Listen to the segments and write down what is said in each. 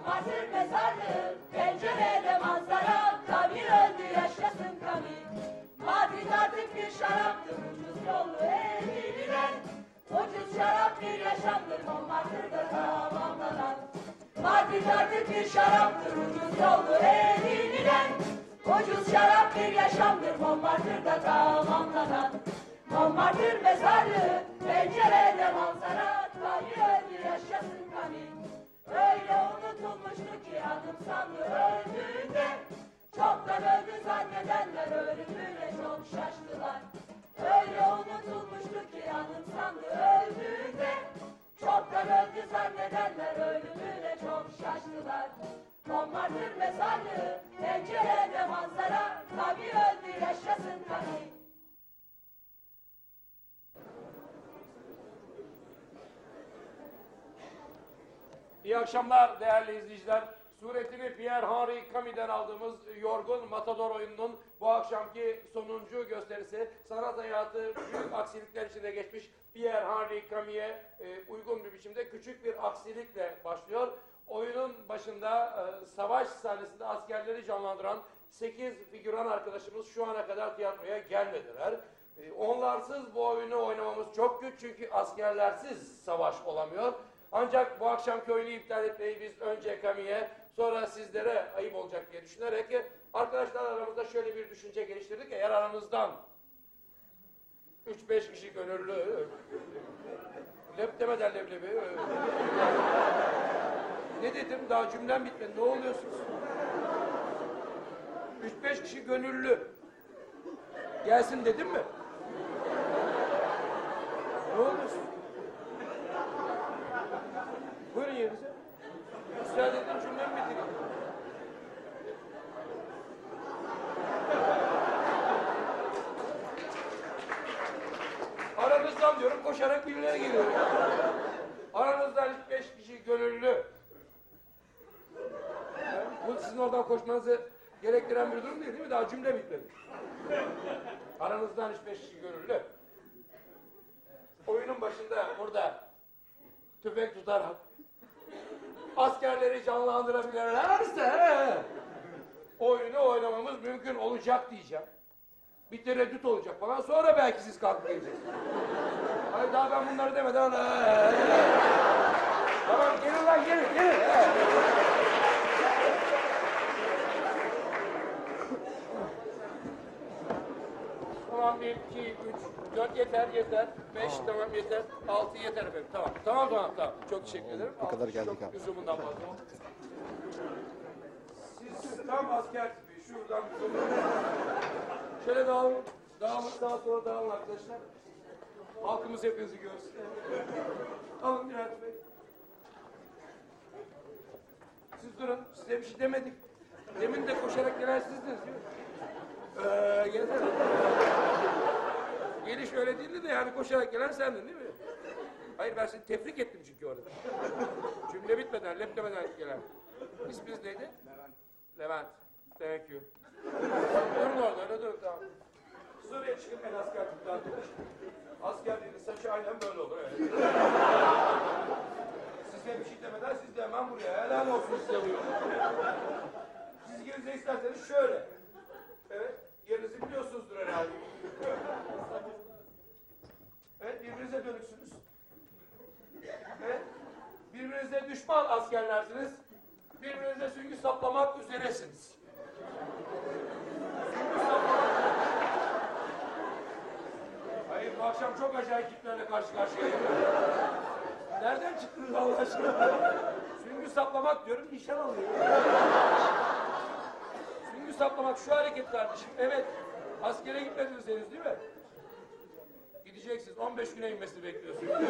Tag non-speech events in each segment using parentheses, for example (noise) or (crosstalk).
Montmartre mezarlığı, pencerede manzara, Kamil öldü yaşasın Kamil. Madrid artık bir şaraptır, ucuz yollu eğlenilen. Ucuz şarap bir yaşamdır, Montmartre'da tamamlanan. Madrid artık bir şaraptır, ucuz yollu eğlenilen. Ucuz şarap bir yaşamdır, Montmartre'da tamamlanan. Montmartre mezarlığı, pencerede manzara, Kamil öldü. Öyle unutulmuştu ki adım sandı öldüğünde. Çoktan öldü zannedenler ölümüne çok şaştılar. Öyle unutulmuştu ki anım sandı öldüğünde. Çoktan öldü zannedenler ölümüne çok şaştılar. Montmartre mezarlığı, pencerede manzara Tabi öldü yaşasın tabi İyi akşamlar değerli izleyiciler. Suretini Pierre Henri Camille'den aldığımız Yorgun Matador oyununun bu akşamki sonuncu gösterisi sanat hayatı büyük aksilikler içinde geçmiş Pierre Henri Camille'e e, uygun bir biçimde küçük bir aksilikle başlıyor. Oyunun başında e, savaş sahnesinde askerleri canlandıran 8 figüran arkadaşımız şu ana kadar tiyatroya gelmediler. E, onlarsız bu oyunu oynamamız çok güç çünkü askerlersiz savaş olamıyor. Ancak bu akşamki oyunu iptal etmeyi biz önce Kami'ye sonra sizlere ayıp olacak diye düşünerek arkadaşlar aramızda şöyle bir düşünce geliştirdik. Eğer aranızdan 3-5 kişi gönüllü lep demeden leblebi ne dedim daha cümlem bitmedi ne oluyorsunuz? 3-5 kişi gönüllü gelsin dedim mi? Ne oluyorsun? Buyurun yerinize. Müsaade edin cümlemi bitireyim. Aranızdan diyorum koşarak birileri geliyor. Aranızdan hiç beş kişi gönüllü. Bu sizin oradan koşmanızı gerektiren bir durum değil değil mi? Daha cümle bitmedi. Aranızdan hiç beş kişi gönüllü. Oyunun başında burada tüfek tutarak askerleri canlandırabilirlerse oyunu oynamamız mümkün olacak diyeceğim. Bir tereddüt olacak falan sonra belki siz kalkıp geleceksiniz. Hayır daha ben bunları demeden "Ee, Tamam gelin lan gelin gelin. Tamam bir, iki, üç, dört yeter yeter. Beş tamam yeter. Altı yeter efendim. Tamam tamam tamam tamam. Çok teşekkür ederim. Bu kadar geldik çok abi. Lüzumundan fazla. Siz tam asker gibi şuradan Şöyle dağılın. Dağılın daha sonra dağılın arkadaşlar. Halkımız hepinizi görsün. Alın Nihat Bey. Siz durun. Size bir şey demedik. Demin de koşarak gelen sizdiniz değil mi? Ee, gelsene. Geliş öyle değildi de yani koşarak gelen sendin değil mi? Hayır ben seni tebrik ettim çünkü orada. Cümle bitmeden, lep demeden gelen. İsminiz neydi? Levent. Levent. Thank you. durun orada öyle durun tamam. Suriye çıkıp en askerlikten arkadaş. Askerliğin saçı aynen böyle olur. Evet. Size bir şey demeden siz de hemen buraya. Helal olsun size buyurun. Siz ikiniz isterseniz şöyle. Evet, yerinizi biliyorsunuzdur herhalde. Evet, birbirinize dönüksünüz. Evet, birbirinize düşman askerlersiniz. Birbirinize süngü saplamak üzeresiniz. Süngü saplamak... Hayır, bu akşam çok acayip tiplerle karşı karşıyayım. Nereden çıktınız Allah aşkına? Süngü saplamak diyorum, nişan alıyor. Süngü saplamak şu hareket kardeşim. Evet. Askere gitmediniz henüz değil mi? Gideceksiniz. 15 güne inmesini bekliyorsunuz. (laughs)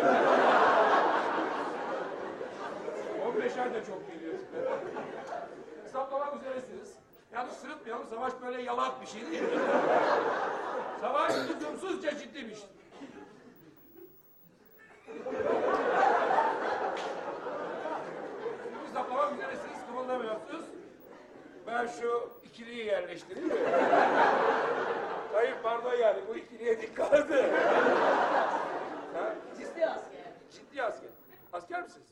15 ay da çok geliyor. Saplamak üzeresiniz. Yalnız sırıtmayalım. Savaş böyle yalak bir şey değil. Savaş lüzumsuzca ciddi bir şey. Süngü saplamak üzeresiniz. Kımıldamıyorsunuz. Ben şu ikiliyi yerleştireyim mi? Hayır pardon yani bu ikiliye dikkat edin. Ha? Ciddi asker. Ciddi asker. Asker misiniz?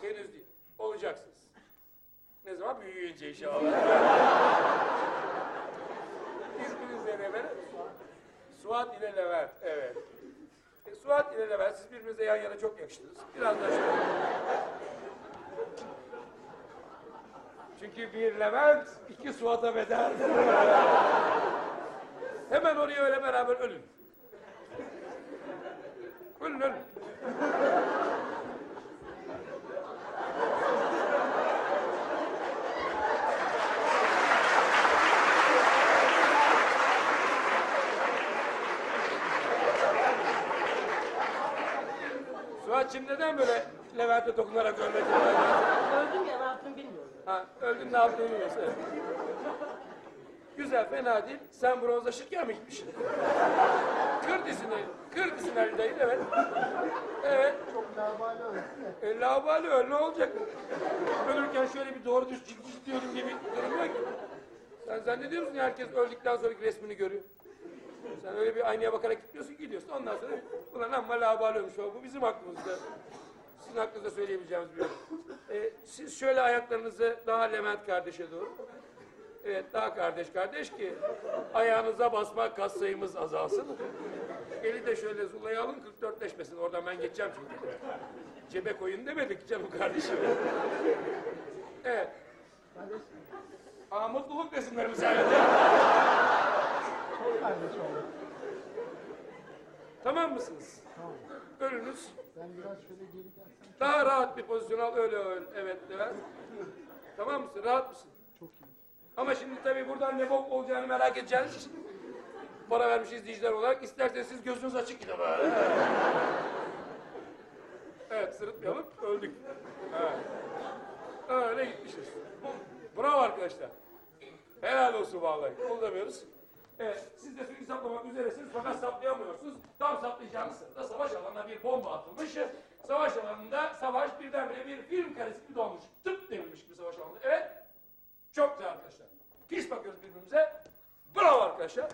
Henüz değil. Olacaksınız. zaman büyüyünce inşallah. İsminiz ne efendim? Suat ile Levent, evet. E, Suat ile Levent, siz birbirinize yan yana çok yakıştınız. Biraz da şöyle. Çünkü bir Levent, iki Suat'a bedel. Hemen oraya öyle beraber ölün. Ölün ölün. Suat'cığım neden böyle Levent'e dokunarak ölmek Öldüm ya ne yaptım bilmiyorum. Ha, öldün ne yaptığını bilmiyorsun. Güzel, fena değil. Sen bronzlaşırken mi gitmişsin? kır dizini, kır dizini Ali dayı, evet. Evet. Çok labali de. E, labali öl, ne olacak? Ölürken şöyle bir doğru düz ciddi diyorum gibi durum yok ki. Sen zannediyor musun herkes öldükten sonraki resmini görüyor? Sen öyle bir aynaya bakarak gitmiyorsun, gidiyorsun. Ondan sonra ulan amma labali ölmüş o. Bu bizim aklımızda. Sizin aklınızda söyleyebileceğimiz bir yorum. E, siz şöyle ayaklarınızı daha Levent kardeşe doğru. Evet, daha kardeş kardeş ki ayağınıza basmak kas sayımız azalsın. Eli de şöyle zulaya alın 44 leşmesin. Oradan ben geçeceğim çünkü. Cebe koyun demedik canım kardeşim. Evet. Aa, mutluluk desinler sen? Çok kardeş oldu. tamam mısınız? Tamam. Ölünüz. Ben biraz şöyle geri gelsem Daha rahat bir pozisyon al öyle öl. Evet Levent. Tamam mısın? Rahat mısın? çok iyi. Ama şimdi tabii buradan ne bok olacağını merak edeceğiniz için para vermiş izleyiciler olarak isterseniz siz gözünüz açık gidin. Evet sırıtmayalım öldük. Evet. Öyle gitmişiz. Bravo arkadaşlar. Helal olsun vallahi. Demiyoruz. Evet, siz de sürekli saplamak üzeresiniz fakat saplayamıyorsunuz. Tam saplayacağınız sırada savaş alanına bir bomba atılmış. Savaş alanında savaş birdenbire bir film karesi gibi dolmuş. Tıp devirmiş gibi savaş alanında. Evet, çok güzel arkadaşlar. Pis bakıyoruz birbirimize. Bravo arkadaşlar.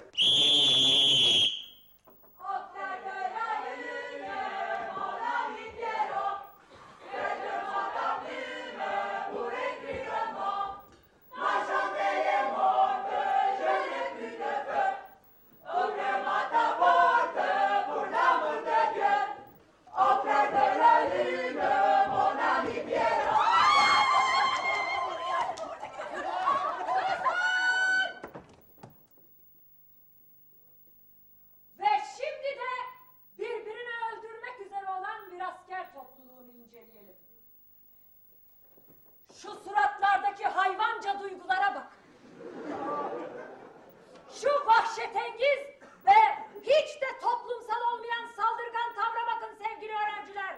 Ve şimdi de birbirini öldürmek üzere olan bir asker topluluğunu inceleyelim. Şu suratlardaki hayvanca duygulara bak. Şu vahşetengiz ve hiç de toplumsal olmayan saldırgan tavra bakın sevgili öğrenciler.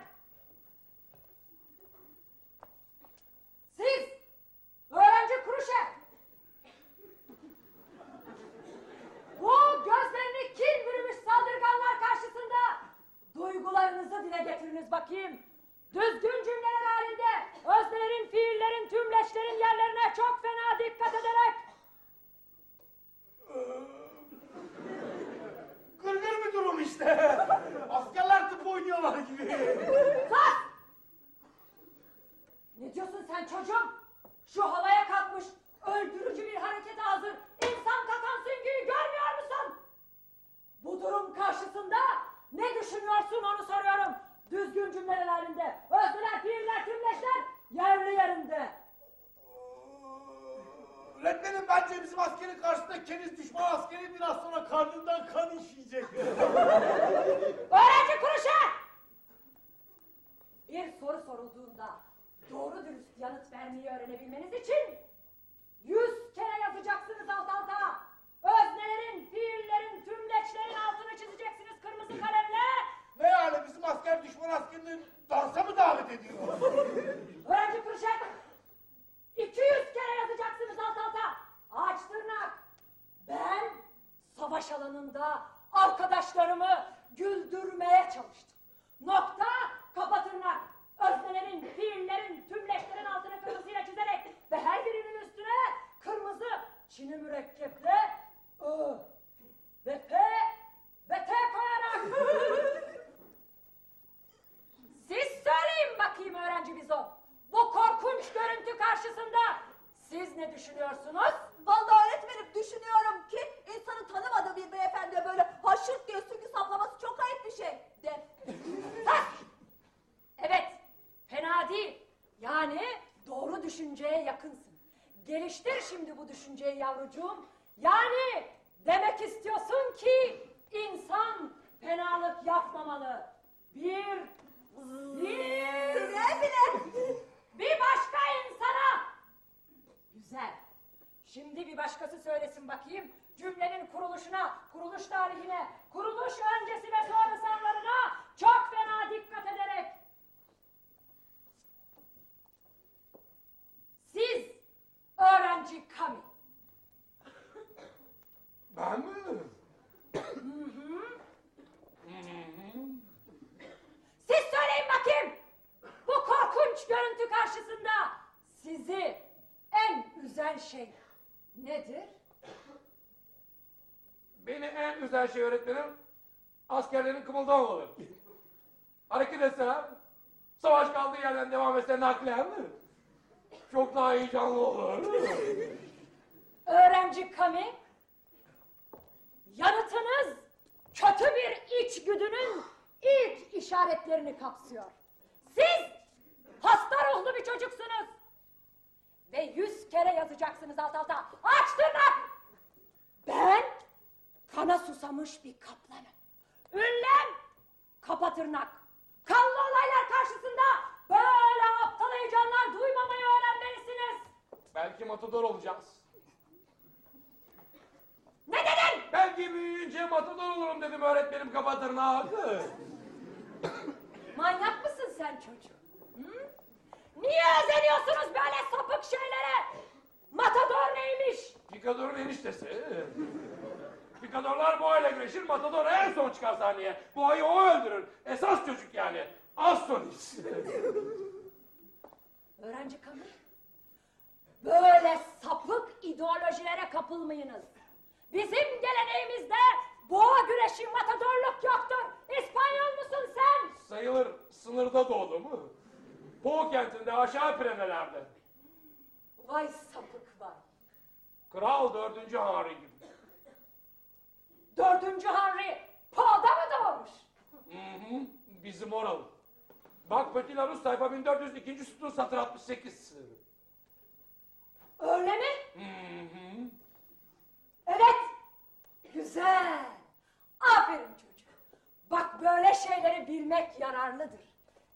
Siz, öğrenci Kuruşev, Bu gözlerini kin bürümüş saldırganlar karşısında duygularınızı dile getiriniz bakayım. Düzgün cümleler halinde öznelerin, fiillerin, tümleçlerin yerlerine çok fena dikkat ederek Durum işte. Askerler tıp oynuyorlar gibi. Sus! Ne diyorsun sen çocuğum? Şu havaya kalkmış öldürücü bir harekete hazır insan kakan süngüyü görmüyor musun? Bu durum karşısında ne düşünüyorsun onu soruyorum. Düzgün cümleler halinde. Özneler, fiiller, tümleçler yerli yerinde. Öğretmenim bence bizim askerin karşısında keniz düşman askeri biraz sonra karnından kan işleyecek. Öğrenci kuruşa! Bir soru sorulduğunda doğru dürüst yanıt vermeyi öğrenebilmeniz için yüz kere yazacaksınız alt alta. Öznelerin, fiillerin, tümleçlerin altını çizeceksiniz kırmızı kalemle. ne yani bizim asker düşman askerini dansa mı davet ediyor? Öğrenci kuruşa 200 kere yazacaksınız alt. Ağaç tırnak. Ben savaş alanında arkadaşlarımı güldürmeye çalıştım. Nokta, kapa tırnak. Öznelerin, fiillerin, tümleçlerin altını kırmızıyla çizerek ve her birinin üstüne kırmızı çini mürekkeple Ö ve P ve T koyarak. (laughs) Siz söyleyin bakayım öğrenci bizon. Bu korkunç görüntü karşısında Vallahi öğretmenim düşünüyorum ki insanı tanımadığı bir beyefendiye böyle haşırt diye süngü saplaması çok ayıp bir şey de. Evet, fena değil. Yani doğru düşünceye yakınsın. Geliştir şimdi bu düşünceyi yavrucuğum. Yani demek istiyorsun ki insan fenalık yapmamalı. Bir, bir, Bile bile. bir başka insana. Güzel. Şimdi bir başkası söylesin bakayım. Cümlenin kuruluşuna, kuruluş tarihine, kuruluş öncesi ve sonrası anlarına çok fena dikkat ederek. Siz öğrenci Kami. Ben mi? Siz söyleyin bakayım. Bu korkunç görüntü karşısında sizi en üzen şey nedir? Beni en üzen şey öğretmenim askerlerin kımıldamaları. Hareket etsene. Savaş kaldığı yerden devam etse naklen çok daha heyecanlı olur. Öğrenci Kami, yanıtınız kötü bir içgüdünün ilk işaretlerini kapsıyor. Siz hasta ruhlu bir çocuksunuz. Ve yüz kere yazacaksınız alt alta. Aç tırnak! Ben kana susamış bir kaplanım. Ünlem kapa tırnak. Kanlı olaylar karşısında böyle aptal heyecanlar duymamayı öğrenmelisiniz. Belki matador olacağız. Ne dedin? Belki büyüyünce matador olurum dedim öğretmenim kapatırına. Manyak mısın sen çocuğum? Niye özeniyorsunuz böyle sapık şeylere? Matador neymiş? Pikador'un eniştesi. Pikadorlar boğayla güreşir, matador en son çıkar sahneye. Boğayı o öldürür. Esas çocuk yani. Az solist. Öğrenci Kamil. Böyle sapık ideolojilere kapılmayınız. Bizim geleneğimizde boğa güreşi matadorluk yoktur. İspanyol musun sen? Sayılır sınırda doğdu mu? Poğu kentinde aşağı Pireneler'de. Vay sapık vay. Kral 4. Henry gibi. Dördüncü Henry Poe'da mı doğmuş? Hı hı, bizim oralı. Bak Petit Larus sayfa 1402. sütun satır 68. Öyle mi? Hı hı. Evet. Güzel. Aferin çocuğum. Bak böyle şeyleri bilmek yararlıdır.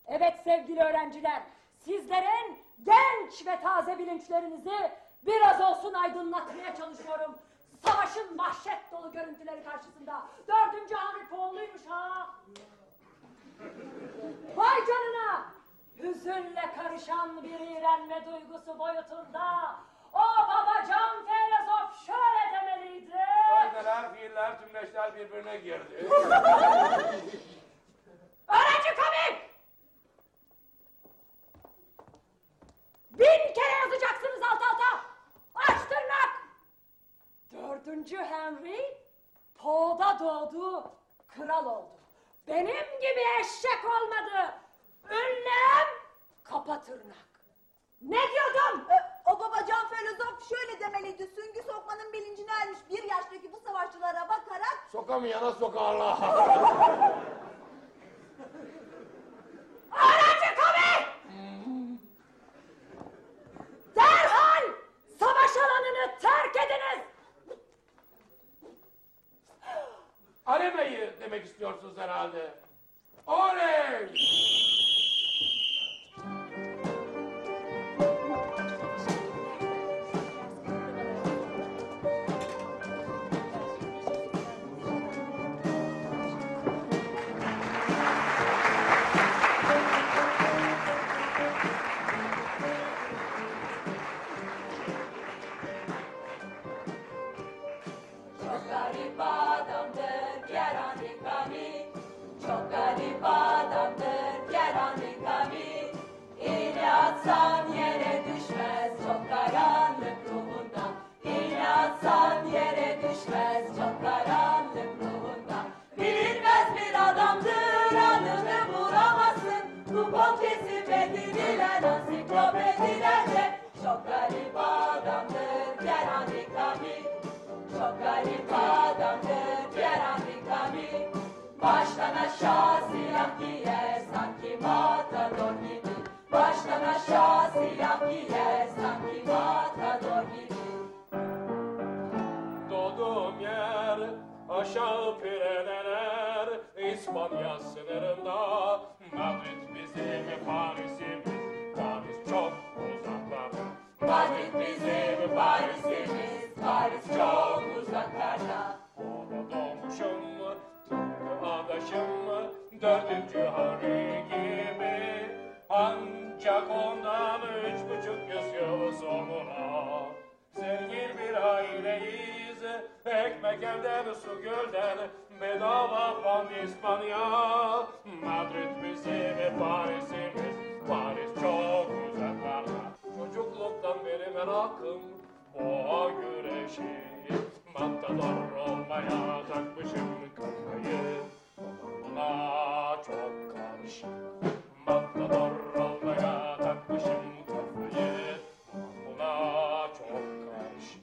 Evet sevgili öğrenciler, sizlerin genç ve taze bilinçlerinizi biraz olsun aydınlatmaya çalışıyorum. Savaşın vahşet dolu görüntüleri karşısında. Dördüncü Henry Paul'luymuş ha. Vay canına! Hüzünle karışan bir iğrenme duygusu boyutunda o babacan filozof şöyle demeliydi. Faydeler, fiiller, tümleşler birbirine girdi. (laughs) Öğrenci Kamil! Bin kere yazacaksınız alt alta. Aç tırnak. Dördüncü Henry Poe'da doğdu, kral oldu. Benim gibi eşek olmadı. Ünlem kapa tırnak. Ne diyordum? Ö, O babacan filozof şöyle demeliydi. Süngü sokmanın bilincine ermiş bir yaştaki bu savaşçılara bakarak Sokamayana sokarlar. Öğrenci Kamil! Derhal savaş alanını terk ediniz. Arenayı demek istiyorsunuz herhalde. Oley! galip adamdır yer Afrika'mi Baştan aşağı gibi. Baştan aşağı siyah giyer sanki matador gibi. Doğduğum yer aşağı Pireneler. İspanya sınırında Madrid bizim Paris'imiz. Paris çok Madrid bizim Paris'imiz, Paris çok uzaklarda. Orada doğmuşum tıpkı adaşım Dördüncü Harry gibi? Ancak ondan üç buçuk yüz yıl sonra Zengin bir aileyiz. Ekmek elden su gölden Bedava pan İspanya. Madrid bizim Paris'imiz Paris çok Çocukluktan beri merakım Boğa güreşi. Matador olmaya takmışım kafayı. Buna çok karşı Matador olmaya takmışım kafayı. Buna çok karşı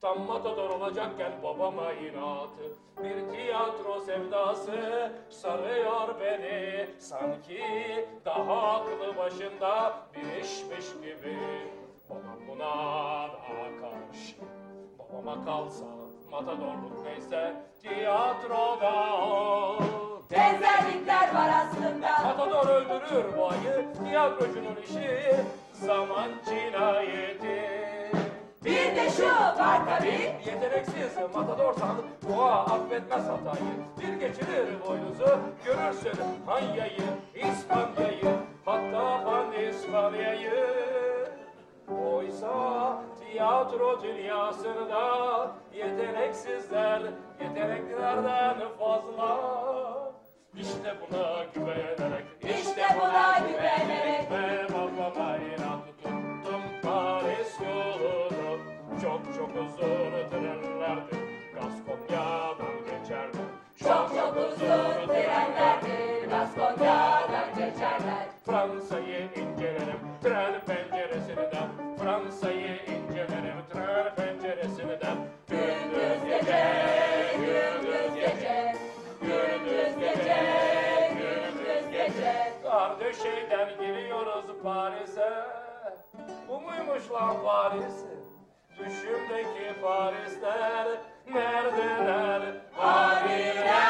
Tam matador olacakken babama inatı. Bir tiyatro sevdası sarıyor beni. Sanki daha aklı başında bir işmiş gibi Babam buna daha karşı Babama kalsa matadorluk neyse tiyatroda o. Benzerlikler var aslında. Matador öldürür bu ayı, tiyatrocunun işi zaman cinayeti. Bir de şu var tabii. Yeteneksiz matadorsan boğa affetmez hatayı. Bir geçirir boynuzu, görürsün Hanya'yı, İspanya'yı, hatta Pan-İspanya'yı. Oysa tiyatro dünyasında yeteneksizler yeteneklilerden fazla. İşte buna güvenerek, İşte buna güvenerek. ve babama inat tuttum Paris yolunu. Çok çok uzun trenlerdi, Gaskonya'dan geçerdi. Çok Bu muymuş lan Paris? Düşümdeki Parisler neredeler? Hani neredeler?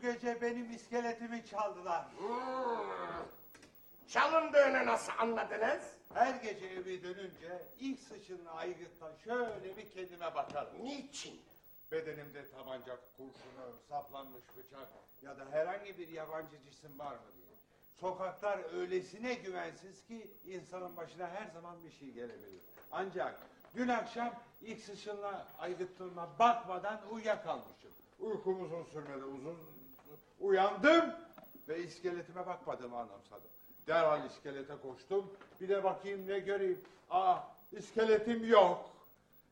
Bu gece benim iskeletimi çaldılar. Çalındığını nasıl anladınız? Her gece eve dönünce ilk sıçrını aygıttan şöyle bir kendime bakarım. Niçin? Bedenimde tabanca kurşunu, saplanmış bıçak ya da herhangi bir yabancı cisim var mı diye. Sokaklar öylesine güvensiz ki insanın başına her zaman bir şey gelebilir. Ancak dün akşam ilk sıçrına aygıttığıma bakmadan uyuyakalmışım. Uykum uzun sürmedi uzun. Uyandım ve iskeletime bakmadığımı anımsadım. Derhal iskelete koştum. Bir de bakayım ne göreyim. Aa iskeletim yok.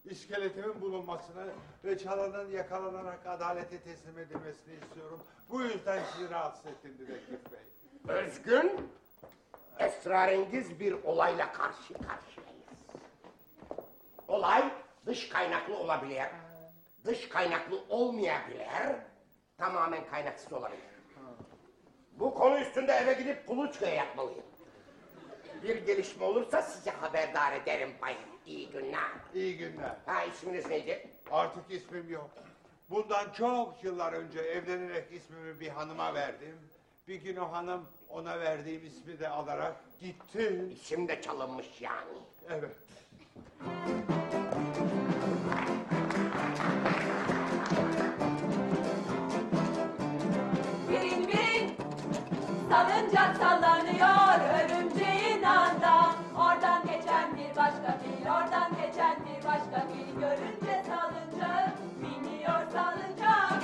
İskeletimin bulunmasını ve çalanın yakalanarak adalete teslim edilmesini istiyorum. Bu yüzden sizi rahatsız ettim dedektif bey. Özgün, esrarengiz bir olayla karşı karşıyayız. Olay dış kaynaklı olabilir, dış kaynaklı olmayabilir, tamamen kaynaksız olabilir. Bu konu üstünde eve gidip kuluçkaya yatmalıyım. Bir gelişme olursa size haberdar ederim bayım. İyi günler. İyi günler. Ha isminiz neydi? Artık ismim yok. Bundan çok yıllar önce evlenerek ismimi bir hanıma verdim. Bir gün o hanım ona verdiğim ismi de alarak gitti. İsim de çalınmış yani. Evet. Salıncak sallanıyor örümceğin anda. Oradan geçen bir başka fil, oradan geçen bir başka fil. Görünce salıncak, biniyor salıncak.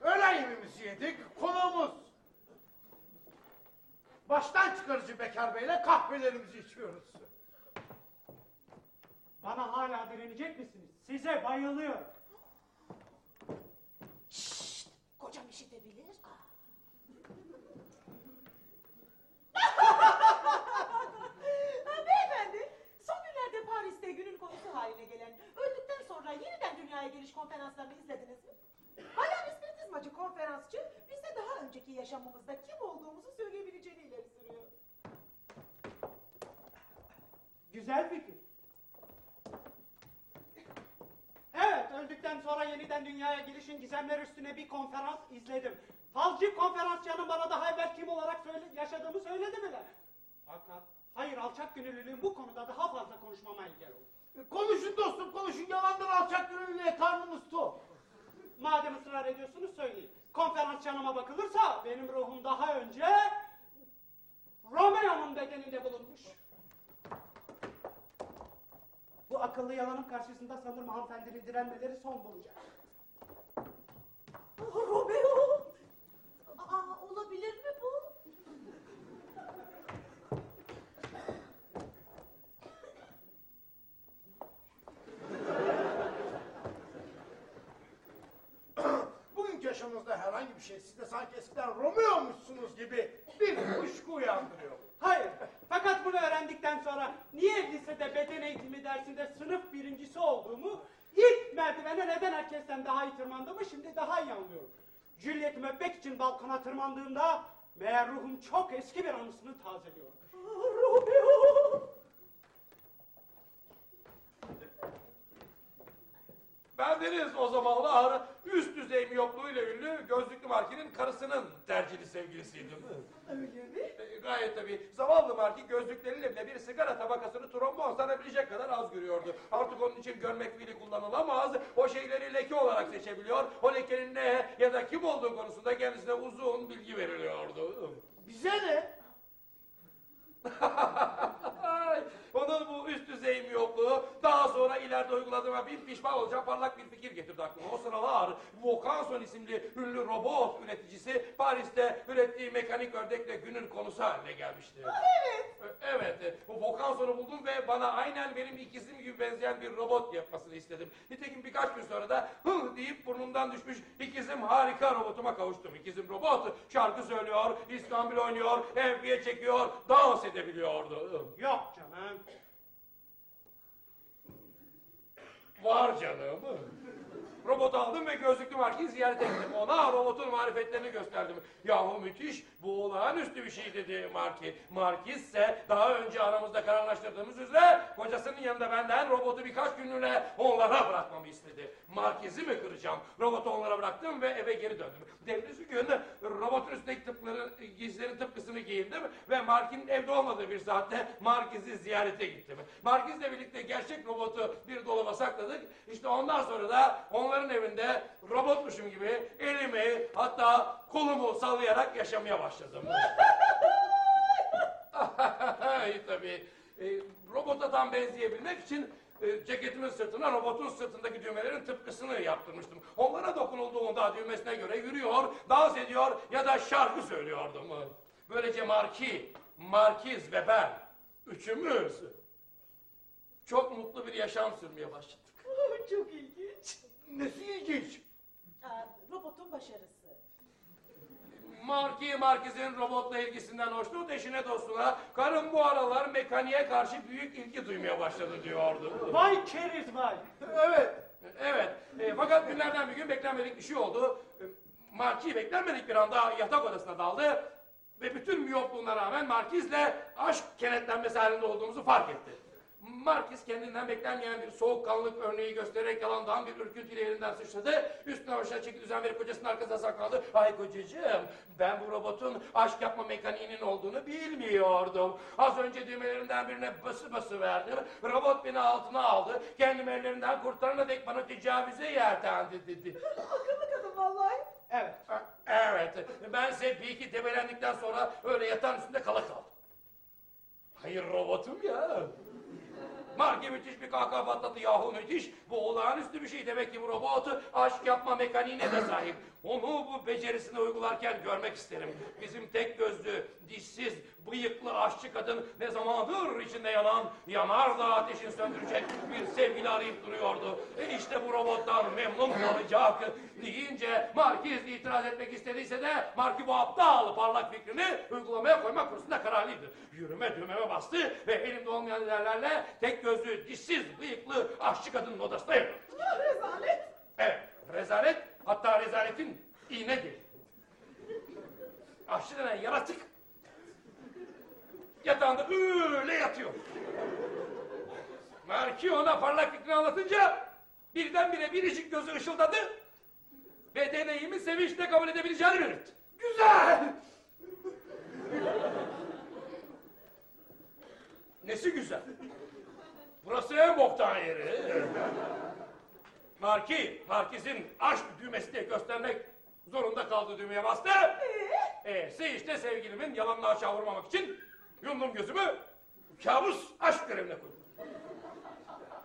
Öğlen yemeğimizi yedik, konuğumuz. Baştan çıkarıcı Bekar Bey'le kahvelerimizi içiyoruz. Bana hala direnecek misiniz? Size bayılıyorum. Şşt! Kocam işitebilir. (laughs) Beyefendi, son günlerde Paris'te günün konusu haline gelen öldükten sonra yeniden dünyaya geliş konferanslarını izlediniz mi? Bayan ispiritizmacı konferansçı bize daha önceki yaşamımızda kim olduğumuzu söyleyebileceğini ileri sürüyor. Güzel fikir. Evet, öldükten sonra yeniden dünyaya gelişin gizemleri üstüne bir konferans izledim. Falcı konferansçının bana daha evvel kim olarak söyle, yaşadığımı söyledi bile. Fakat hayır alçak gönüllülüğün bu konuda daha fazla konuşmama engel oldu. E, Konuşun dostum konuşun yalandan alçak gönüllüye karnımız tok. Madem ısrar ediyorsunuz söyleyin. Konferans canıma bakılırsa benim ruhum daha önce Romeo'nun bedeninde bulunmuş. Bu akıllı yalanın karşısında sanırım hanımefendinin direnmeleri son bulacak. Romeo! Aa, olabilir mi bu? Bugünkü yaşamınızda herhangi bir şey sizde sanki eskiden Romeo'muşsunuz gibi bir kuşku uyandırıyor. Hayır. Fakat bunu öğrendikten sonra niye lisede beden eğitimi dersinde sınıf birincisi olduğumu, ilk merdivene neden herkesten daha iyi tırmandığımı şimdi daha iyi anlıyorum. Juliet'imi öpmek için balkona tırmandığımda meğer ruhum çok eski bir anısını tazeliyor. Romeo! Bendeniz o zamanlar üst düzey miyopluğuyla ünlü gözlüklü Marki'nin karısının tercihli sevgilisiydim. Öyle mi? E, Gayet tabii. Zavallı Marki gözlükleriyle bile bir sigara tabakasını trombon sanabilecek kadar az görüyordu. Artık onun için görmek fiili kullanılamaz. O şeyleri leke olarak seçebiliyor. O lekenin ne ya da kim olduğu konusunda kendisine uzun bilgi veriliyordu. Bize ne? Onun bu üst düzey miyopluğu daha sonra ileride uyguladığıma bin pişman olacağım parlak bir fikir getirdi aklıma. O sıralar Vocanson isimli ünlü robot üreticisi Paris'te ürettiği mekanik ördekle günün konusu haline gelmişti. Evet. Evet. e, Bu Vocanson'u buldum ve bana aynen benim ikizim gibi benzeyen bir robot yapmasını istedim. Nitekim birkaç gün sonra da hı deyip burnumdan düşmüş ikizim harika robotuma kavuştum. İkizim robot şarkı söylüyor, İstanbul oynuyor, enfiye çekiyor, dans edebiliyordu. Yok canım. Var canım. Robotu aldım ve gözlüklü markayı ziyaret ettim. Ona robotun marifetlerini gösterdim. Yahu müthiş, bu olağanüstü bir şey dedi Marki. Markiz ise daha önce aramızda kararlaştırdığımız üzere kocasının yanında benden robotu birkaç günlüğüne onlara bırakmamı istedi. Markiz'i mi kıracağım? Robotu onlara bıraktım ve eve geri döndüm. Devrisi gün robotun üstündeki tıpları, giysilerin tıpkısını giyindim ve Mark'in evde olmadığı bir saatte Markiz'i ziyarete gittim. Markiz'le birlikte gerçek robotu bir dolaba sakladık. İşte ondan sonra da onların evinde robotmuşum gibi elimi hatta kolumu sallayarak yaşamaya başladım. (laughs) Tabii. E, robota benzeyebilmek için e, ceketimin sırtına robotun sırtındaki düğmelerin tıpkısını yaptırmıştım. Onlara dokunulduğunda düğmesine göre yürüyor, dans ediyor ya da şarkı söylüyordum. Böylece Marki, Markiz ve ben üçümüz çok mutlu bir yaşam sürmeye başladık. (laughs) Çok ilginç. Nesi ilginç? Aa, robotun başarısı. Marki Markiz'in robotla ilgisinden hoşnut eşine dostuna karım bu aralar mekaniğe karşı büyük ilgi duymaya başladı diyordu. Vay keriz vay. Evet. Evet. E, fakat günlerden bir gün beklenmedik bir şey oldu. E, Marki beklenmedik bir anda yatak odasına daldı ve bütün miyopluğuna rağmen Markiz'le aşk kenetlenmesi halinde olduğumuzu fark etti. Markiz kendinden beklenmeyen bir soğukkanlılık örneği göstererek yalandan bir ürküntüyle yerinden sıçradı. Üstüne başına çekti düzen verip kocasının arkasına saklandı. Ay kocacığım ben bu robotun aşk yapma mekaniğinin olduğunu bilmiyordum. Az önce düğmelerinden birine bası bası verdim. Robot beni altına aldı. Kendimi ellerinden kurtarana dek bana tecavüze yeltendi dedi. Akıllı kadın vallahi. Evet. Evet, bense bir iki debelendikten sonra öyle yatağın üstünde kala kaldım. Hayır robotum ya. Marki müthiş bir kahkaha patladı yahu müthiş. Bu olağanüstü bir şey demek ki bu robotu aşk yapma mekaniğine de sahip. Onu bu becerisini uygularken görmek isterim. Bizim tek gözlü, dişsiz, bıyıklı aşçı kadın ne zamandır içinde yanan, yanar da ateşini söndürecek bir sevgili arayıp duruyordu. E işte bu robottan memnun kalacak deyince Markiz itiraz etmek istediyse de Marki bu aptal parlak fikrini uygulamaya koymak konusunda kararlıydı. Yürüme düğmeme bastı ve elimde olmayan ilerlerle tek gözlü, dişsiz, bıyıklı aşçı kadının odasındayım. Rezalet. Evet, rezalet hatta rezaletin iğne dili. Aşçı denen yaratık yatağında öyle yatıyor. Marki ona parlak fikrini anlatınca birdenbire biricik gözü ışıldadı ve deneyimi sevinçle kabul edebileceğini belirtti. Güzel! Nesi güzel? Burası en boktan yeri. Marki, Markiz'in aşk düğmesini göstermek zorunda kaldığı düğmeye bastı. E'si işte sevgilimin yalanını aşağı vurmamak için yumdum gözümü kabus aşk görevine koydum.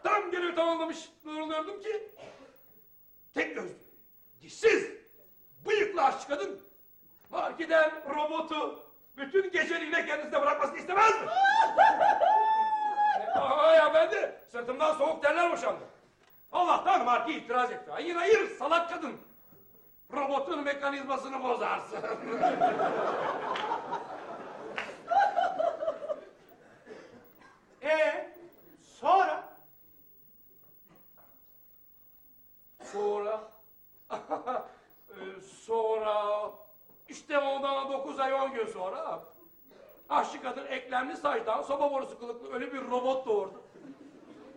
Tam görevi tamamlamış duruluyordum ki tek gözlü, dişsiz, bıyıklı aşçı kadın Marki'den robotu bütün geceliğine kendisine bırakmasını istemez mi? (laughs) Aa ya ben de sırtımdan soğuk terler boşandı. Allah'tan Marki itiraz etti. Hayır hayır salak kadın. Robotun mekanizmasını bozarsın. (laughs) E sonra Sonra... Ee, (laughs) sonra... işte ondan 9 ay 10 gün sonra... Aşçı kadın eklemli saçtan soba borusu kılıklı ölü bir robot doğurdu.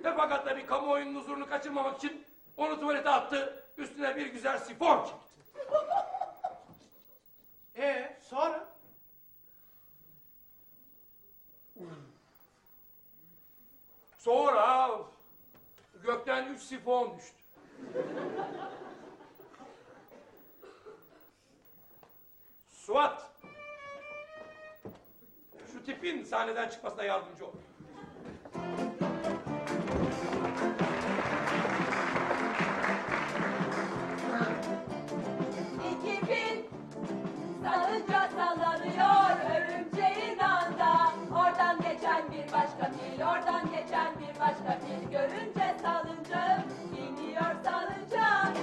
Ve fakat tabii kamuoyunun huzurunu kaçırmamak için onu tuvalete attı. Üstüne bir güzel sifon çekti. e sonra Sonra gökten üç sifon düştü. Suat. Şu tipin sahneden çıkmasına yardımcı ol. Başka fil, oradan geçen bir başka fil. Görünce salıncağım biniyor salıncağım.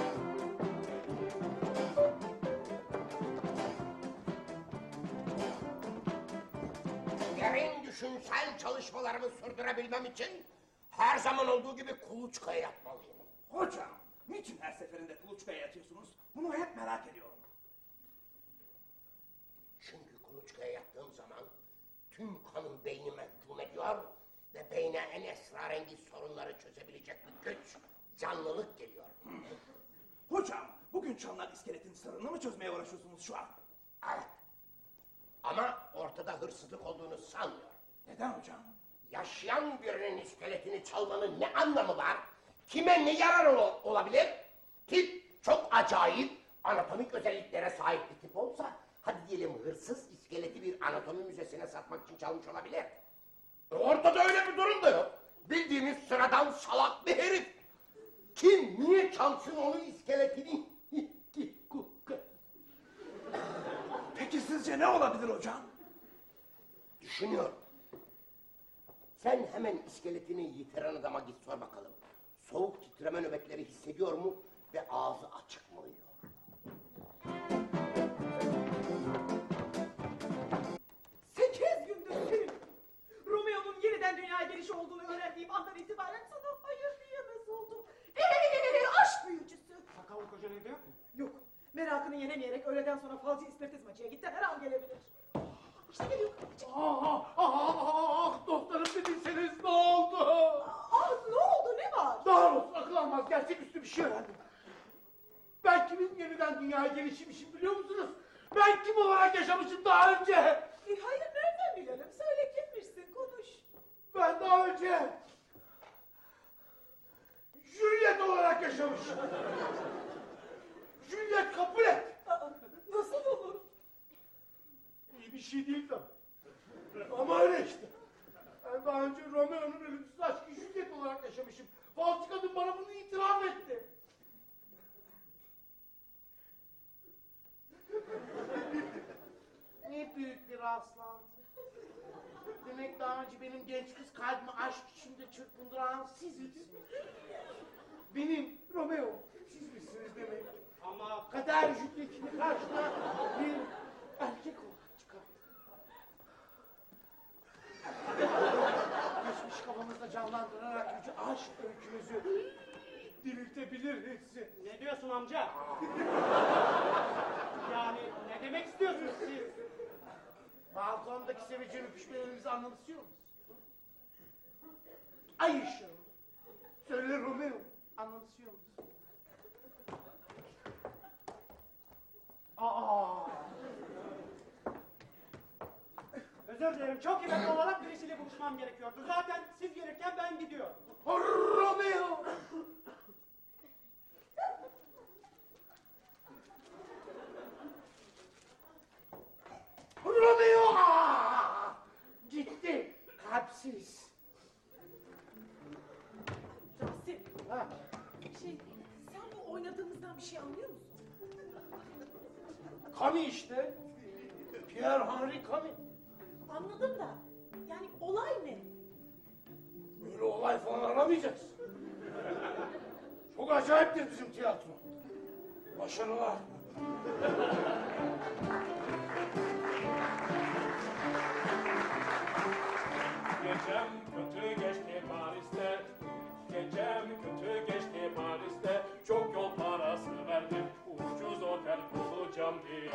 Derin düşünsel çalışmalarımı sürdürebilmem için her zaman olduğu gibi kuluçkaya yatmalıyım. Hocam, niçin her seferinde kuluçkaya yatıyorsunuz? Bunu hep merak ediyorum. Çünkü kuluçkaya yattığım zaman tüm kanım beynime ediyor ve beyne en esrarengiz sorunları çözebilecek bir güç, canlılık geliyor. Hocam, bugün çalınan iskeletin sırrını mı çözmeye uğraşıyorsunuz şu an? Evet. Ama ortada hırsızlık olduğunu sanmıyorum. Neden hocam? Yaşayan birinin iskeletini çalmanın ne anlamı var? Kime ne yarar ol- olabilir? Tip çok acayip anatomik özelliklere sahip bir tip olsa hadi diyelim hırsız iskeleti bir anatomi müzesine satmak için çalmış olabilir. Ortada öyle bir durum da yok. Bildiğimiz sıradan salak bir herif. Kim niye çalsın onun iskeletini? (laughs) Peki sizce ne olabilir hocam? Düşünüyorum. Sen hemen iskeletini yitiren adama git sor bakalım. Soğuk titreme nöbetleri hissediyor mu ve ağzı açık mı uyuyor? Yeniden dünyaya gelişi olduğunu öğrendiğim andan itibaren sana hayır diyemez oldum. Eee aşk büyücüsü. sakallı koca evde yok mu? Yok. Merakını yenemeyerek öğleden sonra falcı ispiritizmacıya gitti. Her an gelebilir. İşte geliyor. Ah, ah, ah, doktorum bir bilseniz ne oldu? Aa, ne oldu ne var? Olsun akıl almaz gerçeküstü bir şey öğrendim. Ben kimin yeniden dünyaya gelişmişim biliyor musunuz? Ben kim olarak yaşamışım daha önce? E, hayır nereden bilelim? Söyle konuş. Ben daha önce Juliet olarak yaşamışım. Juliet Capulet. Aa, nasıl olur? İyi bir şey değil tabii. Ama öyle işte. Ben daha önce Romeo'nun ölümsüz aşkı Juliet'i Fransız kadın bana bunu itiraf etti. ne büyük bir rastlantı. Demek daha önce benim genç kız kalbimi aşk içinde çırpındıran siz misiniz? Benim Romeo, siz misiniz demek. Ama Kader Juliet'ini karşına bir erkek olarak çıkarttı. Geçmiş kafamızda canlandırarak yüce aşk öykümüzü diriltebiliriz. ne diyorsun amca? (laughs) yani ne demek istiyorsunuz siz? Balkondaki sevici öpüşmelerimizi anımsıyor musun? Ay ışığı. Söyle Romeo, anımsıyor musun? Aa, Özür dilerim çok önemli olarak birisiyle buluşmam gerekiyordu. Zaten siz gelirken ben gidiyorum. Romeo! Romeo! Aa! Gitti. Kalpsiz. Rasim, Ha, şey, sen bu oynadığımızdan bir şey anlıyor musun? Kami işte. Pierre Henri Kami. Anladım da, yani olay ne? Böyle olay falan aramayacağız. Çok acayiptir bizim tiyatro. Başarılar. Gecem kötü geçti Paris'te. Gecem kötü geçti Paris'te. Çok yol parası verdim. Ucuz otel bulacağım diye.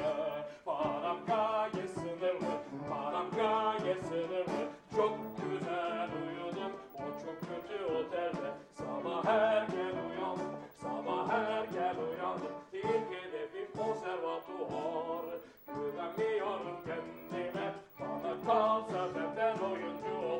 Param gayet sınırlı Param gayet sınırlı. Çok güzel uyudum O çok kötü otelde. Sabah erken uyandım Sabah erken uyandım. İlk hedefim konservatuvar Güvenmiyorum kendime. Bana kalsa benden oyuncu Bana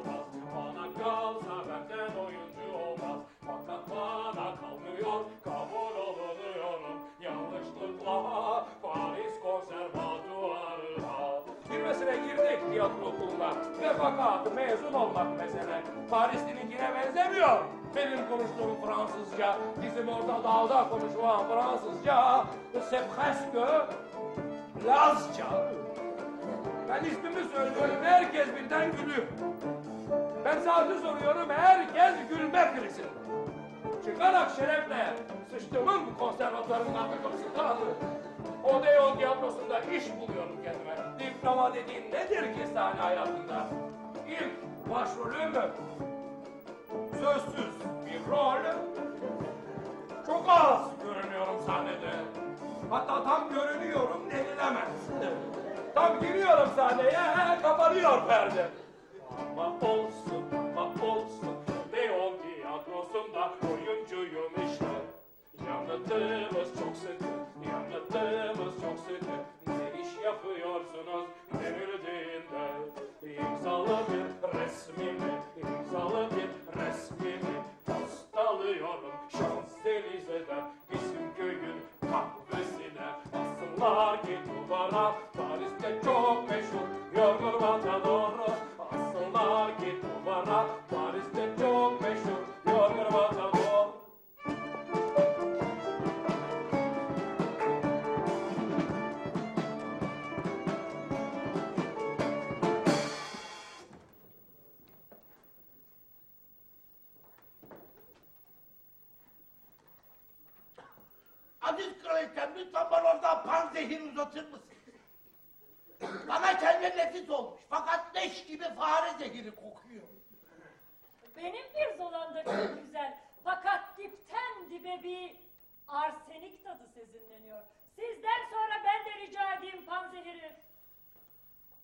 kalsa benden oyuncu olmaz Fakat bana kalmıyor Kabul olunuyorum Yanlışlıkla Paris konservatuvarına Girmesine girdik tiyatro okuluna ve fakat mezun olmak mesele. Paris'tininkine benzemiyor. Benim konuştuğum Fransızca, bizim orada dağda konuşulan Fransızca, c'est presque Lazca. Ben ismimi söylüyorum, herkes birden gülüyor. Ben sadece soruyorum, herkes gülme krizi. Çıkarak şerefle sıçtığımın konservatuarın arka kapısından Odeon tiyatrosunda iş buluyorum kendime. Diploma dediğin nedir ki sahne hayatında? İlk başrolüm sözsüz bir rol. Çok az görünüyorum sahnede. Hatta tam görünüyorum denilemez. Tam giriyorum sahneye kapanıyor perde. Ama olsun ama olsun. Leon tiyatrosunda oyuncuyum işte. Yanıtımız çok sıkı Yanıtımız çok sıkı. Ne iş yapıyorsunuz devirdiğinde İmzalı bir resmimi imzalı bir resmimi Postalıyorum Şanzelize'den Bizim köyün kahvesine. Asınlar ki duvara zehiri kokuyor. Benim bir zolamda çok güzel. Fakat dipten dibe bir arsenik tadı sezinleniyor. Sizden sonra ben de rica edeyim panzehiri.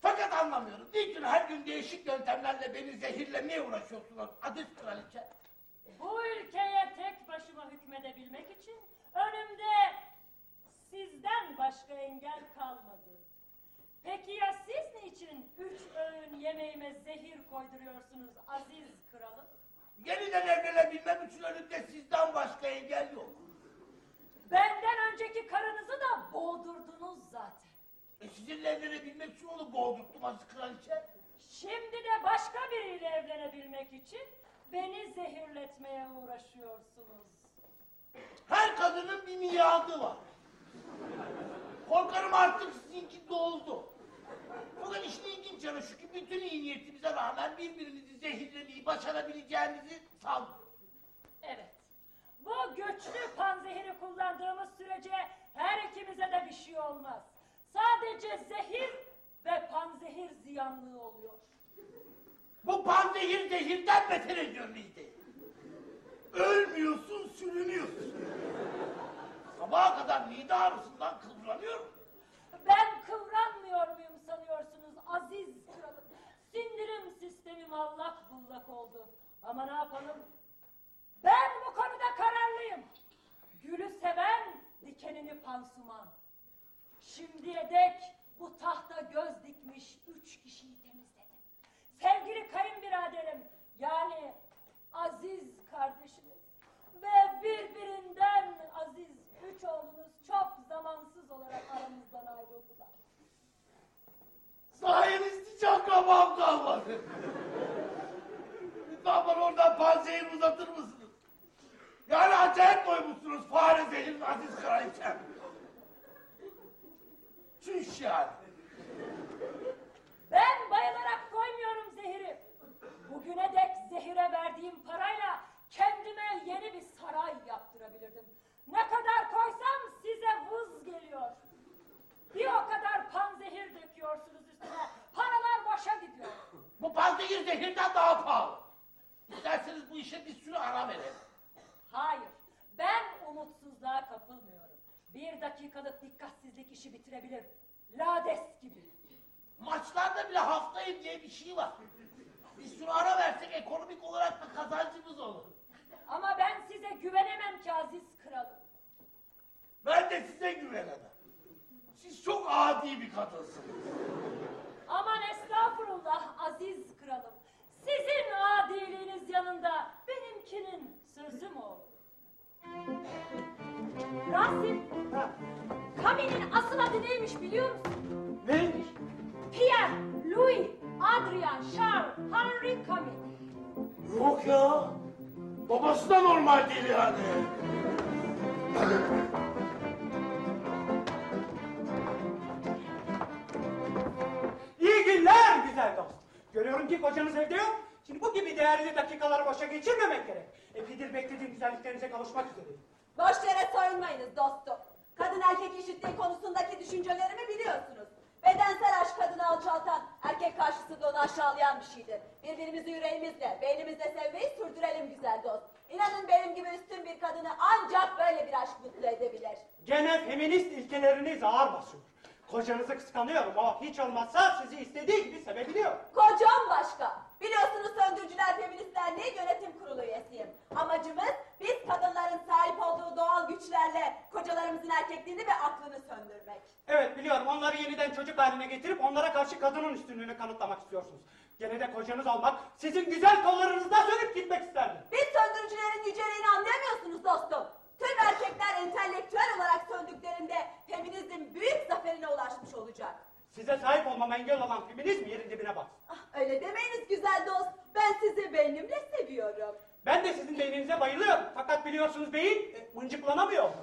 Fakat anlamıyorum. Niçin her gün değişik yöntemlerle beni zehirlemeye uğraşıyorsunuz Aziz kraliçe? Bu ülkeye tek başıma hükmedebilmek için önümde sizden başka engel kalmadı. Peki ya siz niçin üç öğün yemeğime zehir koyduruyorsunuz aziz kralım? Yeniden evlenebilmem için önümde sizden başka engel yok. Benden önceki karınızı da boğdurdunuz zaten. E sizinle evlenebilmek için onu boğdurttum Aziz kraliçe. Şimdi de başka biriyle evlenebilmek için beni zehirletmeye uğraşıyorsunuz. Her kadının bir miadı var. Korkarım artık sizinki doldu. Fakat işte ilginç yanı şu ki bütün iyi niyetimize rağmen birbirinizi zehirlemeyi başarabileceğinizi sanmıyorum. Evet. Bu güçlü panzehiri kullandığımız sürece her ikimize de bir şey olmaz. Sadece zehir ve panzehir ziyanlığı oluyor. Bu panzehir zehirden beter ediyor bizde. Ölmüyorsun, sürünüyorsun. Sabaha kadar mide ağrısından kıvranıyorum. Ben kıvranmıyor muyum sanıyorsunuz aziz kralım? Sindirim sistemim allak bullak oldu. Ama ne yapalım? Ben bu konuda kararlıyım. Gülü seven dikenini pansuman. Şimdiye dek bu tahta göz dikmiş üç kişiyi temizledim. Sevgili kayınbiraderim yani aziz kardeşimiz ve birbirinden aziz üç oğlunuz çok zamansız olarak aramızdan ayrıldılar. Sayenizde hiç akrabam kalmadı. Lütfen bana oradan panzehir uzatır mısınız? Yani acayip koymuşsunuz fare zehrin aziz kraliçem. Çüş yani. Ben bayılarak koymuyorum zehri. Bugüne dek zehire verdiğim parayla kendime yeni bir saray yaptırabilirdim. Ne kadar koysam size vız geliyor. Bir o kadar panzehir döküyorsunuz üstüne. Paralar boşa gidiyor. Bu panzehir zehirden daha pahalı. İsterseniz bu işe bir sürü ara verelim. Hayır, ben umutsuzluğa kapılmıyorum. Bir dakikalık dikkatsizlik işi bitirebilir. Lades gibi. Maçlarda bile haftayım diye bir şey var. Bir sürü ara versek ekonomik olarak da kazancımız olur. Ama ben size güvenemem ki aziz kralım. Ben de size güvenemem. Siz çok adi bir kadınsınız. Aman estağfurullah aziz kralım. Sizin adiliğiniz yanında benimkinin sözü mü olur? Rasim, Camille'in asıl adı neymiş biliyor musun? Neymiş? Pierre, Louis, Adrian, Charles, Henri Camille. Yok ya. Babası da normal değil yani. İyi günler güzel dost. Görüyorum ki kocanız evde yok. Şimdi bu gibi değerli dakikaları boşa geçirmemek gerek. Epidir beklediğim güzelliklerinize kavuşmak üzereyim. Boş yere soyunmayınız dostum. Kadın erkek eşitliği konusundaki düşüncelerimi biliyorsunuz. Bedensel aşk kadını alçaltan, erkek karşısında onu aşağılayan bir şeydir. Birbirimizi yüreğimizle, beynimizle sevmeyi sürdürelim güzel dost. İnanın benim gibi üstün bir kadını ancak böyle bir aşk mutlu edebilir. Gene feminist ilkeleriniz ağır basıyor. Kocanızı kıskanıyorum. O hiç olmazsa sizi istediği gibi sevebiliyor. Kocam başka. Biliyorsunuz Söndürücüler Feminist Derneği yönetim kurulu üyesiyim. Amacımız biz kadınların sahip olduğu doğal güçlerle kocalarımızın erkekliğini ve aklını söndürmek. Evet biliyorum onları yeniden çocuk haline getirip onlara karşı kadının üstünlüğünü kanıtlamak istiyorsunuz. Gene de kocanız olmak sizin güzel kollarınızda sönüp gitmek isterdim. Biz söndürücülerin yüceliğini anlayamıyorsunuz dostum. Tüm erkekler entelektüel olarak söndüklerinde feminizm büyük zaferine ulaşmış olacak. Size sahip olmama engel olan feminizm yerin dibine bak. Ah, öyle demeyiniz güzel dost. Ben sizi beynimle seviyorum. Ben de sizin beyninize bayılıyorum. Fakat biliyorsunuz beyin e, mıncıklanamıyor. (laughs)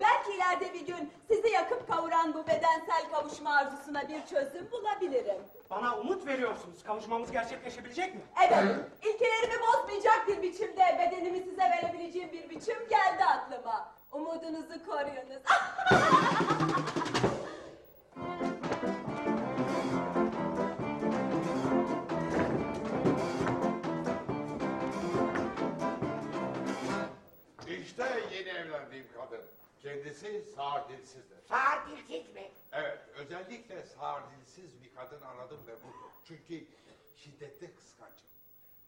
Belki ileride bir gün sizi yakıp kavuran bu bedensel kavuşma arzusuna bir çözüm bulabilirim. Bana umut veriyorsunuz. Kavuşmamız gerçekleşebilecek mi? Evet, ilkelerimi bozmayacak bir biçimde bedenimi size verebileceğim bir biçim geldi aklıma. Umudunuzu koruyunuz. İşte yeni evlendiğim kadın. Kendisi sağır dilsizdir. Sağır dilsiz mi? Evet, özellikle sağır dilsiz bir kadın aradım ve buldum. Çünkü şiddetli kıskançım.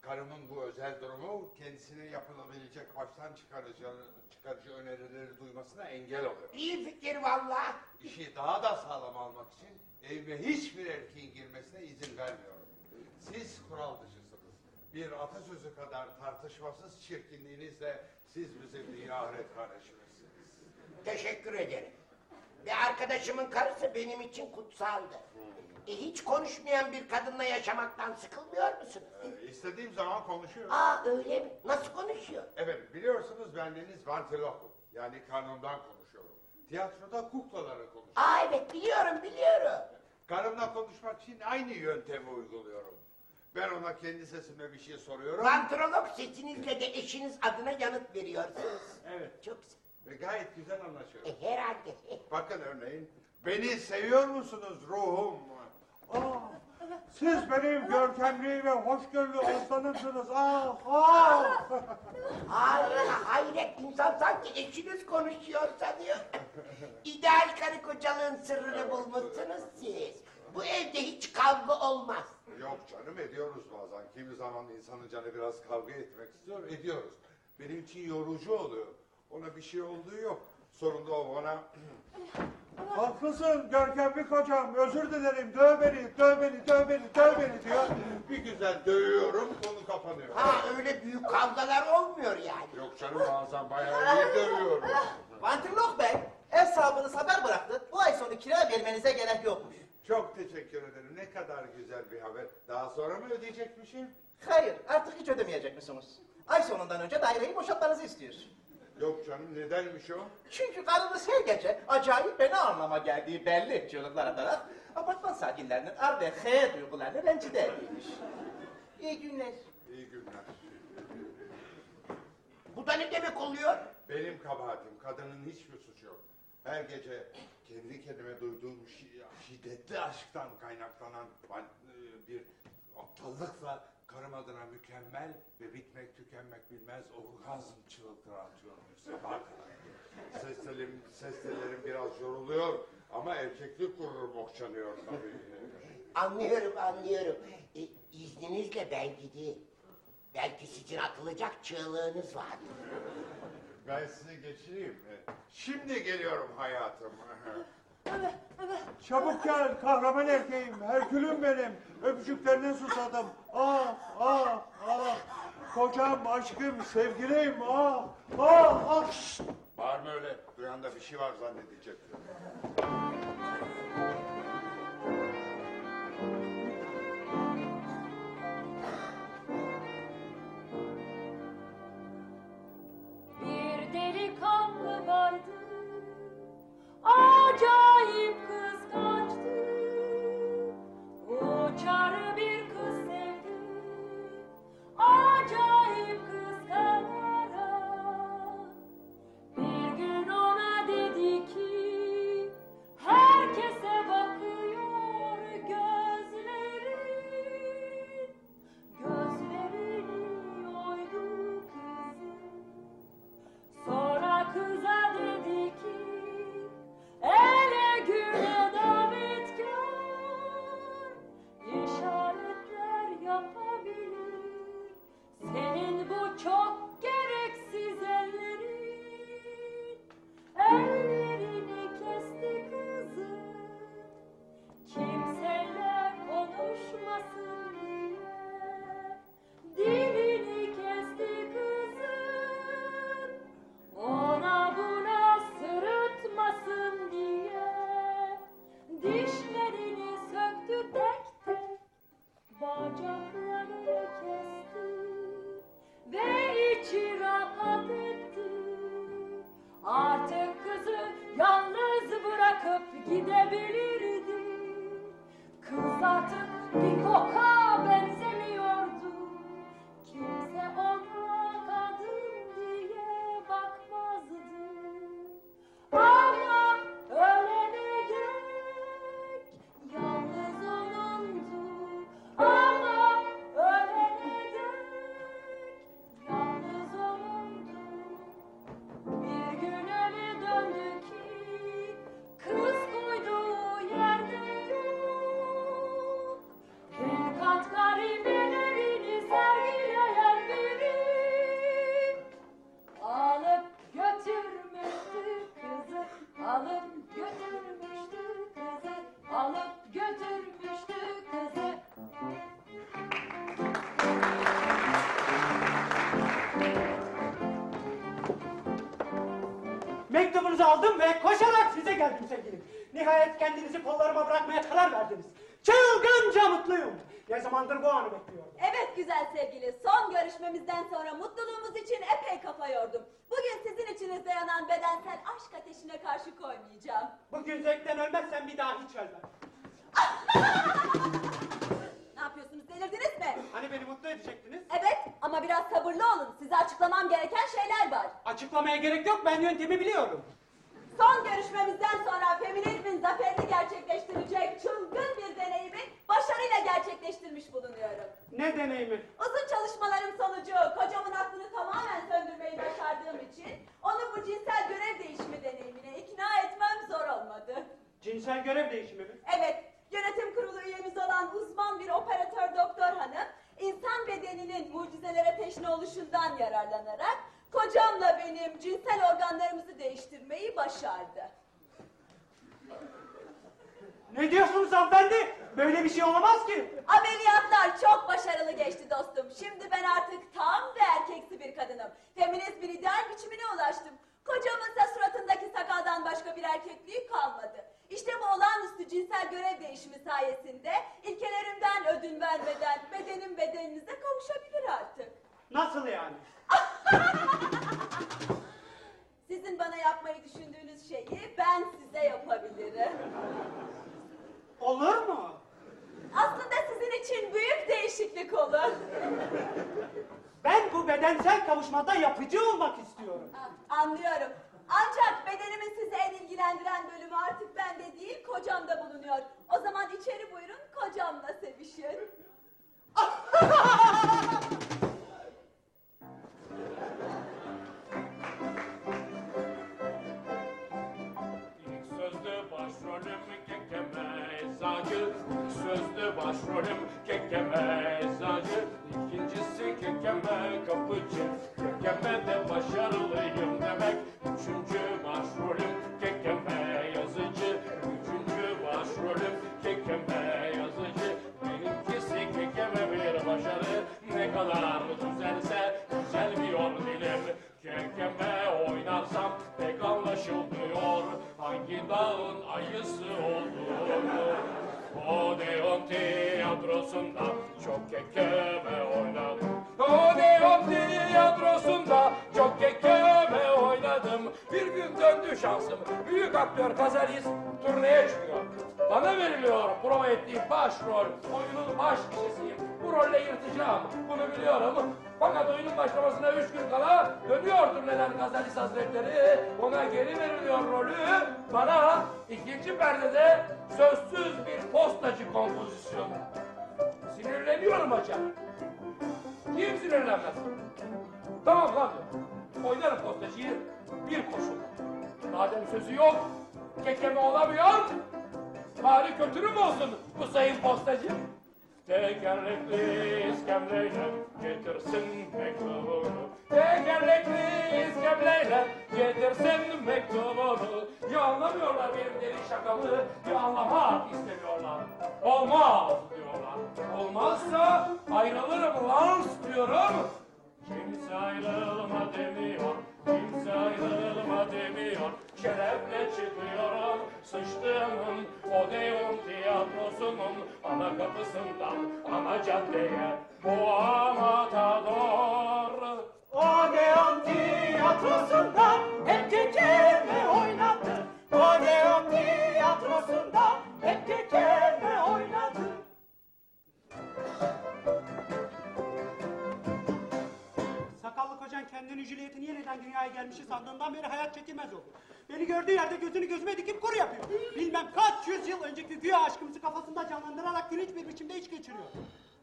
Karımın bu özel durumu kendisine yapılabilecek baştan çıkarıcı, çıkarıcı önerileri duymasına engel oluyor. İyi fikir valla. İşi daha da sağlam almak için evime hiçbir erkeğin girmesine izin vermiyorum. Siz kural dışısınız. Bir atasözü kadar tartışmasız çirkinliğinizle siz bize bir ahiret kardeşimizsiniz. Teşekkür ederim. Ve arkadaşımın karısı benim için kutsaldı. E, hiç konuşmayan bir kadınla yaşamaktan sıkılmıyor musunuz? Ee, istediğim zaman konuşuyorum. Aa öyle mi? Nasıl konuşuyor? Evet biliyorsunuz ben Deniz Vantilokum. Yani karnımdan konuşuyorum. Tiyatroda kuklaları konuşuyorum. Aa evet biliyorum biliyorum. Karımla konuşmak için aynı yöntemi uyguluyorum. Ben ona kendi sesimle bir şey soruyorum. Vantrolog sesinizle de eşiniz adına yanıt veriyorsunuz. Evet. Çok güzel. Ve gayet güzel anlaşıyoruz. E, herhalde. Bakın örneğin. Beni seviyor musunuz ruhum? Aa, siz benim görkemli ve hoşgörülü aslanımsınız. Ah, ah. Hayır, hayret insan sanki eşiniz konuşuyor sanıyor. İdeal karı kocalığın sırrını bulmuşsunuz siz. Bu evde hiç kavga olmaz. Yok canım ediyoruz bazen. Kimi zaman insanın canı biraz kavga etmek istiyor. Ediyoruz. Benim için yorucu oluyor. Ona bir şey olduğu yok. Sorun da o bana. Haklısın görkemli kocam. Özür dilerim. Döv beni, döv beni, döv beni, döv beni diyor. Bir güzel dövüyorum, konu kapanıyor. Ha öyle büyük kavgalar olmuyor yani. Yok canım bazen bayağı iyi dövüyorum. Vantrlok Bey, ev sahibiniz haber bıraktı. Bu ay sonu kira vermenize gerek yokmuş. Çok teşekkür ederim. Ne kadar güzel bir haber. Daha sonra mı ödeyecekmişim? Hayır, artık hiç ödemeyecek misiniz? Ay sonundan önce daireyi boşaltmanızı istiyor. Yok canım nedenmiş o? Çünkü karınız her gece acayip beni anlama geldiği belli çığlıklar atarak apartman sakinlerinin ar ve H duygularını rencide edilmiş. İyi günler. İyi günler. Bu da ne demek oluyor? Benim kabahatim. Kadının hiçbir suçu yok. Her gece kendi kendime duyduğum şi- şiddetli aşktan kaynaklanan ban- e, bir aptallıkla karım adına mükemmel ve bitmek tükenmek bilmez orgazm çığlıkları atıyorum sabaha kadar. Ses telim, ses tellerim biraz yoruluyor ama erkeklik gururum okşanıyor tabii. Anlıyorum anlıyorum. E, izninizle ben gideyim. Belki sizin atılacak çığlığınız var. Ben sizi geçireyim. Şimdi geliyorum hayatım. Çabuk gel kahraman erkeğim, Herkülüm benim. Öpücüklerine susadım. Ah, ah, ah. Kocam, aşkım, sevgilim. Ah, ah, ah. Şşt! Bağırma öyle. Duyan da bir şey var zannedecek. Bir delikanlı vardı, acayip Ne diyorsunuz hanımefendi? Böyle bir şey olamaz ki. Ameliyatlar çok başarılı geçti dostum. Şimdi ben artık tam ve erkeksi bir kadınım. Feminist bir ideal biçimine ulaştım. Kocamınsa suratındaki sakaldan başka bir erkekliği kalmadı. İşte bu olağanüstü cinsel görev değişimi sayesinde ilkelerimden ödün vermeden bedenim bedeninize kavuşabilir artık. Nasıl yani? (laughs) Sizin bana yapmayı düşündüğünüz şeyi ben size yapabilirim. Olur mu? Aslında sizin için büyük değişiklik olur. Ben bu bedensel kavuşmada yapıcı olmak istiyorum. Ah, Anlıyorum. Ancak bedenimin sizi en ilgilendiren bölümü artık bende değil, kocamda bulunuyor. O zaman içeri buyurun, kocamla sevişin. (laughs) başrolüm kekeme eczacı İkincisi kekeme kapıcı. Kekeme de başarılıyım demek Üçüncü başrolüm kekeme yazıcı. Üçüncü başrolüm kekeme yazıcı. Benimkisi kekeme bir başarı Ne kadar bir yol dilim Kekeme oynarsam pek anlaşılmıyor Hangi dağın ayısı olduğunu Odeon tiyatrosunda çok kekeme oynadım Odeon tiyatrosunda çok kekeme oynadım Bir gün döndü şansım. Büyük aktör Kazalis turneye çıkıyor. Bana veriliyor prova ettiğim başrol. Oyunun baş kişisiyim. Bu rolle yırtacağım. Bunu biliyorum. Fakat oyunun başlamasına üç gün kala dönüyor turneden Kazalis Hazretleri. Ona geri veriliyor rolü. Bana ikinci perdede sözsüz bir postacı kompozisyonu. Sinirleniyorum hocam. Kim sinirlenmez? Tamam lan. Oynarım postacıyı bir koşulla. Madem sözü yok, kekeme olamıyor, bari kötürü mü olsun bu sayın postacı? Tekerlekli iskemleyle getirsin mektubunu Tekerlekli iskemleyle getirsin anlamıyorlar benim deli şakamı, ya anlamak istemiyorlar. Olmaz diyorlar. Olmazsa ayrılırım lan diyorum. Kimse ayrılma demiyor, kimse ayrılma demiyor. Şerefle çıkıyorum, sıçtığımın Odeon tiyatrosunun ana kapısından ana caddeye. Bu amatador. Odeon tiyatrosunda hep kekeme oynadı. Odeon tiyatrosunda hep oynadı. Kendini Juliet'in yeniden dünyaya gelmişi sandığından beri hayat çekilmez oldu. Beni gördüğü yerde gözünü gözüme dikip kuru yapıyor. Bilmem kaç yüzyıl önceki güya aşkımızı kafasında canlandırarak gülünç bir biçimde iç geçiriyor.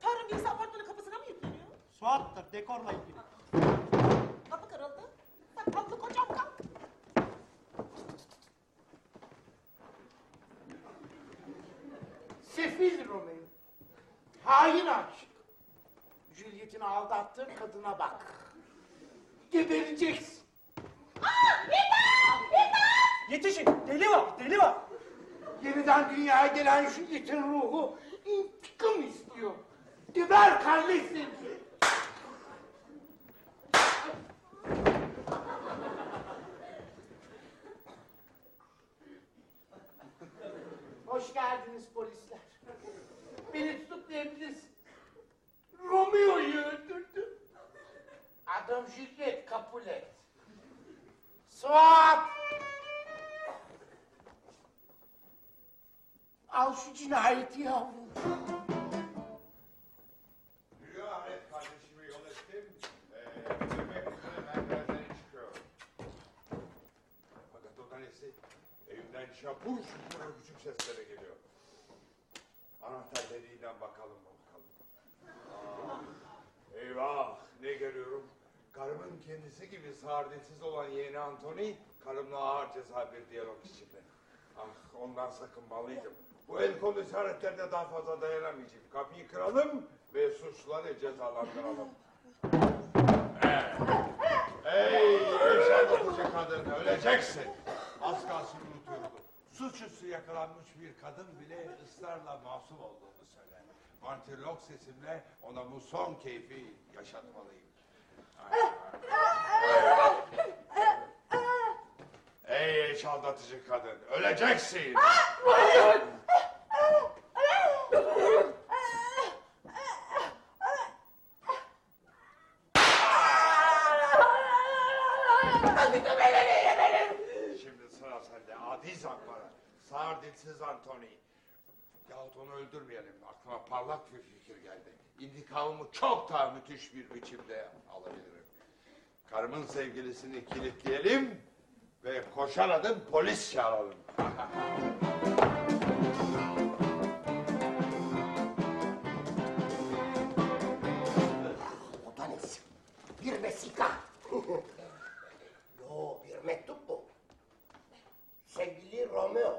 Tanrım birisi apartmanın kapısına mı yükleniyor? Suattır, dekorla ilgili. Kapı kırıldı. Sakallı kocam kalk. Sefil Romeo. Hain aşık. Juliet'in aldattığı kadına bak. Gebereceksin. Aa, Vedat! Vedat! Yetişin, deli var, deli var. Yeniden dünyaya gelen şu itin ruhu intikam istiyor. Geber kardeşim. Hoş geldiniz polisler. Beni tutuklayabilirsiniz. Romeo'yu öldürdü. Adam Juliet kabul et. Suat! Al şu cinayeti yavrum. Rüya et kardeşimi yol ettim. Ee, bitirmek üzere merdivenden çıkıyor. Fakat o tanesi evimden şupur küçük seslere geliyor. Anahtar deliğinden bakalım bakalım. Aa, eyvah ne görüyorum. Karımın kendisi gibi saadetiz olan yeğeni Antony, karımla ağır ceza bir diyalog içinde. Ah ondan sakınmalıydım. Bu el kol işaretlerine daha fazla dayanamayacağım. Kapıyı kıralım ve suçluları cezalandıralım. Ey iş anlatıcı kadın öleceksin. Az kalsın unutuyordum. Suçüstü yakalanmış bir kadın bile ısrarla masum olduğunu söyler. Vantilok sesimle ona bu son keyfi yaşatmalıyım. Ey aldatıcı kadın öleceksin. Şimdi sıra sende adi zampara. Sağır dilsiz Antony. Yahut onu öldürmeyelim. Aklıma parlak bir fikir geldi. İntikamımı çok daha müthiş bir biçimde alabilirim. Karımın sevgilisini kilitleyelim ve koşar adım polis çağıralım. (laughs) O da nesi? Bir vesika. Yo bir mektup bu. Sevgili Romeo.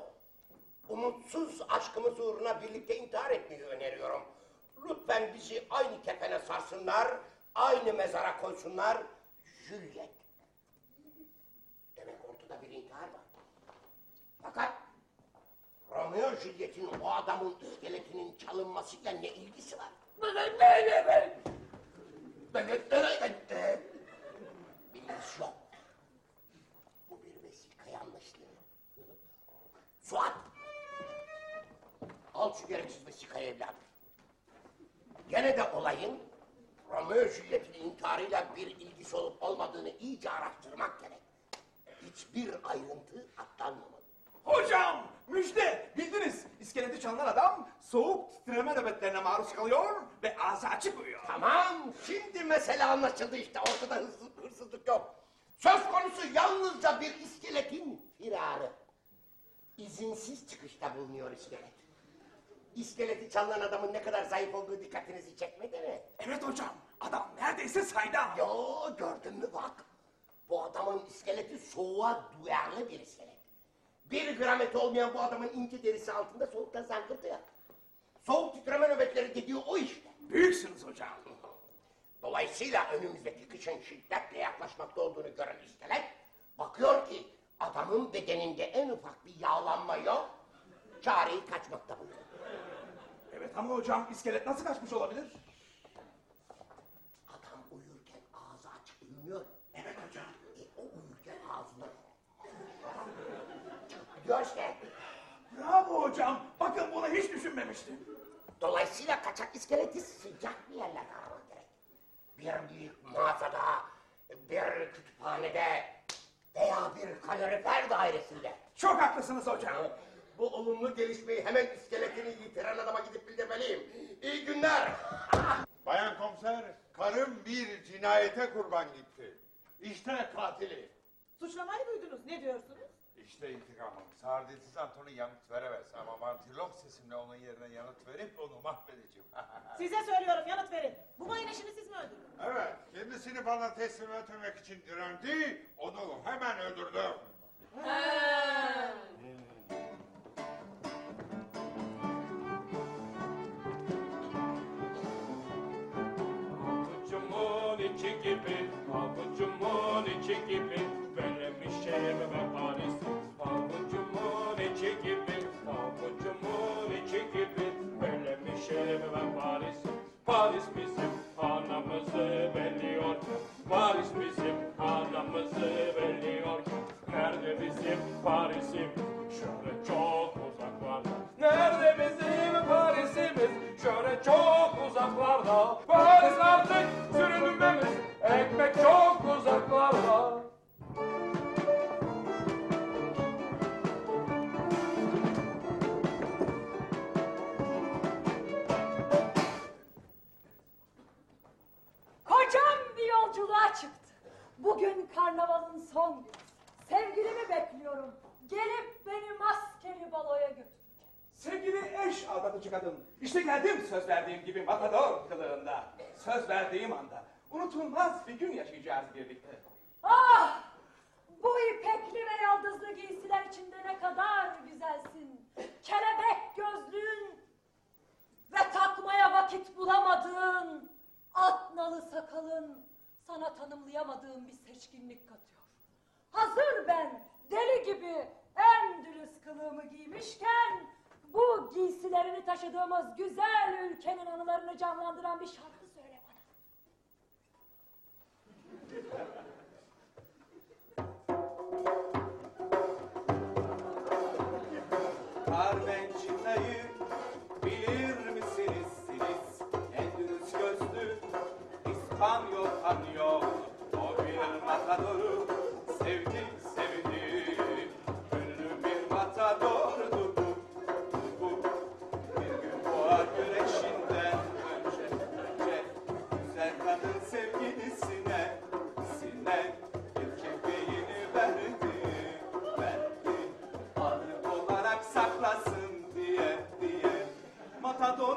Umutsuz aşkımız uğruna birlikte intihar etmeyi öneriyorum. Lütfen bizi aynı kefene sarsınlar, aynı mezara koysunlar. Juliet. Demek ortada bir intihar var. Fakat Romeo Juliet'in o adamın iskeletinin çalınmasıyla ne ilgisi var? Bir Gene de olayın Romeo Juliet'in intiharıyla bir ilgisi olup olmadığını iyice araştırmak gerek. Hiçbir ayrıntı atlanmamalı. Hocam müjde bildiniz iskeleti çalınan adam soğuk titreme nöbetlerine maruz kalıyor ve ağzı açık uyuyor. Tamam, şimdi mesele anlaşıldı işte. Ortada hırsız, hırsızlık yok. Söz konusu yalnızca bir iskeletin firarı. İzinsiz çıkışta bulunuyor iskelet. İskeleti çalınan adamın ne kadar zayıf olduğu dikkatinizi çekmedi mi? Evet hocam adam neredeyse saydam. Yo gördün mü bak. Bu adamın iskeleti soğuğa duyarlı bir iskelet. Bir gram eti olmayan bu adamın ince derisi altında soğuktan zangırtıyor. Soğuk titreme nöbetleri dediği o işte. Büyüksünüz hocam. Dolayısıyla önümüzdeki kışın şiddetle yaklaşmakta olduğunu gören iskelet bakıyor ki adamın bedeninde en ufak bir yağlanma yok. Çareyi kaçmakta buluyor. Evet ama hocam iskelet nasıl kaçmış olabilir? Adam uyurken ağzı açık uyumuyor. Evet hocam. E, o uyurken ağzına Gidiyor işte. Bravo hocam. Bakın bunu hiç düşünmemiştim. Dolayısıyla kaçak iskeleti sıcak bir yerlerde aramak gerek. Bir büyük mağazada, bir kütüphanede veya bir kalorifer dairesinde. Çok haklısınız hocam. Bu olumlu gelişmeyi hemen iskeletini yitiren adama gidip bildirmeliyim. İyi günler. (laughs) Bayan komiser, karım bir cinayete kurban gitti. İşte katili. Suçlamayı duydunuz. Ne diyorsunuz? İşte intikamım. Sardilsiz Antony yanıt veremez ama mantilok sesimle onun yerine yanıt verip onu mahvedeceğim. (laughs) Size söylüyorum yanıt verin. Bu mayın eşini siz mi öldürdünüz? evet, kendisini bana teslim etmemek için direndi, onu hemen öldürdüm. Avucumun gibi Avucumun içi gibi Veremiş şehrime Paris. Avucumun içi gibi Avucumun içi gibi Veremiş şehrime Paris. Paris bizim anamızı belliyor. Paris bizim anamızı belliyor. Nerede bizim Paris'im? Şöyle çok uzaklarda. Nerede bizim Paris'imiz? Şöyle çok uzaklarda. Paris artık ekmek çok uzaklarda. Kocam bir yolculuğa çıktı. Bugün karnavalın son günü. Sevgilimi bekliyorum. Gelip beni maskeli baloya götür. Sevgili eş aldatıcı kadın, işte geldim söz verdiğim gibi matador kılığında. Söz verdiğim anda unutulmaz bir gün yaşayacağız birlikte. Ah! Bu ipekli ve yaldızlı giysiler içinde ne kadar güzelsin. Kelebek gözlüğün ve takmaya vakit bulamadığın atnalı sakalın sana tanımlayamadığım bir seçkinlik katıyor. Hazır ben deli gibi Endülüs kılığımı giymişken bu giysilerini taşıdığımız güzel ülkenin anılarını canlandıran bir şarkı Amen.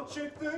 çıktı.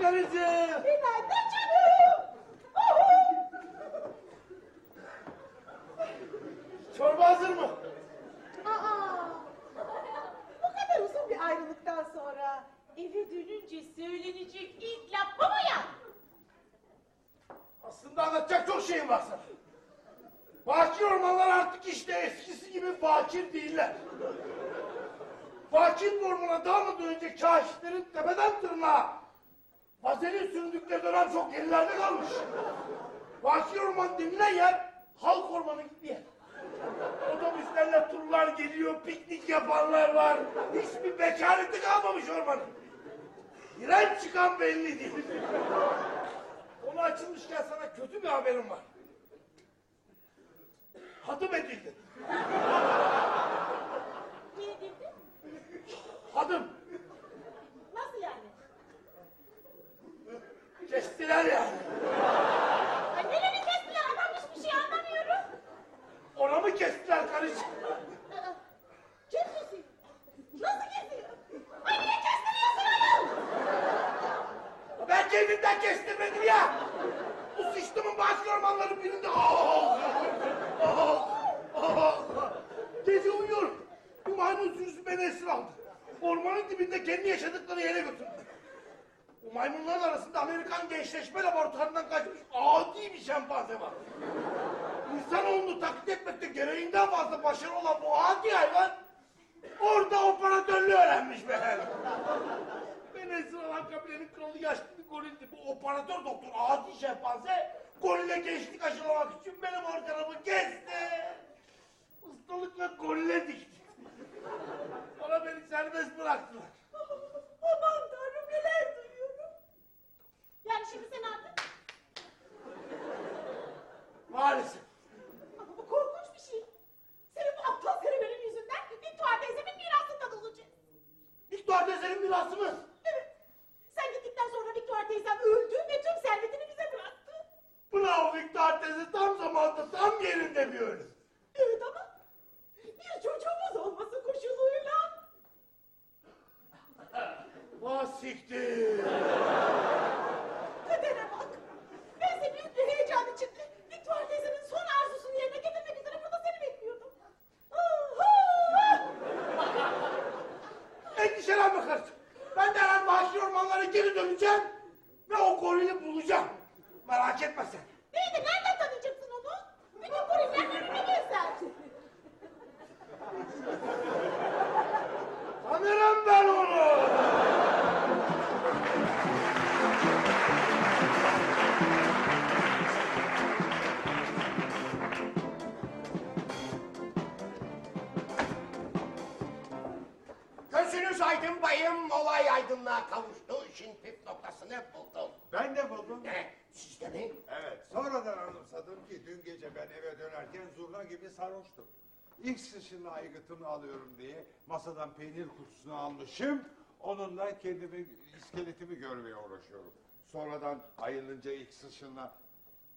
vereceğim. çıkan belli değil. Onu açılmışken sana kötü bir haberim var. Hadım edildin. Ne edildin? Hadım. Nasıl yani? Kestiler yani. E, Ay nereni kestiler? Adam hiçbir şey anlamıyorum. Ona mı kestiler karıcığım? Aa, Kes. Nasıl kesiyor? Ay niye kes? Ben kendimden kestirmedim ya. Bu sıçtımın bahçe ormanları birinde. Oh oh oh, oh! oh! oh! Gece uyuyorum. Bu maymun sürüsü beni esir aldı. Ormanın dibinde kendi yaşadıkları yere götürdü. Bu maymunların arasında Amerikan gençleşme laboratuvarından kaçmış adi bir şempanze var. İnsanoğlunu taklit etmekte gereğinden fazla başarılı olan bu adi hayvan orada operatörlüğü öğrenmiş be. Beni esir alan kabilenin kralı yaşlı gorildi. Bu operatör doktor adi şempanze gorile gençlik aşılamak için benim organımı kesti. Diye masadan peynir kutusunu almışım. Onunla kendimi, iskeletimi görmeye uğraşıyorum. Sonradan ayılınca ilk sıçınla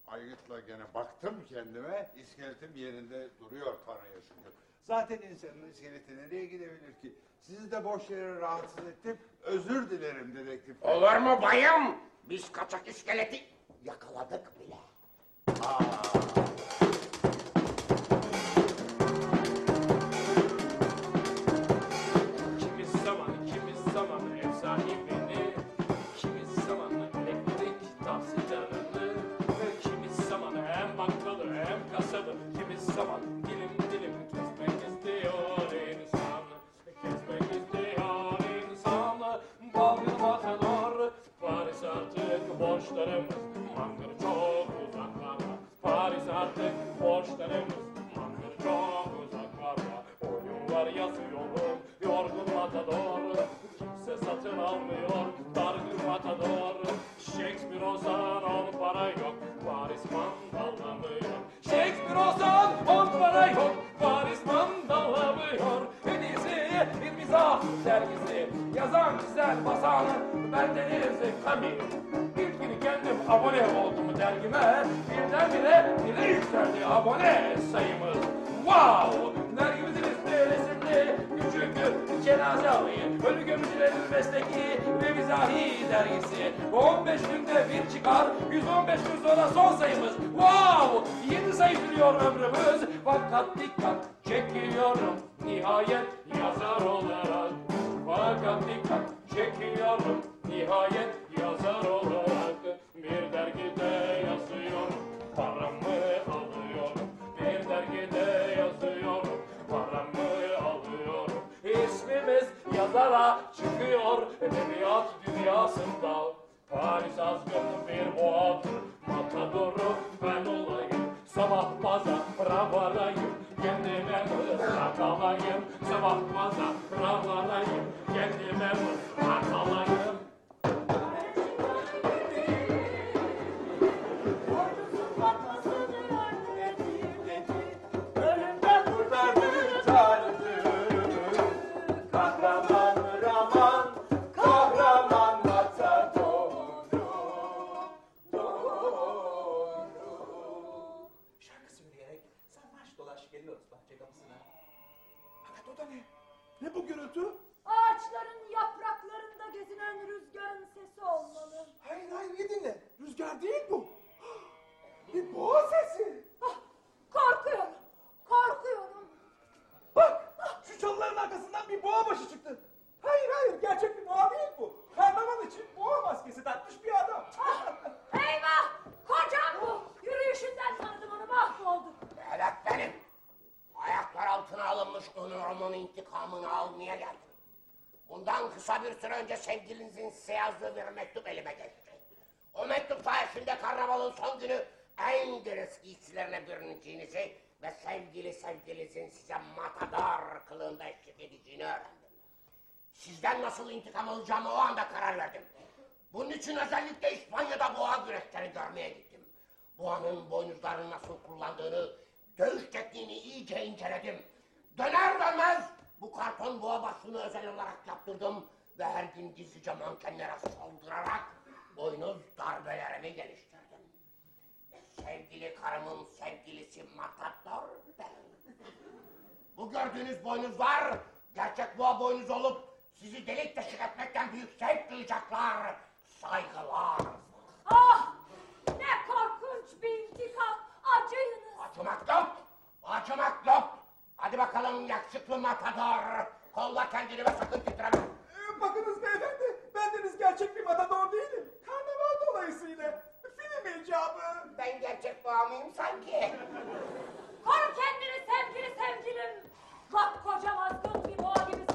aygıtla gene baktım kendime. İskeletim yerinde duruyor Tanrı'ya şükür. Zaten insanın iskeleti nereye gidebilir ki? Sizi de boş yere rahatsız ettim. Özür dilerim dedektif. Olur mu bayım? Biz kaçak iskeleti yakaladık bile. Kimi kami. İlk günü kendim abone oldum dergime, birdenbire bire yükseldi abone sayımız. Wow! Dergimizin resimli, küçük cenaze alayı, ölü gömücülerin mesleki ve mizahi dergisi. 15 günde bir çıkar, 115 gün sonra son sayımız. Wow! 7 sayı sürüyor ömrümüz, fakat dikkat çekiyorum nihayet yazar olarak. Fakat dikkat çekiyorum nihayet yazar olarak. Bir dergide yazıyorum, paramı alıyorum. Bir dergide yazıyorum, paramı alıyorum. İsmimiz yazara çıkıyor edebiyat dünyasında. Paris azgın bir boğadır, matadoru ben olayım. Sabah maza bravalayım, kendime mızrak alayım. Sabah maza bravalayım, kendime mızrak alayım. Rüzgarın sesi olmalı. Hayır hayır iyi dinle. Rüzgar değil bu. Bir boğa sesi. Ah, korkuyorum, korkuyorum. Bak şu çalıların arkasından bir boğa başı çıkıyor. çıktı. Hayır hayır gerçek bir boğa değil bu. Karnaval için boğa maskesi takmış bir adam. Eyvah! Kocam bu! Yürüyüşünden tanıdım onu mahvoldum. Evet benim. Ayaklar altına alınmış onurumun intikamını almaya geldim. Bundan kısa bir süre önce sevgilinizin size yazdığı bir mektup elime geçti. O mektup sayesinde karnavalın son günü en deniz giysilerine bürüneceğinizi ve sevgili sevgilinizin size matador kılığında eşlik edeceğini öğrendim. Sizden nasıl intikam alacağımı o anda karar verdim. Bunun için özellikle İspanya'da boğa güreşleri görmeye gittim. Boğanın boynuzlarını nasıl kullandığını, dövüş tekniğini iyice inceledim. Döner dönmez bu karton boğa başlığını özel olarak yaptırdım ve her gün gizlice mankenlere saldırarak boynuz darbelerimi geliştirdim. Sevgili karımın sevgilisi Matador ben. Bu gördüğünüz boynuzlar gerçek boğa boynuz olup sizi delik deşik etmekten büyük zevk duyacaklar. Saygılar. Ah! Ne korkunç bir intikam! Acıyınız! Acımak yok. Acımak yok. Hadi bakalım yakışıklı matador. Kolla kendini ve sakın titreme. Ee, Bakınız beyefendi bendeniz gerçek bir matador değilim. Karnaval dolayısıyla. Film icabı. Ben gerçek boğa mıyım sanki? Koru kendini sevgili sevgilim! Bak kocam azgın bir boğa gibi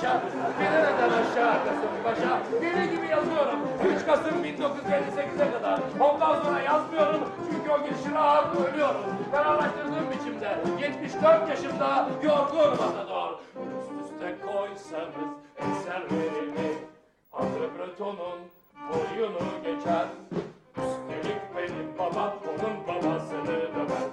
Paşa, dileneden aşağı Kasım Paşa Deli gibi yazıyorum. 3 Kasım 1958'e kadar. Ondan sonra yazmıyorum çünkü o gün rahat ölüyorum. Kararlaştırdığım biçimde 74 yaşımda yorgun matador Üst üste koysanız eserlerimi Andre Breton'un boyunu geçer. Üstelik benim babam onun babasını döver.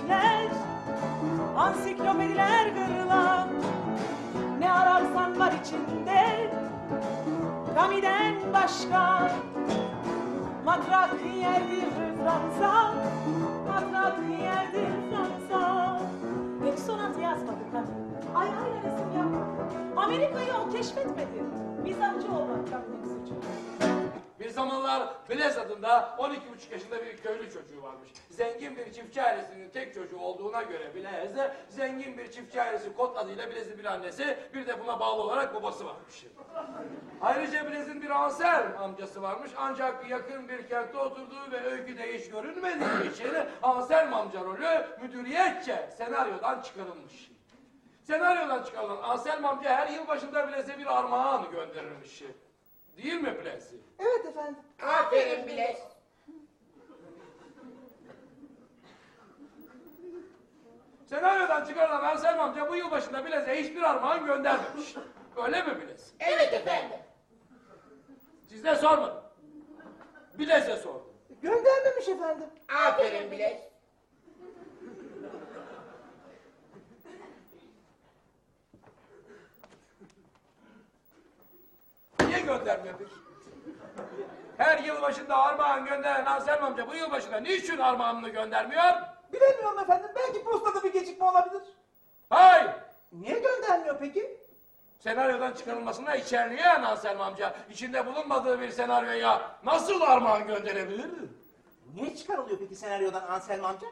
Sözlükler, ansiklopediler gırla. Ne ararsan var içinde, Gami'den başka. Matrak yerdir Fransa, matrak yerdir Fransa. Hep sonat yazmadı kadın, ayağıyla resim yapmadı. Amerika'yı o keşfetmedi. Mizahçı olmaktan tek suçu. Bir zamanlar Blaise adında 12,5 yaşında bir köylü çocuğu varmış. Zengin bir çiftçi ailesinin tek çocuğu olduğuna göre Blaise, zengin bir çiftçi ailesi kod adıyla Blais'in bir annesi, bir de buna bağlı olarak babası varmış. Ayrıca Blais'in bir Anselm amcası varmış ancak yakın bir kentte oturduğu ve öyküde hiç görünmediği için Anselm amca rolü müdüriyetçe senaryodan çıkarılmış. Senaryodan çıkarılan Anselm amca her yıl başında Blais'e bir armağan gönderirmiş. Değil mi Blaise? Evet efendim. Aferin Bilek. Senaryodan çıkarılan Anselm amca bu yılbaşında Bilez'e hiçbir armağan göndermemiş. Öyle mi Bilez? Evet efendim. Size sormadım. Bilez'e sordum. Göndermemiş efendim. Aferin Bilez. Niye göndermemiş? Her yılbaşında armağan gönderen Anselm amca bu yılbaşında niçin armağanını göndermiyor? Bilemiyorum efendim. Belki postada bir gecikme olabilir. Hayır. Niye göndermiyor peki? Senaryodan çıkarılmasına içerleyen Anselm amca içinde bulunmadığı bir senaryoya nasıl armağan gönderebilir? Niye çıkarılıyor peki senaryodan Anselm amca?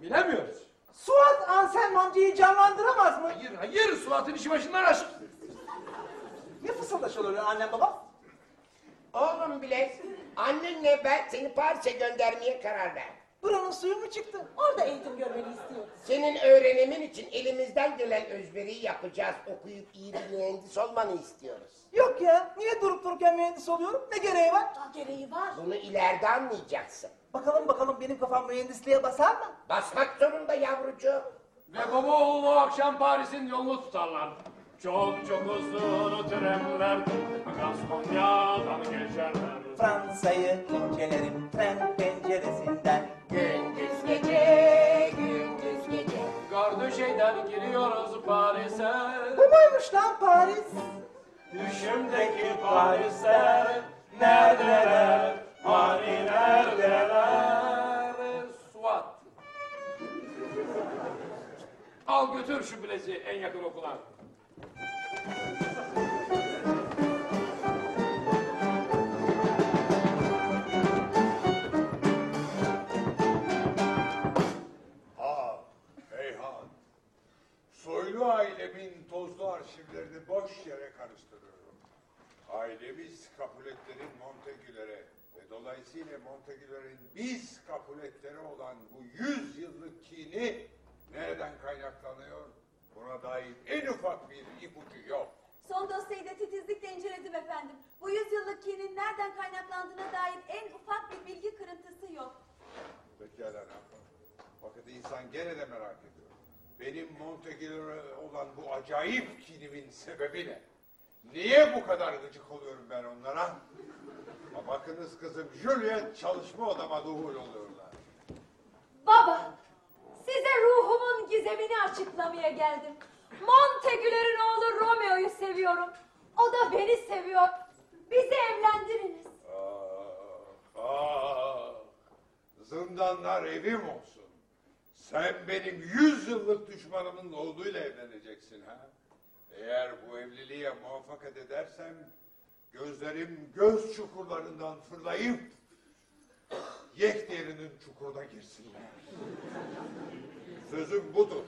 Bilemiyoruz. Suat Anselm amcayı canlandıramaz mı? Hayır hayır Suat'ın işi başından aşk. Ne fısıldaşıyorlar annem babam? Oğlum bile annenle ben seni Paris'e göndermeye karar verdim. Buranın suyu mu çıktı? Orada eğitim görmeni istiyoruz. Senin öğrenimin için elimizden gelen özveriyi yapacağız. Okuyup iyi bir mühendis olmanı istiyoruz. Yok ya. Niye durup dururken mühendis oluyorum? Ne gereği var? Aa, gereği var. Bunu ileride anlayacaksın. Bakalım bakalım benim kafam mühendisliğe basar mı? Basmak zorunda yavrucuğum. Ve baba oğlu o akşam Paris'in yolunu tutarlar. Çok çok uzun trenler Gaskonya'dan geçerler. Fransa'yı incelerim tren penceresinden. Gündüz gece, gündüz gece. Gardüşey'den giriyoruz Paris'e. Bu muymuş lan Paris? Düşümdeki Parisler neredeler? Hani neredeler? Suat. Al götür şu bilezi en yakın okula. Ah, heyhat. Soylu ailemin tozlu arşivlerini boş yere karıştırıyorum. Ailemiz Capuletlerin Montegülere ve dolayısıyla Montegülerin biz Capuletleri olan bu yüz yıllık kini nereden kaynaklanıyor? Buna dair en ufak bir ipucu yok. Son dosyayı da titizlikle inceledim efendim. Bu yüzyıllık kinin nereden kaynaklandığına dair en ufak bir bilgi kırıntısı yok. Pekala ne yapalım? Fakat insan gene de merak ediyor. Benim Montegüler'e olan bu acayip kinimin sebebi ne? Niye bu kadar gıcık oluyorum ben onlara? Ha, bakınız kızım Juliet çalışma odama duhul oluyorlar. Baba, size ruhumun gizemini açıklamaya geldim. Montegülerin oğlu Romeo'yu seviyorum. O da beni seviyor. Bizi evlendiriniz. Ah, ah, zindanlar evim olsun. Sen benim yüz yıllık düşmanımın oğluyla evleneceksin ha? Eğer bu evliliğe muvaffakat edersem gözlerim göz çukurlarından fırlayıp yek derinin çukuruna girsinler. Sözüm budur.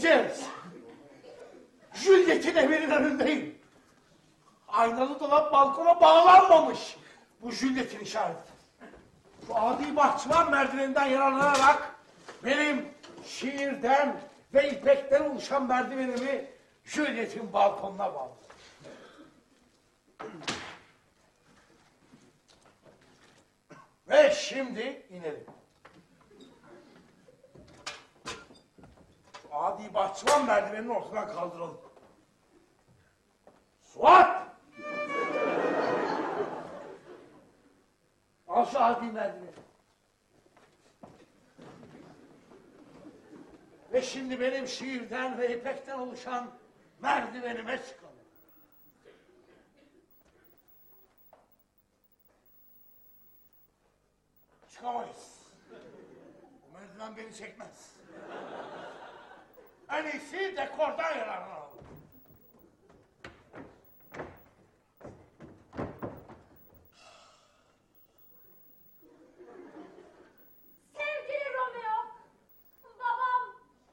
Yarısı. Juliet'in evinin önündeyim. Aynalı dolap balkona bağlanmamış. Bu Juliet'in işareti. Şu adi bahçıvan merdiveninden yararlanarak benim şiirden ve ipekten oluşan merdivenimi Juliet'in balkonuna bağladım. Ve şimdi inelim. Şu adi bahçıvan merdivenini ortadan kaldıralım. Suat! Al şu adi merdiveni. Ve şimdi benim şiirden ve ipekten oluşan merdivenime çıkalım. Çıkamayız. Bu merdiven beni çekmez. En iyisi dekordan yararlanalım. Sevgili Romeo, babam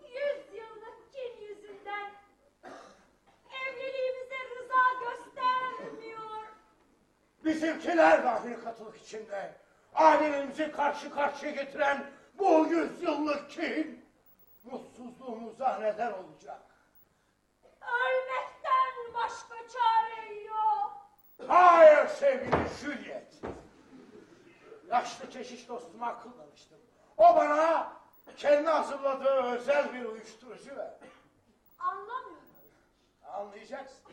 yüz yıllık kin yüzünden evliliğimize rıza göstermiyor. Bizimkiler dahi katılık içinde. Ailemizi karşı karşıya getiren bu yüzyıllık kin mutsuzluğumuza neden olacak. Ölmekten başka çare yok. Hayır sevgili Juliet. Yaşlı keşiş dostuma akıl danıştım. O bana kendi hazırladığı özel bir uyuşturucu verdi. Anlamıyorum. Anlayacaksın.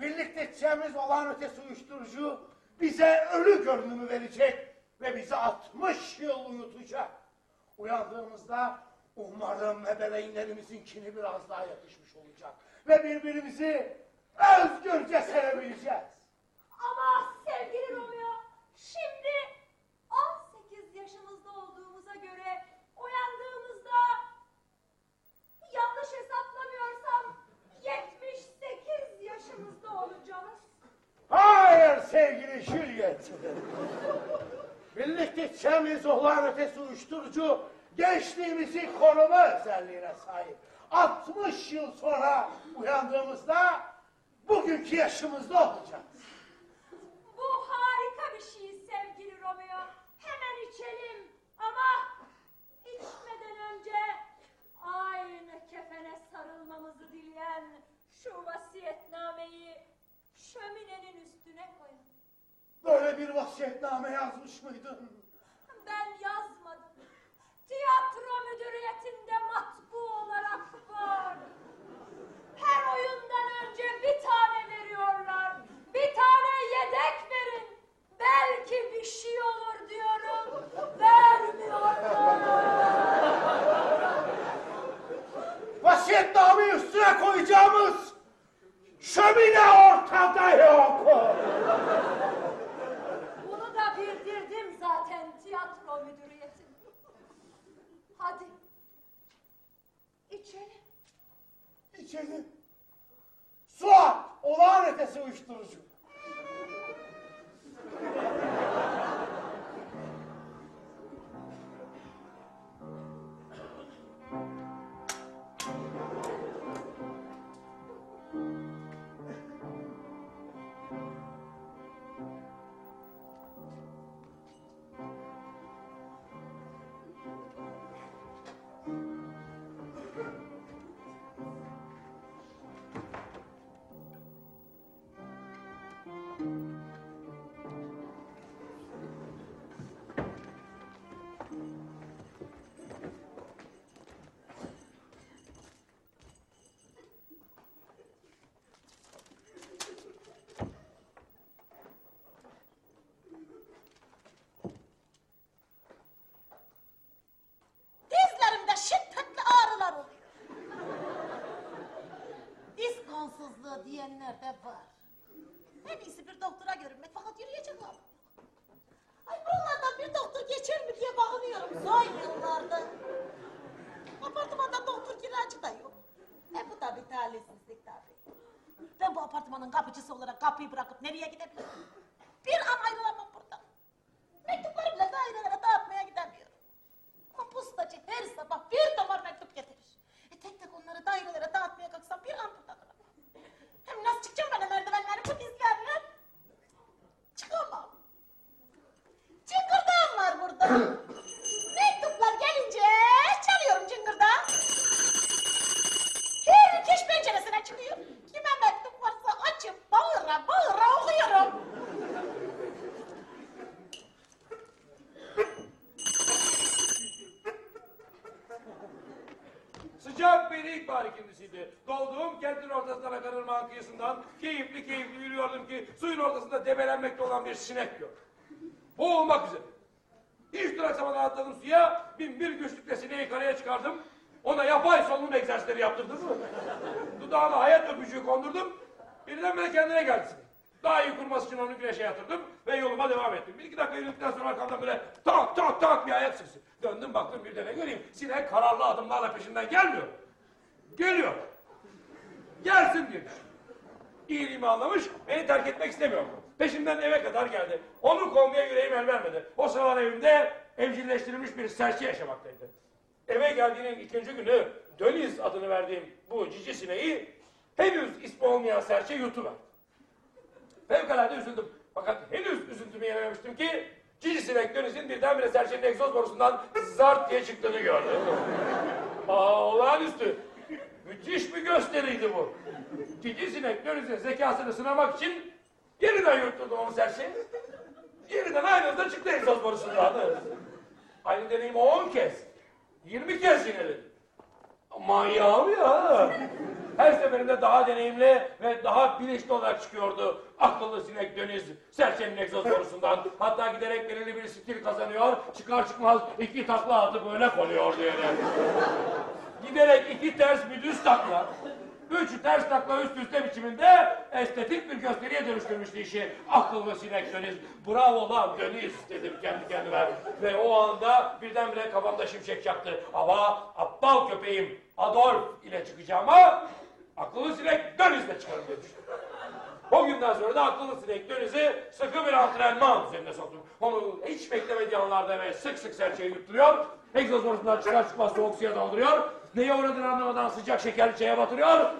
Birlikte içeceğimiz olan ötesi uyuşturucu bize ölü görünümü verecek ve bizi 60 yıl uyutacak. Uyandığımızda umarım ebeveynlerimizin kini biraz daha yakışmış olacak. Ve birbirimizi özgürce sevebileceğiz. Ama sevgili Romeo, şimdi 18 yaşımızda olduğumuza göre uyandığımızda yanlış hesaplamıyorsam 78 yaşımızda olacağız. Hayır sevgili Juliet. Birlikte içeceğimiz olan ötesi uyuşturucu gençliğimizi koruma özelliğine sahip. 60 yıl sonra uyandığımızda bugünkü yaşımızda olacağız. Bu harika bir şey sevgili Romeo. Hemen içelim ama içmeden önce aynı kefene sarılmamızı dileyen şu vasiyetnameyi şöminenin üstüne koyun. Böyle bir vasiyetname yazmış mıydın? Ben yazmadım. Tiyatro müdüriyetinde matbu olarak var. Her oyundan önce bir tane veriyorlar. Bir tane yedek verin. Belki bir şey olur diyorum. Vermiyorlar. Vasiyetnameyi üstüne koyacağımız şömine ortada yok. Bunu da bildirdim zaten tiyatro müdüriyetine. Hadi. İçelim. İçelim. Suat, olağan ötesi uyuşturucu. Diz kansızlığı diyenler de var. En iyisi bir doktora görünmek fakat yürüyecek halim. Ay buralardan bir doktor geçer mi diye bakınıyorum son yıllarda. Apartmanda doktor kiracı da yok. E bu da bir talihsizlik tabii. Ben bu apartmanın kapıcısı olarak kapıyı bırakıp nereye gidebilirim? Bir an ayrılamam buradan. Mektuplarımla dairelere dağıtmaya gidemiyorum. Ama postacı her sabah bir damar mektup getirir. E tek tek onları dairelere dağıtmaya kalksam bir an burada nasıl çıkacağım ben o merdivenleri bu dizlerle? Çıkamam. Çıngırdağım var burada. (clears throat) İlkbahar ikindisiydi. Doğduğum kentin ortasından akan ırmağın kıyısından keyifli keyifli yürüyordum ki suyun ortasında debelenmekte olan bir sinek gördüm. Boğulmak üzere. Hiç duraksamadan atladım suya, bin bir güçlükle sineği karaya çıkardım. Ona yapay solunum egzersizleri yaptırdım. Dudağına hayat öpücüğü kondurdum. Birdenbire kendine geldi. Daha iyi kurması için onu güneşe yatırdım ve yoluma devam ettim. Bir iki dakika yürüdükten sonra arkamdan böyle tak tak tak bir ayak sesi. Döndüm baktım bir de ne göreyim. Sinek kararlı adımlarla peşinden gelmiyor. Geliyor. Gelsin diye düşündüm. İyiliğimi anlamış, beni terk etmek istemiyor. Peşimden eve kadar geldi. Onu kovmaya yüreğim el vermedi. O sıralar evimde evcilleştirilmiş bir serçe yaşamaktaydı. Eve geldiğinin ikinci günü Döniz adını verdiğim bu cici sineği henüz ismi olmayan serçe yutuverdi. Fevkalade üzüldüm. Fakat henüz üzüntümü yenememiştim ki cici sinek Döniz'in birdenbire serçenin egzoz borusundan zart diye çıktığını gördüm. Aa, olağanüstü. Müthiş bir gösteriydi bu. Cici sinek Döniz'in zekasını sınamak için yeniden yutturdu onu serçe. Yeniden aynı hızda çıktı egzoz borusundan. Aynı deneyimi on kez, yirmi kez yineledi. Manyağım ya. Her seferinde daha deneyimli ve daha bilinçli olarak çıkıyordu. Akıllı sinek döniz, serçenin egzoz borusundan. Hatta giderek belirli bir stil kazanıyor. Çıkar çıkmaz iki takla atıp öne konuyordu yani. Giderek iki ters bir düz takla. Üç ters takla üst üste biçiminde estetik bir gösteriye dönüştürmüştü işi. Akıllı sinek döniz. Bravo lan döniz dedim kendi kendime. Ve o anda birdenbire kafamda şimşek çaktı. Ama aptal köpeğim Adolf ile çıkacağıma akıllı sinek dönizle çıkarım düşündüm. O günden sonra da akıllı sinek dönüzü sıkı bir antrenman üzerine soktum. Onu hiç beklemediği anlarda ve sık sık serçeyi yutturuyor. Egzoz borusundan çıkar çıkmaz soğuk suya dolduruyor. Neye uğradığını anlamadan sıcak şekerli çaya batırıyor.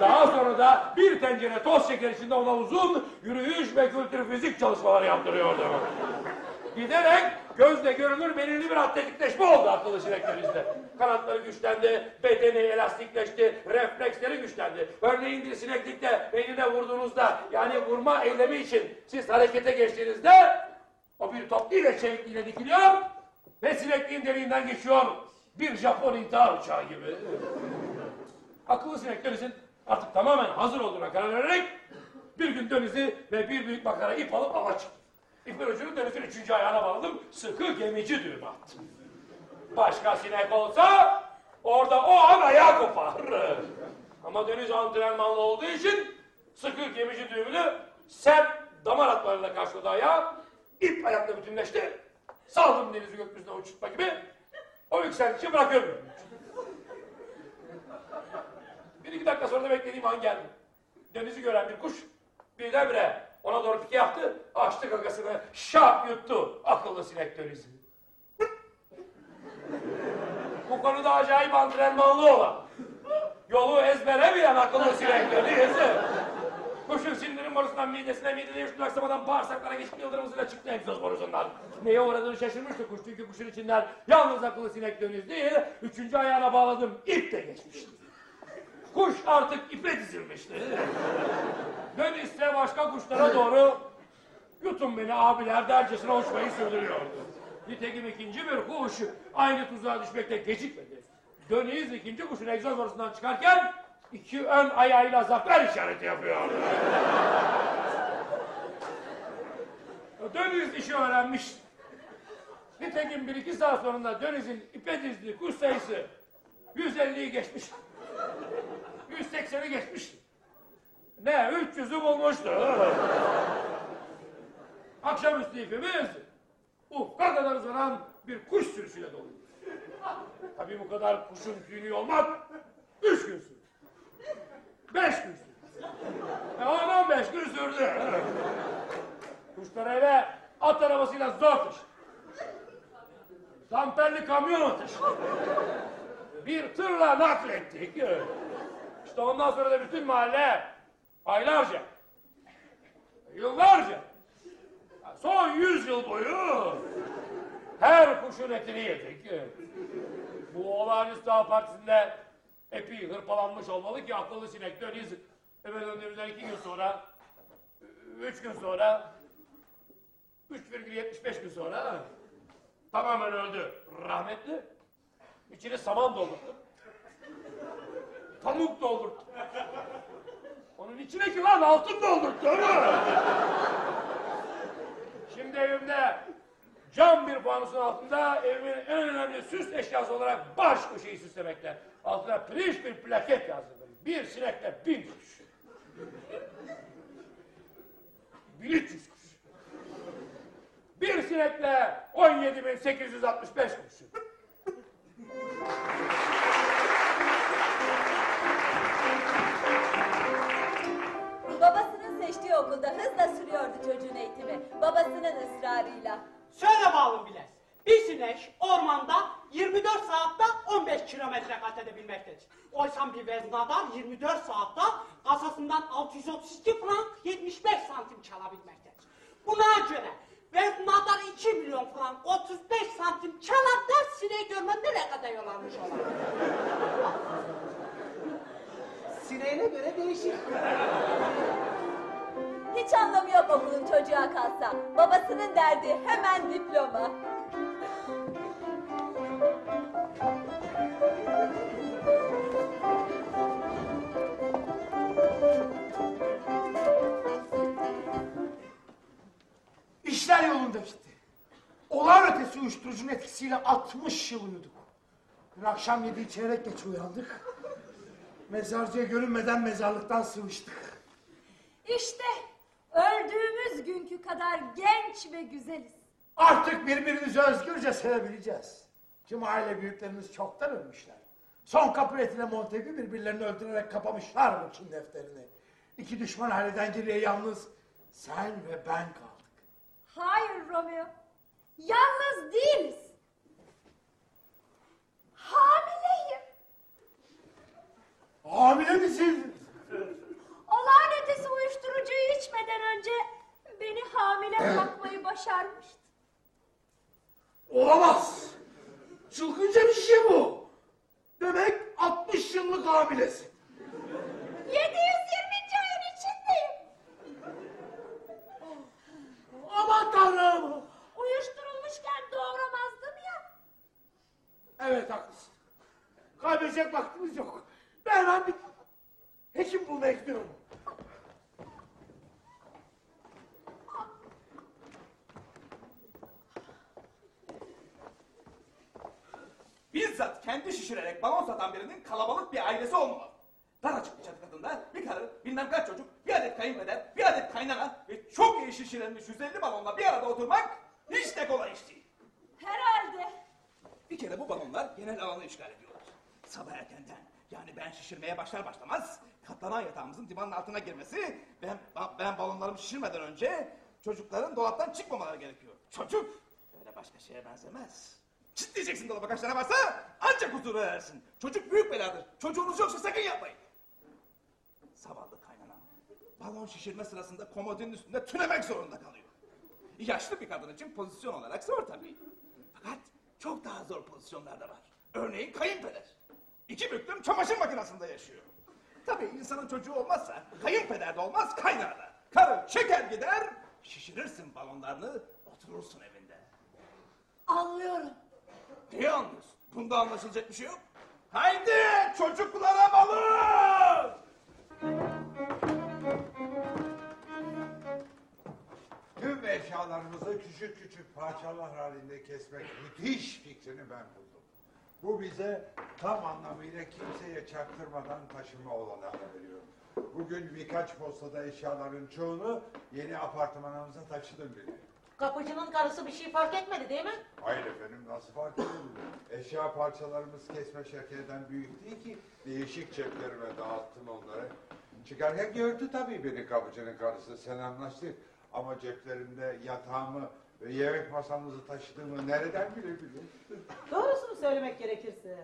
Daha sonra da bir tencere toz şeker içinde ona uzun yürüyüş ve kültür fizik çalışmaları yaptırıyordu. Giderek gözle görünür belirli bir atletikleşme oldu akıllı sineklerimizde. Kanatları güçlendi, bedeni elastikleşti, refleksleri güçlendi. Örneğin bir sineklikte beynine vurduğunuzda yani vurma eylemi için siz harekete geçtiğinizde o bir top ile çevikliğine dikiliyor ve sinekliğin deliğinden geçiyor. Bir Japon intihar uçağı gibi. Akıllı sineklerimizin artık tamamen hazır olduğuna karar vererek bir gün denizi ve bir büyük makara ip alıp ava çıktım. İpin ucunu denizin üçüncü ayağına bağladım, sıkı gemici düğümü attım. Başka sinek olsa orada o an ayağı kopar. Ama deniz antrenmanlı olduğu için sıkı gemici düğümünü sert damar atlarıyla karşıladı ayağı. İp ayakla bütünleşti. Saldım denizi gökyüzüne uçurtma gibi. O yükseldikçe bırakıyorum. Bir iki dakika sonra da beklediğim an geldi. Denizi gören bir kuş birdenbire ona doğru pike yaptı. Açtı gagasını şap yuttu akıllı sinek denizi. Bu konuda acayip antrenmanlı olan, yolu ezbere bilen akıllı sinek denizi. Kuşun sindirim borusundan midesine, midede üç duraksamadan bağırsaklara geçip yıldırım hızıyla çıktı egzoz borusundan. Neye uğradığını şaşırmıştı kuş çünkü kuşun içinden yalnız akıllı sinek dönüz değil, üçüncü ayağına bağladım ip de geçmişti. Kuş artık ipe dizilmişti. Dönüşse başka kuşlara doğru yutun beni abiler dercesine uçmayı sürdürüyordu. Nitekim ikinci bir kuş aynı tuzağa düşmekte gecikmedi. Döniz ikinci kuşun egzoz borusundan çıkarken iki ön ayağıyla zafer işareti yapıyordu. Döniz işi öğrenmiş. Nitekim bir iki saat sonunda Döniz'in ipe dizdiği kuş sayısı 150'yi geçmiş. 180'i geçmiş. Ne 300'ü bulmuştu. Akşamüstü ipimiz ufka kadar uzanan bir kuş sürüsüyle dolu. Tabii bu kadar kuşun tüyünü olmak üç gün sürdü. Beş gün sürdü. E on beş gün sürdü. Kuşları eve at arabasıyla zor taşıdı. Damperli kamyon taşıdı. bir tırla naklettik. İşte ondan sonra da bütün mahalle aylarca, yıllarca, son yüz yıl boyu her kuşun etini yedik. Bu olağanüstü partisinde epey hırpalanmış olmalı ki akıllı sinek dönüz eve döndüğümüzden iki gün sonra, üç gün sonra, 3,75 gün sonra tamamen öldü. Rahmetli. İçine saman doldurdu. Pamuk doldurdu. Onun içine ki lan altın doldurdu. Şimdi evimde cam bir fanusun altında evimin en önemli süs eşyası olarak baş köşeyi süslemekte. Altına pirinç bir plaket yazdırdım. Bir sinekle bin kuş. 1300 kuş. Bir sinekle 17.865 kuş. Babasının seçtiği okulda hızla sürüyordu çocuğun eğitimi. Babasının ısrarıyla. Şöyle bağlı biles. Sinek ormanda 24 saatte 15 kilometre kat edebilmektedir. Oysa bir veznadar 24 saatte kasasından 632 frank 75 santim çalabilmektedir. Buna göre veznadar 2 milyon frank 35 santim çalar da sineği görmen nereye kadar yol almış olur? Sineğine göre değişir. Hiç anlamı yok okulun çocuğa kalsa. Babasının derdi hemen diploma. Etkisiyle 60 yıl uyuduk. Dün akşam yediği çeyrek geç uyandık. Mezarcıya görünmeden mezarlıktan sıvıştık. İşte öldüğümüz günkü kadar genç ve güzeliz. Artık birbirimizi özgürce sevebileceğiz. Tüm aile büyüklerimiz çoktan ölmüşler. Son Capulet ile Montagu birbirlerini öldürerek kapamışlar bu kin defterini. İki düşman aileden geriye yalnız sen ve ben kaldık. Hayır Romeo. Yalnız değiliz. Hamileyim. Hamile misin? Olağan ötesi uyuşturucuyu içmeden önce beni hamile (clears throat) bırakmayı başarmıştı. Olamaz. Çılgınca bir şey bu. Demek 60 yıllık hamilesin. 720. ayın içindeyim. Aman tanrım. Uyuşturulmuşken doğuramazdım ya. Evet haklısın. Kaybedecek vaktimiz yok. Ben hemen bir hekim bulmaya gidiyorum. Bizzat kendi şişirerek balon satan birinin kalabalık bir ailesi olmalı. Daracık bir çatı kadında bir karı, bilmem kaç çocuk, bir adet kayınpeder, bir adet kaynana ve çok iyi şişirilmiş 150 balonla bir arada oturmak hiç de kolay iş değil. Herhalde. Bir kere bu balonlar genel alanı işgal ediyorlar. Sabah erkenden yani ben şişirmeye başlar başlamaz katlanan yatağımızın divanın altına girmesi ben, ben balonlarımı şişirmeden önce çocukların dolaptan çıkmamaları gerekiyor. Çocuk öyle başka şeye benzemez. Çıt diyeceksin dolaba kaç tane varsa ancak huzur verersin. Çocuk büyük beladır. Çocuğunuz yoksa sakın yapmayın. Zavallı kaynana. Balon şişirme sırasında komodinin üstünde tünemek zorunda kalıyor. Yaşlı bir kadın için pozisyon olarak zor tabii. Fakat çok daha zor pozisyonlar da var. Örneğin kayınpeder. İki büklüm çamaşır makinesinde yaşıyor. Tabii insanın çocuğu olmazsa kayınpeder de olmaz kaynağı da. Karı çeker gider, şişirirsin balonlarını, oturursun evinde. Anlıyorum. Niye anlıyorsun? Bunda anlaşılacak bir şey yok. Haydi çocuklara balon! Eşyalarımızı küçük küçük parçalar halinde kesmek müthiş fikrini ben buldum. Bu bize tam anlamıyla kimseye çaktırmadan taşıma olanağı veriyor. Bugün birkaç postada eşyaların çoğunu yeni apartmanımıza taşıdım bile. Kapıcının karısı bir şey fark etmedi değil mi? Hayır efendim nasıl fark edebilir? Eşya parçalarımız kesme şekerden büyük değil ki değişik ceplerime dağıttım onları. Çıkarken gördü tabii beni kapıcının karısı selamlaştık. Ama ceplerimde yatağımı ve yemek masamızı taşıdığımı nereden bilebilir? (laughs) Doğrusunu söylemek gerekirse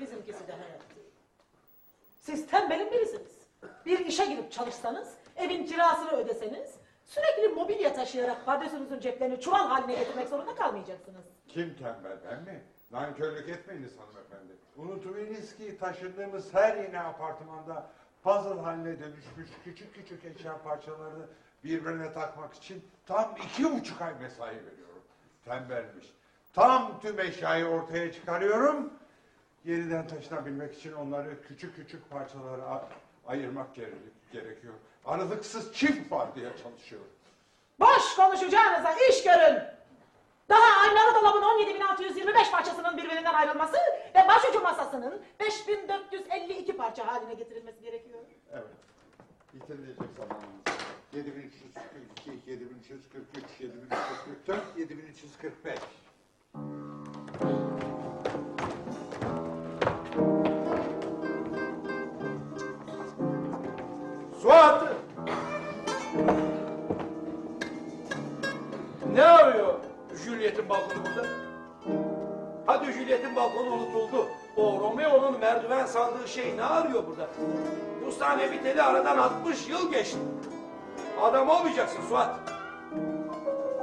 Bizimkisi de hayat. Siz tembelin birisiniz. Bir işe girip çalışsanız, evin kirasını ödeseniz, sürekli mobilya taşıyarak pardesünüzün ceplerini çuval haline getirmek zorunda kalmayacaksınız. Kim tembel ben mi? Nankörlük etmeyiniz hanımefendi. Unutmayınız ki taşındığımız her yeni apartmanda puzzle haline dönüşmüş küçük küçük eşya parçalarını birbirine takmak için tam iki buçuk ay mesai veriyorum. Tembelmiş. Tam tüm eşyayı ortaya çıkarıyorum. Yeniden taşınabilmek için onları küçük küçük parçalara ayırmak gere- gerekiyor. Aralıksız çift var diye çalışıyorum. Boş konuşacağınıza iş görün. Daha aynalı dolabın 17.625 parçasının birbirinden ayrılması ve başucu masasının 5452 parça haline getirilmesi gerekiyor. Evet. Bitirilecek zamanımız. 7342, 7343, 7344, 7345. Suat! Ne arıyor Juliet'in balkonu burada? Hadi Juliet'in balkonu unutuldu. O Romeo'nun merdiven sandığı şey ne arıyor burada? Bu sahne biteli aradan 60 yıl geçti. Adam olmayacaksın Suat.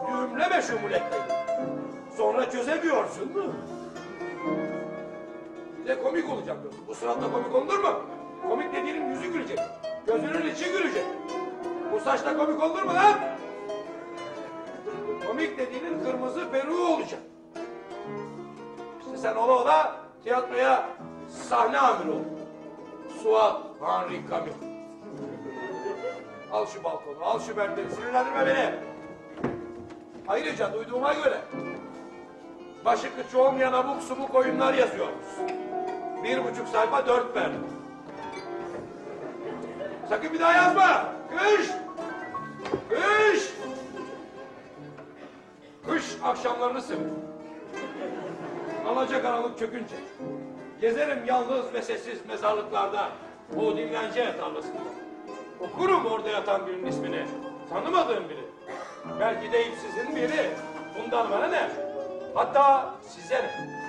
Düğümleme şu mulekayı. Sonra çözemiyorsun mu? Bir de komik olacak. Bu sırada komik olur mu? Komik dediğinin yüzü gülecek. Gözünün içi gülecek. Bu saçla komik olur mu lan? Komik dediğinin kırmızı peruğu olacak. İşte sen ola ola tiyatroya sahne amiri ol. Suat Henri Camus. Al şu balkonu, al şu benderi, sinirlendirme beni. Ayrıca duyduğuma göre başı kıçı olmayan abuk subuk oyunlar yazıyormuş. Bir buçuk sayfa dört verdim. Sakın bir daha yazma. Kış! Kış! Kış akşamlarını severim. Alacakaranlık çökünce. Gezerim yalnız ve sessiz mezarlıklarda. O dinlence tarlasında. Okurum orada yatan birinin ismini. Tanımadığım biri. Belki de ipsizin biri. Bundan bana ne? Hatta size ne?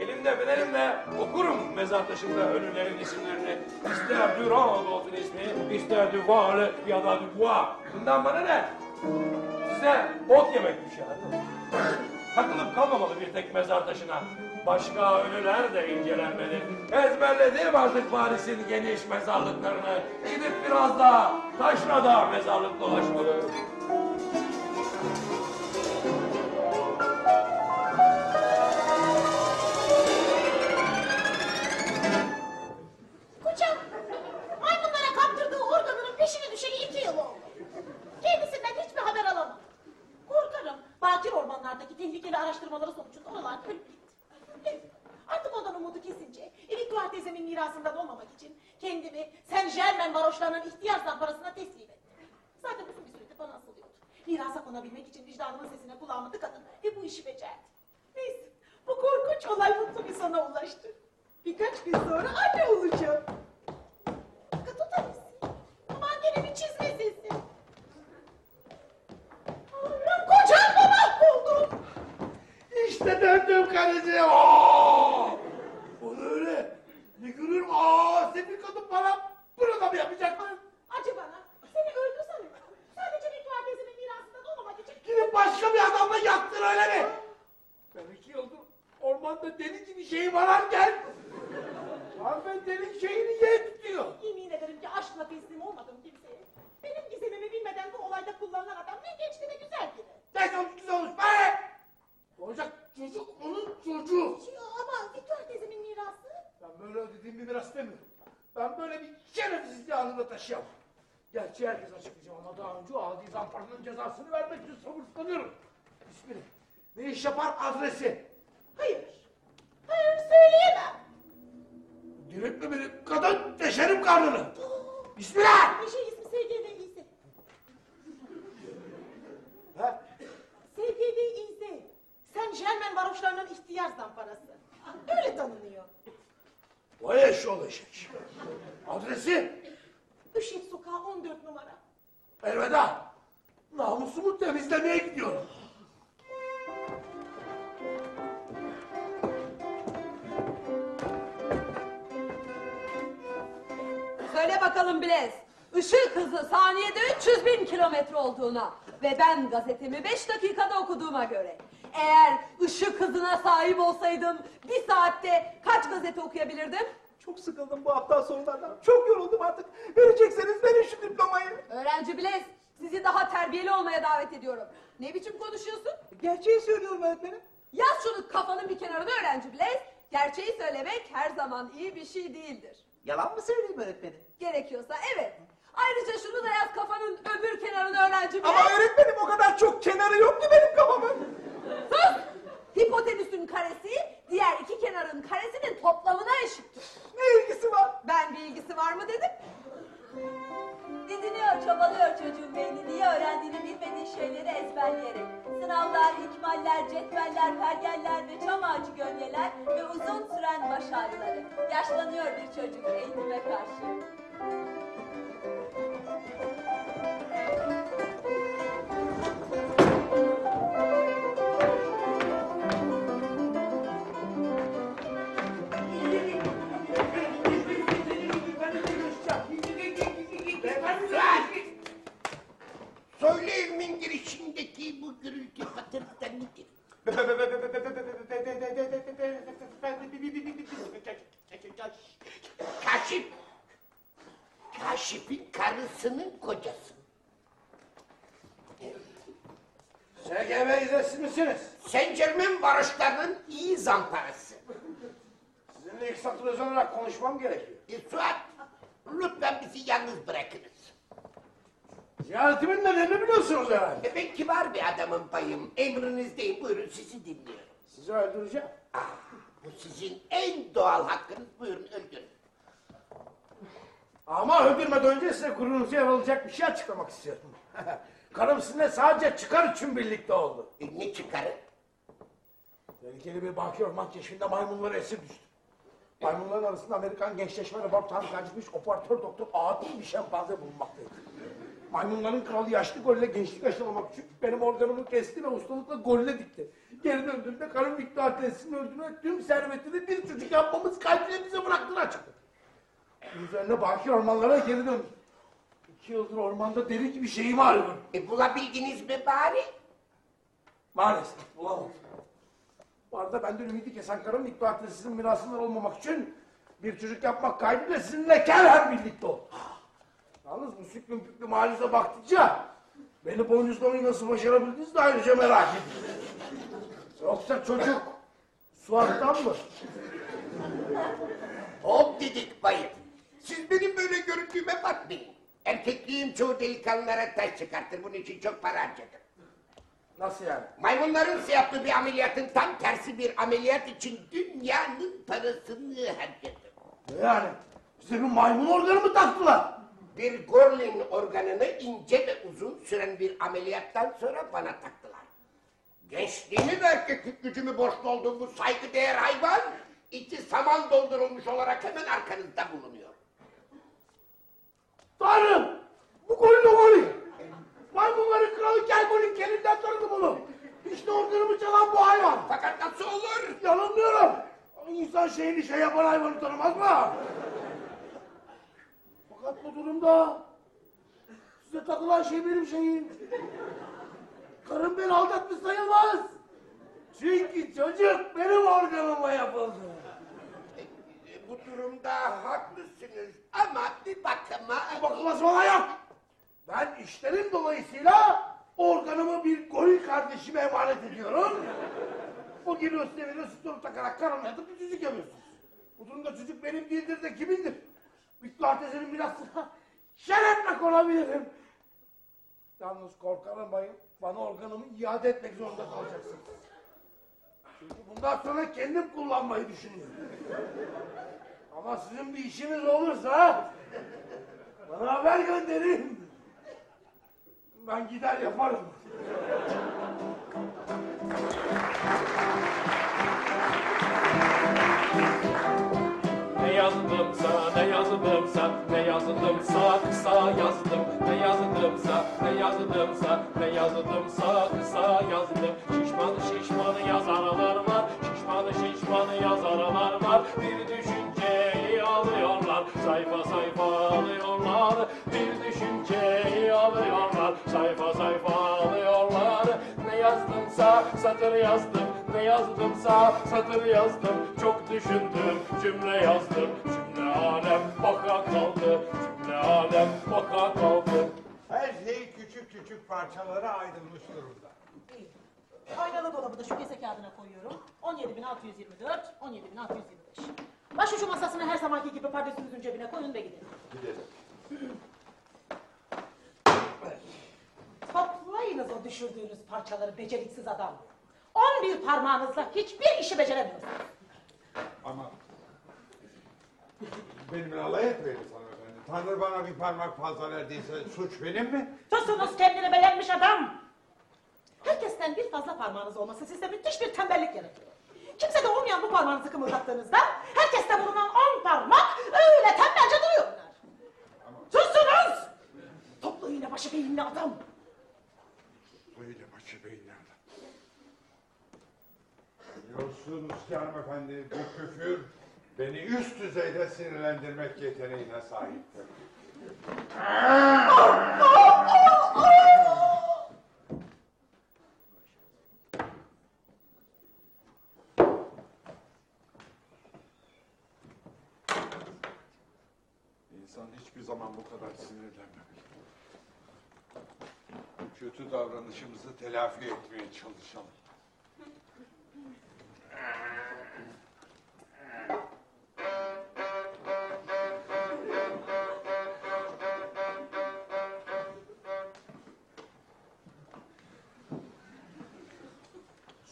Elimde bedenimle okurum mezar taşında ölülerin isimlerini. İster Durand olsun ismi, ister Duval ya da Dubois. Bundan bana ne? Size ot yemek düşer. Takılıp kalmamalı bir tek mezar taşına. Başka ölüler de incelenmeli. Ezberledim artık Paris'in geniş mezarlıklarını. Gidip biraz daha taşla da mezarlık dolaşmalı. Tehlikeli araştırmaları sonucunda oralar ölüp gitti. Artık ondan umudu kesince Victoire teyzemin mirasından olmamak için kendimi Saint Germain varoşlarının ihtiyar zamparasına teslim ettim. Zaten uzun bir süredir bana asılıyordu. Mirasa konabilmek için vicdanımın sesine kulağımı tıkadım ve bu işi becerdim. Neyse bu korkunç olay mutlu bir sona ulaştı. Birkaç gün sonra anne olacağım. O da nesi? Aman gene İşte döndüm karıcı. Aa! Bu da öyle. Ne görüyorum? Aa, sefil kadın bana bunu da mı yapacaklar? Acı bana. Seni öldü sanıyorum. Sadece teyzemin mirasından olmamak için. Gidip başka bir adamla yattın öyle mi? Ben iki yıldır ormanda deli gibi şeyi ararken hanımefendinin şeyini ye tutuyor. Yemin ederim ki aşkla teslim olmadım kimseye. Benim gizemimi bilmeden bu olayda kullanılan adam ne gençti ne güzel biri. Ne olmuş güzel olmuş be! Olacak çocuk onun çocuğu. Şey, Ama Victoire teyzemin mirası. Ben böyle ödediğim bir miras demiyorum. Ben böyle bir şerefsizliği anında taşıyamam. Gerçi herkes açıklayacağım ama daha önce o adi zamparanın cezasını vermek için sabırsızlanıyorum. İsmini, ne iş yapar adresi. Hayır. Hayır söyleyemem. Diretme beni, kadın deşerim karnını. Bismillah! Bir şey ismi SGV Jermen varoşlarının ihtiyar zamparası. Öyle tanınıyor. Vay eşoğlu eşek. Adresi? Üşit sokağı 14 numara. Elveda. Namusumu temizlemeye gidiyorum. Söyle bakalım Bilez. Işık hızı saniyede 300 bin kilometre olduğuna ve ben gazetemi 5 dakikada okuduğuma göre eğer ışık hızına sahip olsaydım bir saatte kaç gazete okuyabilirdim? Çok sıkıldım bu aptal sorulardan. Çok yoruldum artık. Verecekseniz verin şu diplomayı. Öğrenci Blaze sizi daha terbiyeli olmaya davet ediyorum. Ne biçim konuşuyorsun? Gerçeği söylüyorum öğretmenim. Yaz şunu kafanın bir kenarına öğrenci Blaze. Gerçeği söylemek her zaman iyi bir şey değildir. Yalan mı söyleyeyim öğretmenim? Gerekiyorsa evet. Ayrıca şunu da yaz kafanın öbür kenarına öğrenci Blaze. Ama öğretmenim o kadar çok kenarı yok ki benim kafamın. Sus! Hipotenüsün karesi diğer iki kenarın karesinin toplamına eşittir. Ne ilgisi var? Ben bir ilgisi var mı dedim. Didiniyor, çabalıyor çocuğun beyni. Niye öğrendiğini bilmediği şeyleri ezberleyerek. Sınavlar, ikmaller, cetveller, pergeller ve çam ağacı gölgeler ve uzun süren baş ağrıları. Yaşlanıyor bir çocuk eğitime karşı. Evimin girişindeki bu gürültü patırtı nedir? Kaşif. Kaşif'in karısının kocası. SGB üyesi misiniz? Saint Germain varoşlarının iyi zamparası. Sizinle ilk özel olarak konuşmam gerekiyor. E, Suat, lütfen bizi yalnız bırakınız. Ziyaretimin nedenini biliyorsunuz herhalde. E, ben kibar bir adamım bayım. Emrinizdeyim. Buyurun sizi dinliyorum. Sizi öldüreceğim. Ah, bu sizin en doğal hakkınız. Buyurun öldürün. Ama öldürmeden önce size gururunuza yer alacak bir şey açıklamak istiyorum. (laughs) Karım sizinle sadece çıkar için birlikte oldu. E, ne çıkarın? Tehlikeli bir baki orman keşfinde maymunlara esir düştü. Maymunların arasında Amerikan Gençleşme Laboratuvarı kaçmış operatör doktor adil bir şempanze bulunmaktaydı. Maymunların kralı yaşlı golle gençlik aşılamak için benim organımı kesti ve ustalıkla golle dikti. Geri döndüğümde karım miktar tesisini öldürmek tüm servetini bir çocuk yapmamız kaydıyla bize bıraktığını açıkladı. Üzerine baki ormanlara geri döndüm. İki yıldır ormanda deli gibi şeyimi arıyorum. E, bulabildiniz mi bari? Maalesef bulamadım. Bu arada benden ümidi kesen karım miktar sizin mirasından olmamak için bir çocuk yapmak kaydıyla sizinle kerhen birlikte oldu. Yalnız bu süklüm püklüm halinize baktıkça beni boynuzlamayı nasıl başarabildiniz de ayrıca merak ediyorum. Yoksa çocuk Suat'tan mı? Hop dedik bayım. Siz benim böyle görüntüme bakmayın. Erkekliğim çoğu delikanlılara taş çıkartır. Bunun için çok para harcadım. Nasıl yani? Maymunların yaptığı bir ameliyatın tam tersi bir ameliyat için dünyanın parasını harcadım. Ne yani? Size bir maymun organı mı taktılar? Bir Gorlin organını ince ve uzun süren bir ameliyattan sonra bana taktılar. Gençliğimi ve erkeklik gücümü borçlu olduğum bu saygıdeğer hayvan... ...içi saman doldurulmuş olarak hemen arkanızda bulunuyor. Tanrım! Bu golün o golü! Maymunların kralı Kelbol'ün kelinden tanıdım onu. İşte organımı çalan bu hayvan. Fakat nasıl olur? Yanılmıyorum. İnsan şeyini şey yapan hayvanı tanımaz mı? Fakat bu durumda size takılan şey benim şeyim. Karım beni aldatmış sayılmaz. Çünkü çocuk benim organımla yapıldı. E, Bu durumda haklısınız ama bir bakıma... Bu bakılması falan yok. Ben işlerim dolayısıyla organımı bir goril kardeşime emanet ediyorum. O geliyor size veriyor, siz onu takarak karnına yatıp bir çocuk yapıyorsunuz. Bu durumda çocuk benim değildir de kimindir? Büklü Arteze'nin mirasına şerefle konabilirim. Yalnız korkarım bayım, bana organımı iade etmek zorunda kalacaksınız. Çünkü bundan sonra kendim kullanmayı düşünüyorum. Ama sizin bir işiniz olursa bana haber gönderin. Ben gider yaparım. Yazdımsa ne yazdımsa ne yazdımsa kısa yazdım ne yazdımsa ne yazdımsa ne yazdımsa kısa yazdım şişman şişman yazarlar var. Şişman şişman yazarlar var. Bir düşünceyi alıyorlar. Sayfa sayfa alıyorlar. Bir düşünceyi alıyorlar. Sayfa sayfa alıyorlar. Ne yazdımsa satır yazdım. Ne yazdımsa satır yazdım. Çok düşündüm cümle yazdım alem baka kaldı Cümle alem baka kaldı Her şey küçük küçük parçalara ayrılmış durumda. İyi. Aynalı dolabı da şu kese kağıdına koyuyorum. 17.624, 17.625. Başucu masasını her zamanki gibi pardesünüzün cebine koyun ve gidelim. Gidelim. (clears throat) Toplayınız o düşürdüğünüz parçaları beceriksiz adam. 11 parmağınızla hiçbir işi beceremiyorsunuz. Ama benimle alay etmeyin hanımefendi. Tanrı bana bir parmak fazla verdiyse suç benim mi? Susunuz kendini beğenmiş adam. Herkesten bir fazla parmağınız olması sizde müthiş bir tembellik yaratıyor. Kimse de olmayan bu parmağınızı kımıldattığınızda herkeste bulunan on parmak öyle tembelce duruyorlar. Susunuz! Toplu iğne başı beyinli adam. Böyle başı beyinlerden. Biliyorsunuz ki hanımefendi bu küfür beni üst düzeyde sinirlendirmek yeteneğine sahiptir. İnsan hiçbir zaman bu kadar sinirlenmemek. Kötü davranışımızı telafi etmeye çalışalım.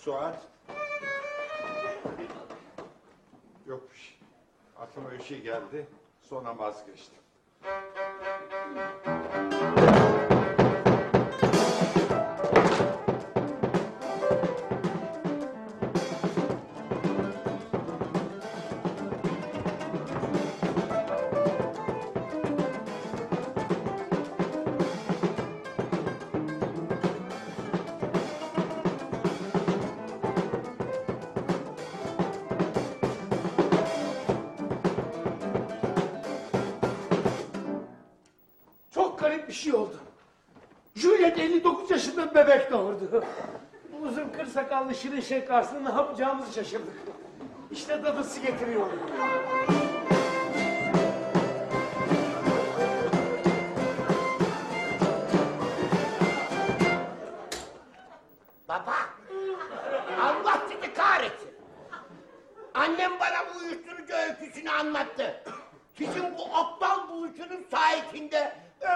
Suat. Yok bir şey. Aklıma bir şey geldi. Sonra vazgeçtim. Şey oldu. Juliet 59 yaşında bebek doğurdu. Bu uzun kır sakallı şirin şey karşısında ne yapacağımızı şaşırdık. İşte dadısı getiriyor. Baba, Allah sizi kahretsin. Annem bana bu uyuşturucu öyküsünü anlattı. Sizin bu aptal buluşunun sayesinde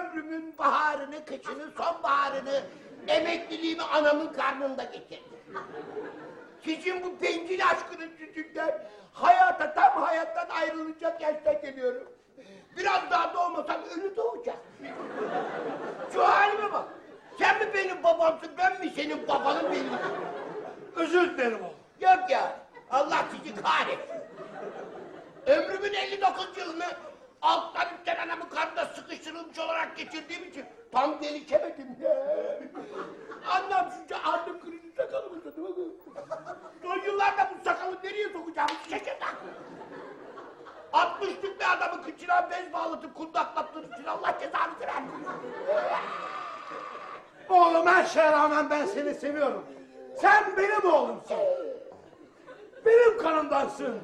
ömrümün baharını, kışını, sonbaharını, emekliliğimi anamın karnında geçirdim. Sizin bu bencil aşkınız yüzünden hayata tam hayattan ayrılacak yaşta geliyorum. Biraz daha doğmasam ölü doğacağım. Şu halime bak. Sen mi benim babamsın, ben mi senin babanın belli? Özür dilerim oğlum. Yok ya, Allah sizi kahretsin. Ömrümün 59 yılını alttan üstten anamın karnında sıkıştırılmış olarak geçirdiğim için tam gelişemedim ya. Anlamsızca annem krizi sakalımı uzadı. Son yıllarda bu sakalı nereye sokacağımı şaşırdım. 60'lık bir adamı kıçına bez bağlatıp kundaklattığın için Allah cezanı versin. Oğlum her şeye rağmen ben seni seviyorum. Sen benim oğlumsun. Benim kanımdansın.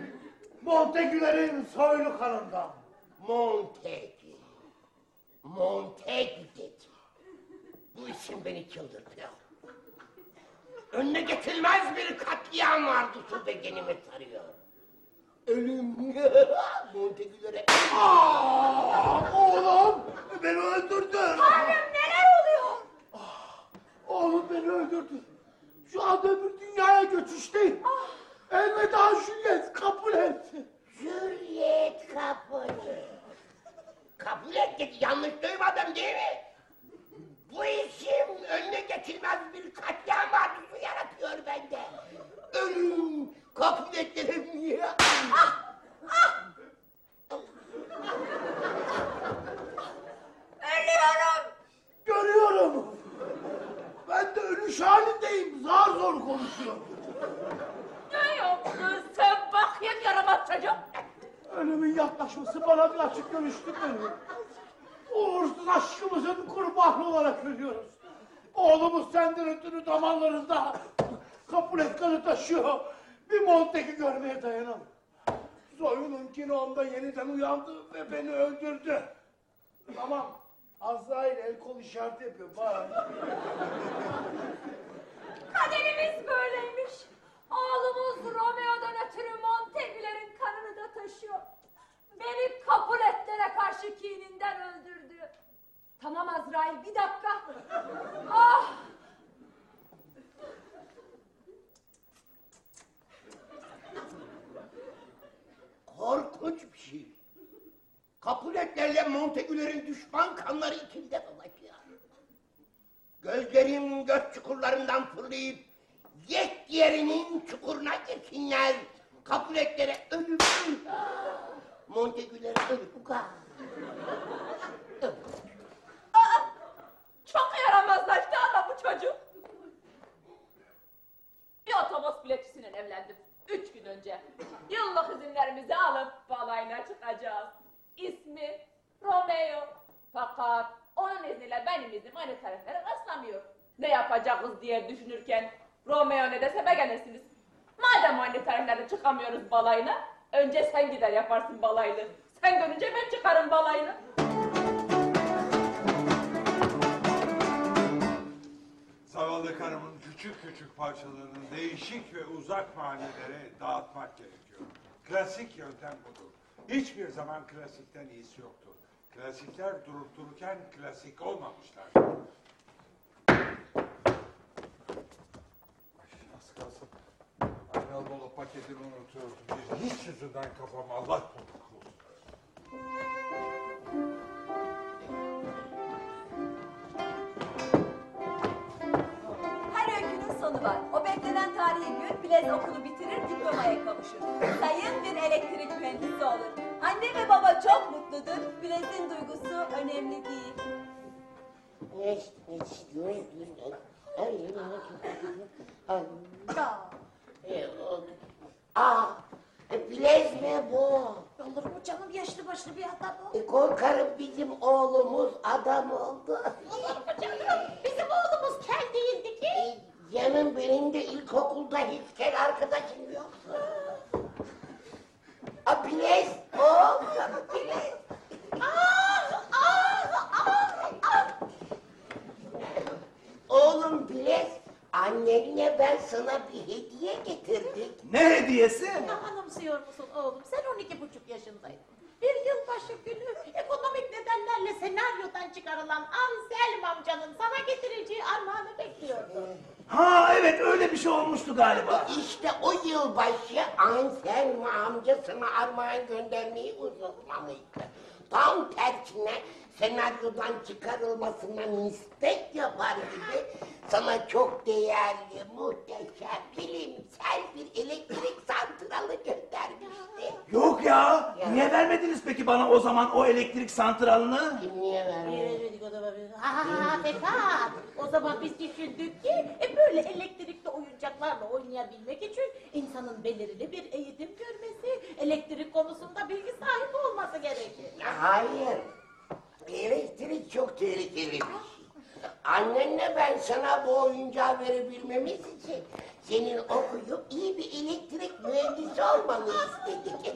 Montegülerin soylu kanından. Montaigne. Montaigne dedi. Bu isim beni çıldırtıyor. Önüne geçilmez bir katliam arzusu bedenimi sarıyor. Ölüm. Montaigne'lere... Aa, oğlum beni öldürdün. Tanrım neler oluyor? Oğlum beni öldürdü. Şu anda öbür dünyaya göçüşteyim. Elveda Juliet kabul et. Juliet kabul et. Kabul et dedi. Yanlış duymadım değil mi? Bu isim önüne geçilmez bir katliam arzusu yaratıyor bende. Ölüm kabul et dedim ya. Ah, ah. Ölüyorum. Görüyorum. Ben de ölüş halindeyim. Zar zor konuşuyorum. Ne yaptın sen bakayım yaramaz çocuk? Ölümün yaklaşması bana bir açık görüştü veriyor. uğursuz aşkımızın kurbanı olarak ölüyoruz. Oğlumuz senden ötürü damarlarında kapulet kanı taşıyor. Bir Montek'i görmeye dayanamıyor. Zoy'un onda yeniden uyandı ve beni öldürdü. Tamam. Azrail el kol işareti yapıyor. Bak. Kaderimiz böyleymiş. Oğlumuz Romeo'dan ötürü Montague'lerin kanını da taşıyor. Beni Capulet'lere karşı kininden öldürdü. Tamam Azrail bir dakika. Ah! Korkunç bir şey. Kapuletlerle Montegülerin düşman kanları içinde dolaşıyor. Gözlerim göz çukurlarından fırlayıp yek yerinin çukuruna girsinler. Kapuletlere ölüm. Montegülere ölüm. Bu kadar. Çok yaramazlaştı ama bu çocuk. Bir otobüs biletçisiyle evlendim. Üç gün önce. Yıllık izinlerimizi alıp balayına çıkacağız. İsmi Romeo. Fakat onun izniyle benim iznim aynı taraflara rastlamıyor. Ne yapacağız diye düşünürken Romeo ne dese be gelirsiniz. Madem aynı taraflarda çıkamıyoruz balayına, önce sen gider yaparsın balayını. Sen görünce ben çıkarım balayını. Zavallı karımın küçük küçük parçalarını değişik ve uzak mahallelere dağıtmak gerekiyor. Klasik yöntem budur. Hiçbir zaman klasikten iyisi yoktur. Klasikler durup dururken klasik olmamışlar. Az kalsın Aynalı paketini unutuyordum. Bir hiç yüzünden kafam Allah korusun. Her öykünün sonu var. O beklenen tarihi gün Bilez okulu bitirir, diplomaya kavuşur. Sayın bir elektrik mühendisi olur. Anne ve baba çok mutludur. Bilez'in duygusu önemli değil. Aa, e, bilez mi bu? Olur mu canım yaşlı başlı bir adam o. E, korkarım bizim oğlumuz adam oldu. Olur mu canım? Bizim oğlumuz kel değildi ki. E, Canım benim de ilkokulda hiç kel arkadaşım yoktu. A bilez, oğlum bilez. Ah ah ah ah. Oğlum bilez, annenle ben sana bir hediye getirdik. Ne hediyesi? Ne anımsıyor musun oğlum? Sen 12 buçuk yaşındaydın. Bir yılbaşı günü ekonomik nedenlerle senaryodan çıkarılan Anselm amcanın sana getireceği armağanı bekliyordun. Ha evet öyle bir şey olmuştu galiba. İşte o yılbaşı Anselm amcasına armağan göndermeyi unutmamıştı. Tam tersine senaryodan çıkarılmasına nispet yapar gibi sana çok değerli, muhteşem, bilimsel bir elektrik santralı göndermişti. Yok ya. Niye vermediniz peki bana o zaman o elektrik santralını? Niye vermedin? Vermedik o da Ha Fekat. O zaman biz düşündük ki e, böyle elektrikli oyuncaklarla oynayabilmek için insanın belirli bir eğitim görmesi, elektrik konusunda bilgi sahibi olması gerekir. Hayır. Elektrik çok tehlikeli bir şey. Annenle ben sana bu oyuncağı verebilmemiz için senin okuyup iyi bir elektrik mühendisi olmanı istedik.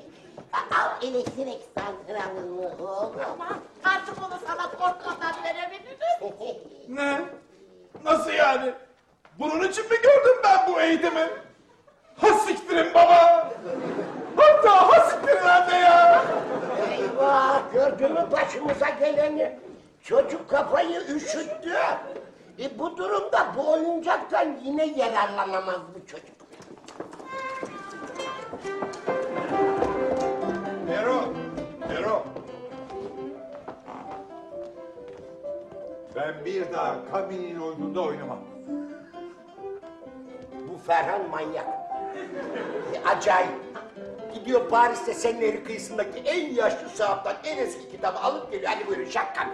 Al elektrik santralını oğlum. Ama artık onu sana korkmadan verebiliriz. Ne? Nasıl yani? Bunun için mi gördüm ben bu eğitimi? Ha siktirin baba! Hatta ha siktirin anne ya! Eyvah gördün mü başımıza geleni? Çocuk kafayı üşüttü. E bu durumda bu oyuncaktan yine yararlanamaz bu çocuk. Ero, Ero. Ben bir daha Kami'nin oyununda oynamam. Bu Ferhan manyak. E, acayip. Gidiyor Paris'te Senleri kıyısındaki en yaşlı sahaptan en eski kitabı alıp geliyor. Hadi buyurun şakkan.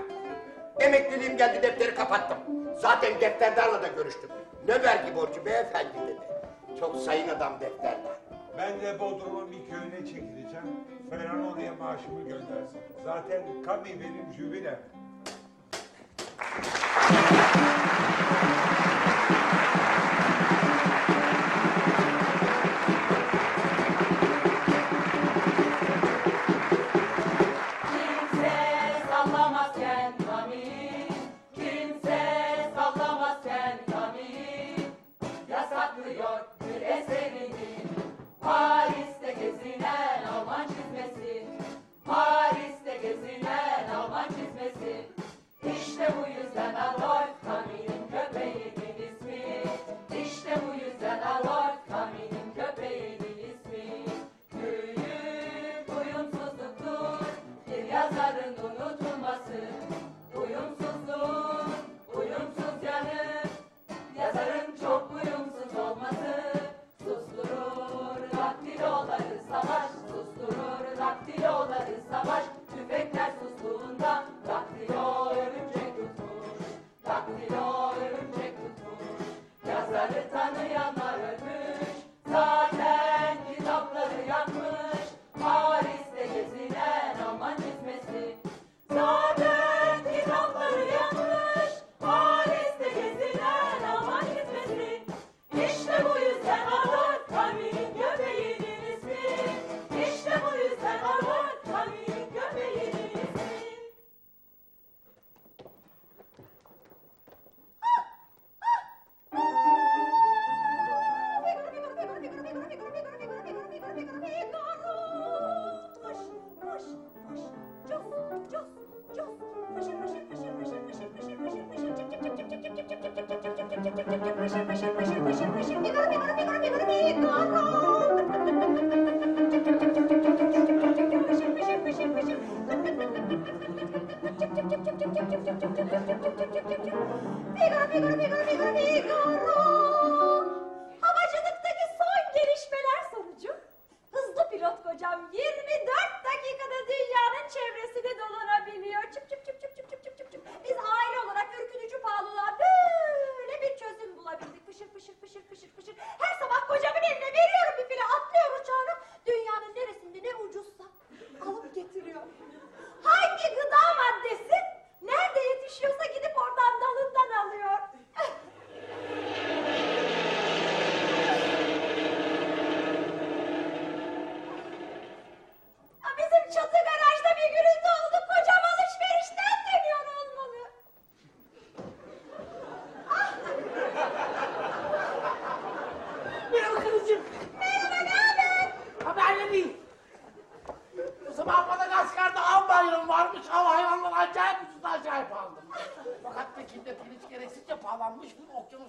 Emekliliğim geldi defteri kapattım. Zaten defterdarla da görüştüm. Ne vergi borcu beyefendi dedi. Çok sayın adam defterdar. Ben de Bodrum'un bir köyüne çekileceğim. Ferhan oraya maaşımı göndersin. Zaten Kami benim jübilem.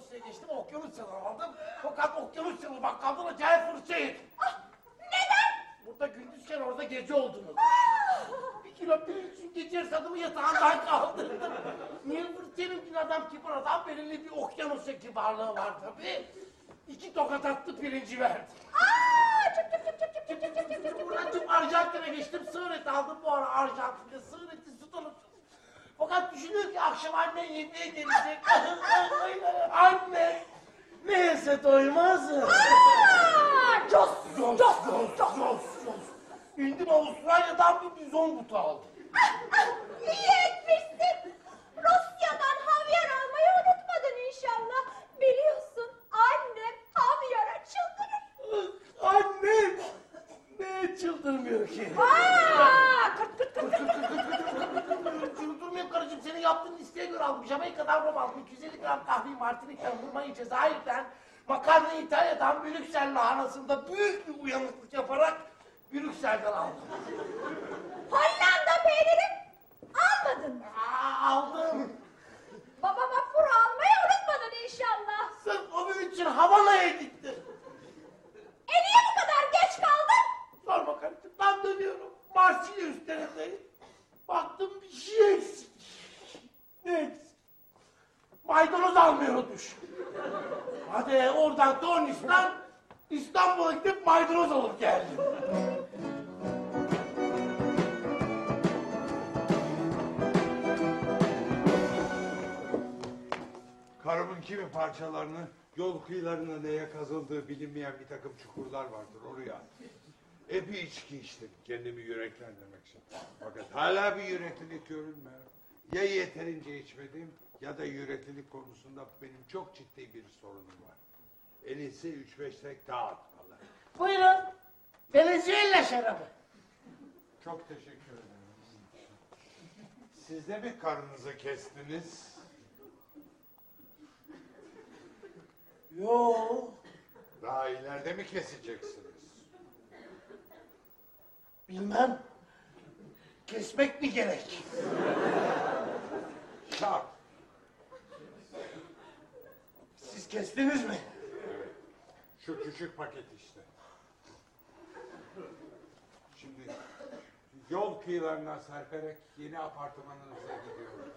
Okyanusya geçtim. Okyanus yalı aldım. Fakat okyanus yalı bakkaldan acayip fırça yedim. Neden? Burada gündüzken orada gece olduğunu. bir kilo pirinç için gece yarısı yatağından kaldırdım. Niye fırçayım ki adam kibar adam belirli bir okyanusya kibarlığı var tabii. İki tokat attı pirinci verdi. Buradan Arjantin'e geçtim, sığır eti aldım bu ara Arjantin'de. Sığır eti süt alıp. Fakat düşünüyor ki akşam annen yemeğe gelecek. (laughs) Anne, neyse doymazım. Cos, cos, cos, cos, cos, cos. İndim Avustralya'dan bir bizon butu aldım. İyi etmişsin. Rusya'dan havyar almayı unutmadın inşallah. Biliyorsun annem havyara çıldırır. Annem, ne çıldırmıyor ki? Aa, kırt kırt kırt. Çıldırmıyor karıcığım, senin yaptığın listeye göre aldım. Jamaika'dan rom aldım, 250 gram kahve Martinik'ten, hurmayı Cezayir'den, makarna İtalya'dan, Brüksel lahanasında büyük bir uyanıklık yaparak Brüksel'den aldım. Hollanda peyniri almadın mı? Aa, aldım. Baba vapur almayı unutmadın inşallah. Sırf onun için Havana'ya gittim. E niye bu kadar geç kaldın? Sorma karıcığım, ben dönüyorum. Marsilya üstlerindeyim. Baktım bir şey eksik. Ne eksik? Maydanoz almıyormuş. Hadi oradan Tornis'ten İstanbul'a gidip maydanoz alıp geldim. Karımın kimi parçalarını yol kıyılarına neye kazıldığı bilinmeyen bir takım çukurlar vardır oraya. Epey içki içtim kendimi yüreklendirmek için. Fakat hala bir yüreklilik görünmüyor. Ya yeterince içmedim ya da yüreklilik konusunda benim çok ciddi bir sorunum var. En iyisi üç beş tek daha atmalı. Buyurun. Venezuela şarabı. Çok teşekkür ederim. Siz de mi karnınızı kestiniz? Yo. Daha ileride mi keseceksiniz? Bilmem. Kesmek mi gerek? Şart. Siz kestiniz mi? Şu küçük paket işte. Şimdi yol kıyılarına serperek yeni apartmanınıza gidiyorum.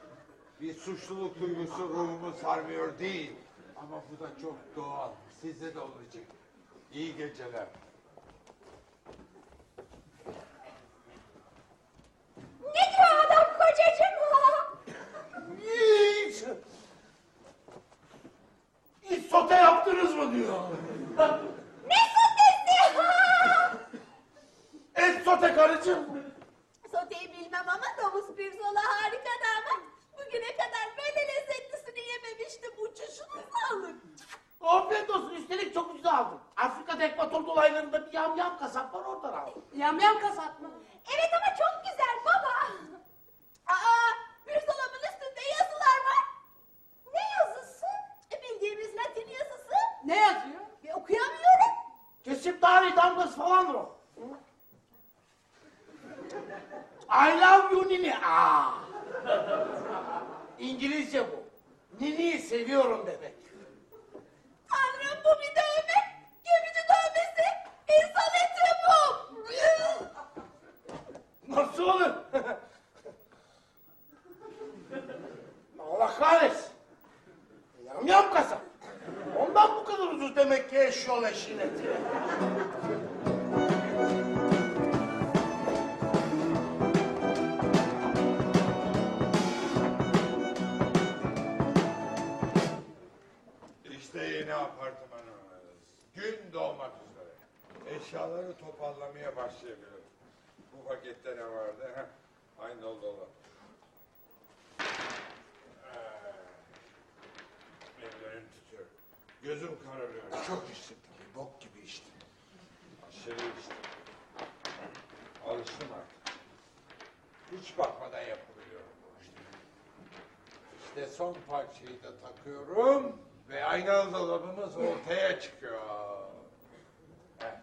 Bir suçluluk duygusu ruhumu sarmıyor değil. Ama bu da çok doğal. Sizde de olacak. İyi geceler. Ne diyor adam kocacığım? Hiç. Hiç yaptınız mı diyor. Ne sotesi? (laughs) Et sote karıcığım. Soteyi bilmem ama domuz pirzola harikadır ama bugüne kadar böyle lezzetlisini yememiştim. Uçuşunu sağlık. Afiyet olsun. Üstelik çok ucuz aldım. Afrika'da ekvator dolaylarında bir yamyam kasap var oradan aldım. Yamyam kasap mı? Evet ama çok güzel baba. Aa, pirzolamın üstünde yazılar var. Ne yazısı? E, bildiğimiz Latin yazısı. Ne yazıyor? E, okuyamıyorum. Kesip tarihi damgası falan o. I love you Nini. Aa. İngilizce bu. Nini'yi seviyorum demek. Tanrım bu bir dövme. Gemici dövmesi. İnsan eti bu. Nasıl olur? (laughs) Allah kahretsin. Yamyam kasap. Ondan bu kadar ucuz demek ki eşyol eti. İşte yeni apartmanımız. Gün doğmak üzere. Eşyaları toparlamaya başlayabilirim. Bu pakette ne vardı? Heh, aynı dolap. Ee, Gözüm kararıyor. Çok içtim tabii. Bok gibi içtim. Aşırı içtim. Alıştım artık. Hiç bakmadan yapabiliyorum bu işleri. İşte son parçayı da takıyorum ve aynalı dolabımız ortaya çıkıyor. Heh.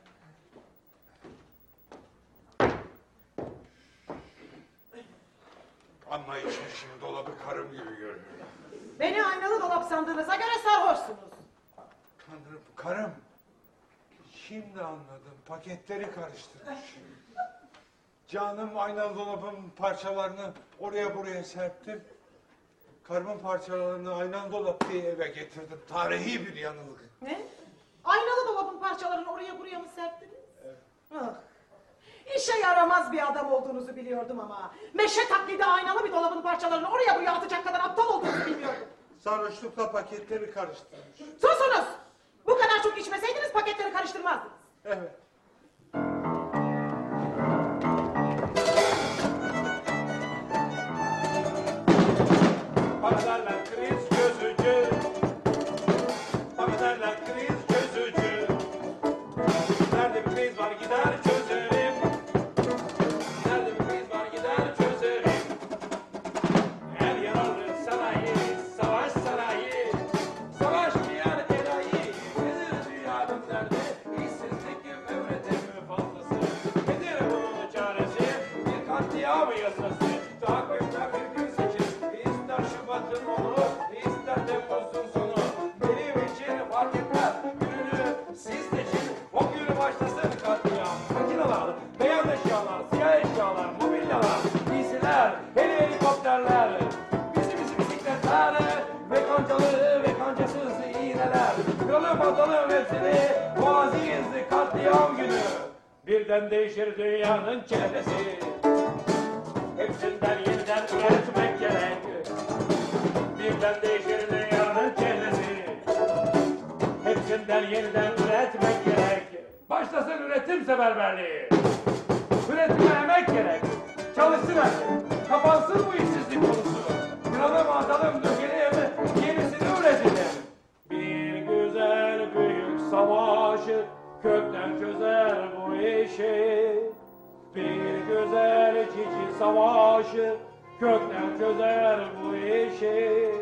Ama içmişim dolabı karım gibi görünüyor. Beni aynalı dolap sandığınıza göre sarhoşsunuz. Tanrım karım. Şimdi anladım. Paketleri karıştırmış. Canım aynalı dolabın parçalarını oraya buraya serptim. Karımın parçalarını aynalı dolap diye eve getirdim. Tarihi bir yanılgı. Ne? Aynalı dolabın parçalarını oraya buraya mı serptiniz? Ah. İşe yaramaz bir adam olduğunuzu biliyordum ama. Meşe taklidi aynalı bir dolabın parçalarını oraya buraya atacak kadar aptal olduğunuzu bilmiyordum. Sarhoşlukla paketleri karıştırmış. Susunuz! Çok içmeseydiniz paketleri karıştırmazdınız. Evet. Bana derler kriz Birden değişir dünyanın çevresi. Hepsinden yeniden üretmek gerek. Birden değişir dünyanın çehresi. Hepsinden yeniden üretmek gerek. Başlasın üretim seferberliği. Üretime emek gerek. Çalışsın herkes. Kapansın bu işsizlik konusu. Atalım atalım dökelim, kökten çözer bu işi. Bir güzel cici savaşı kökten çözer bu işi.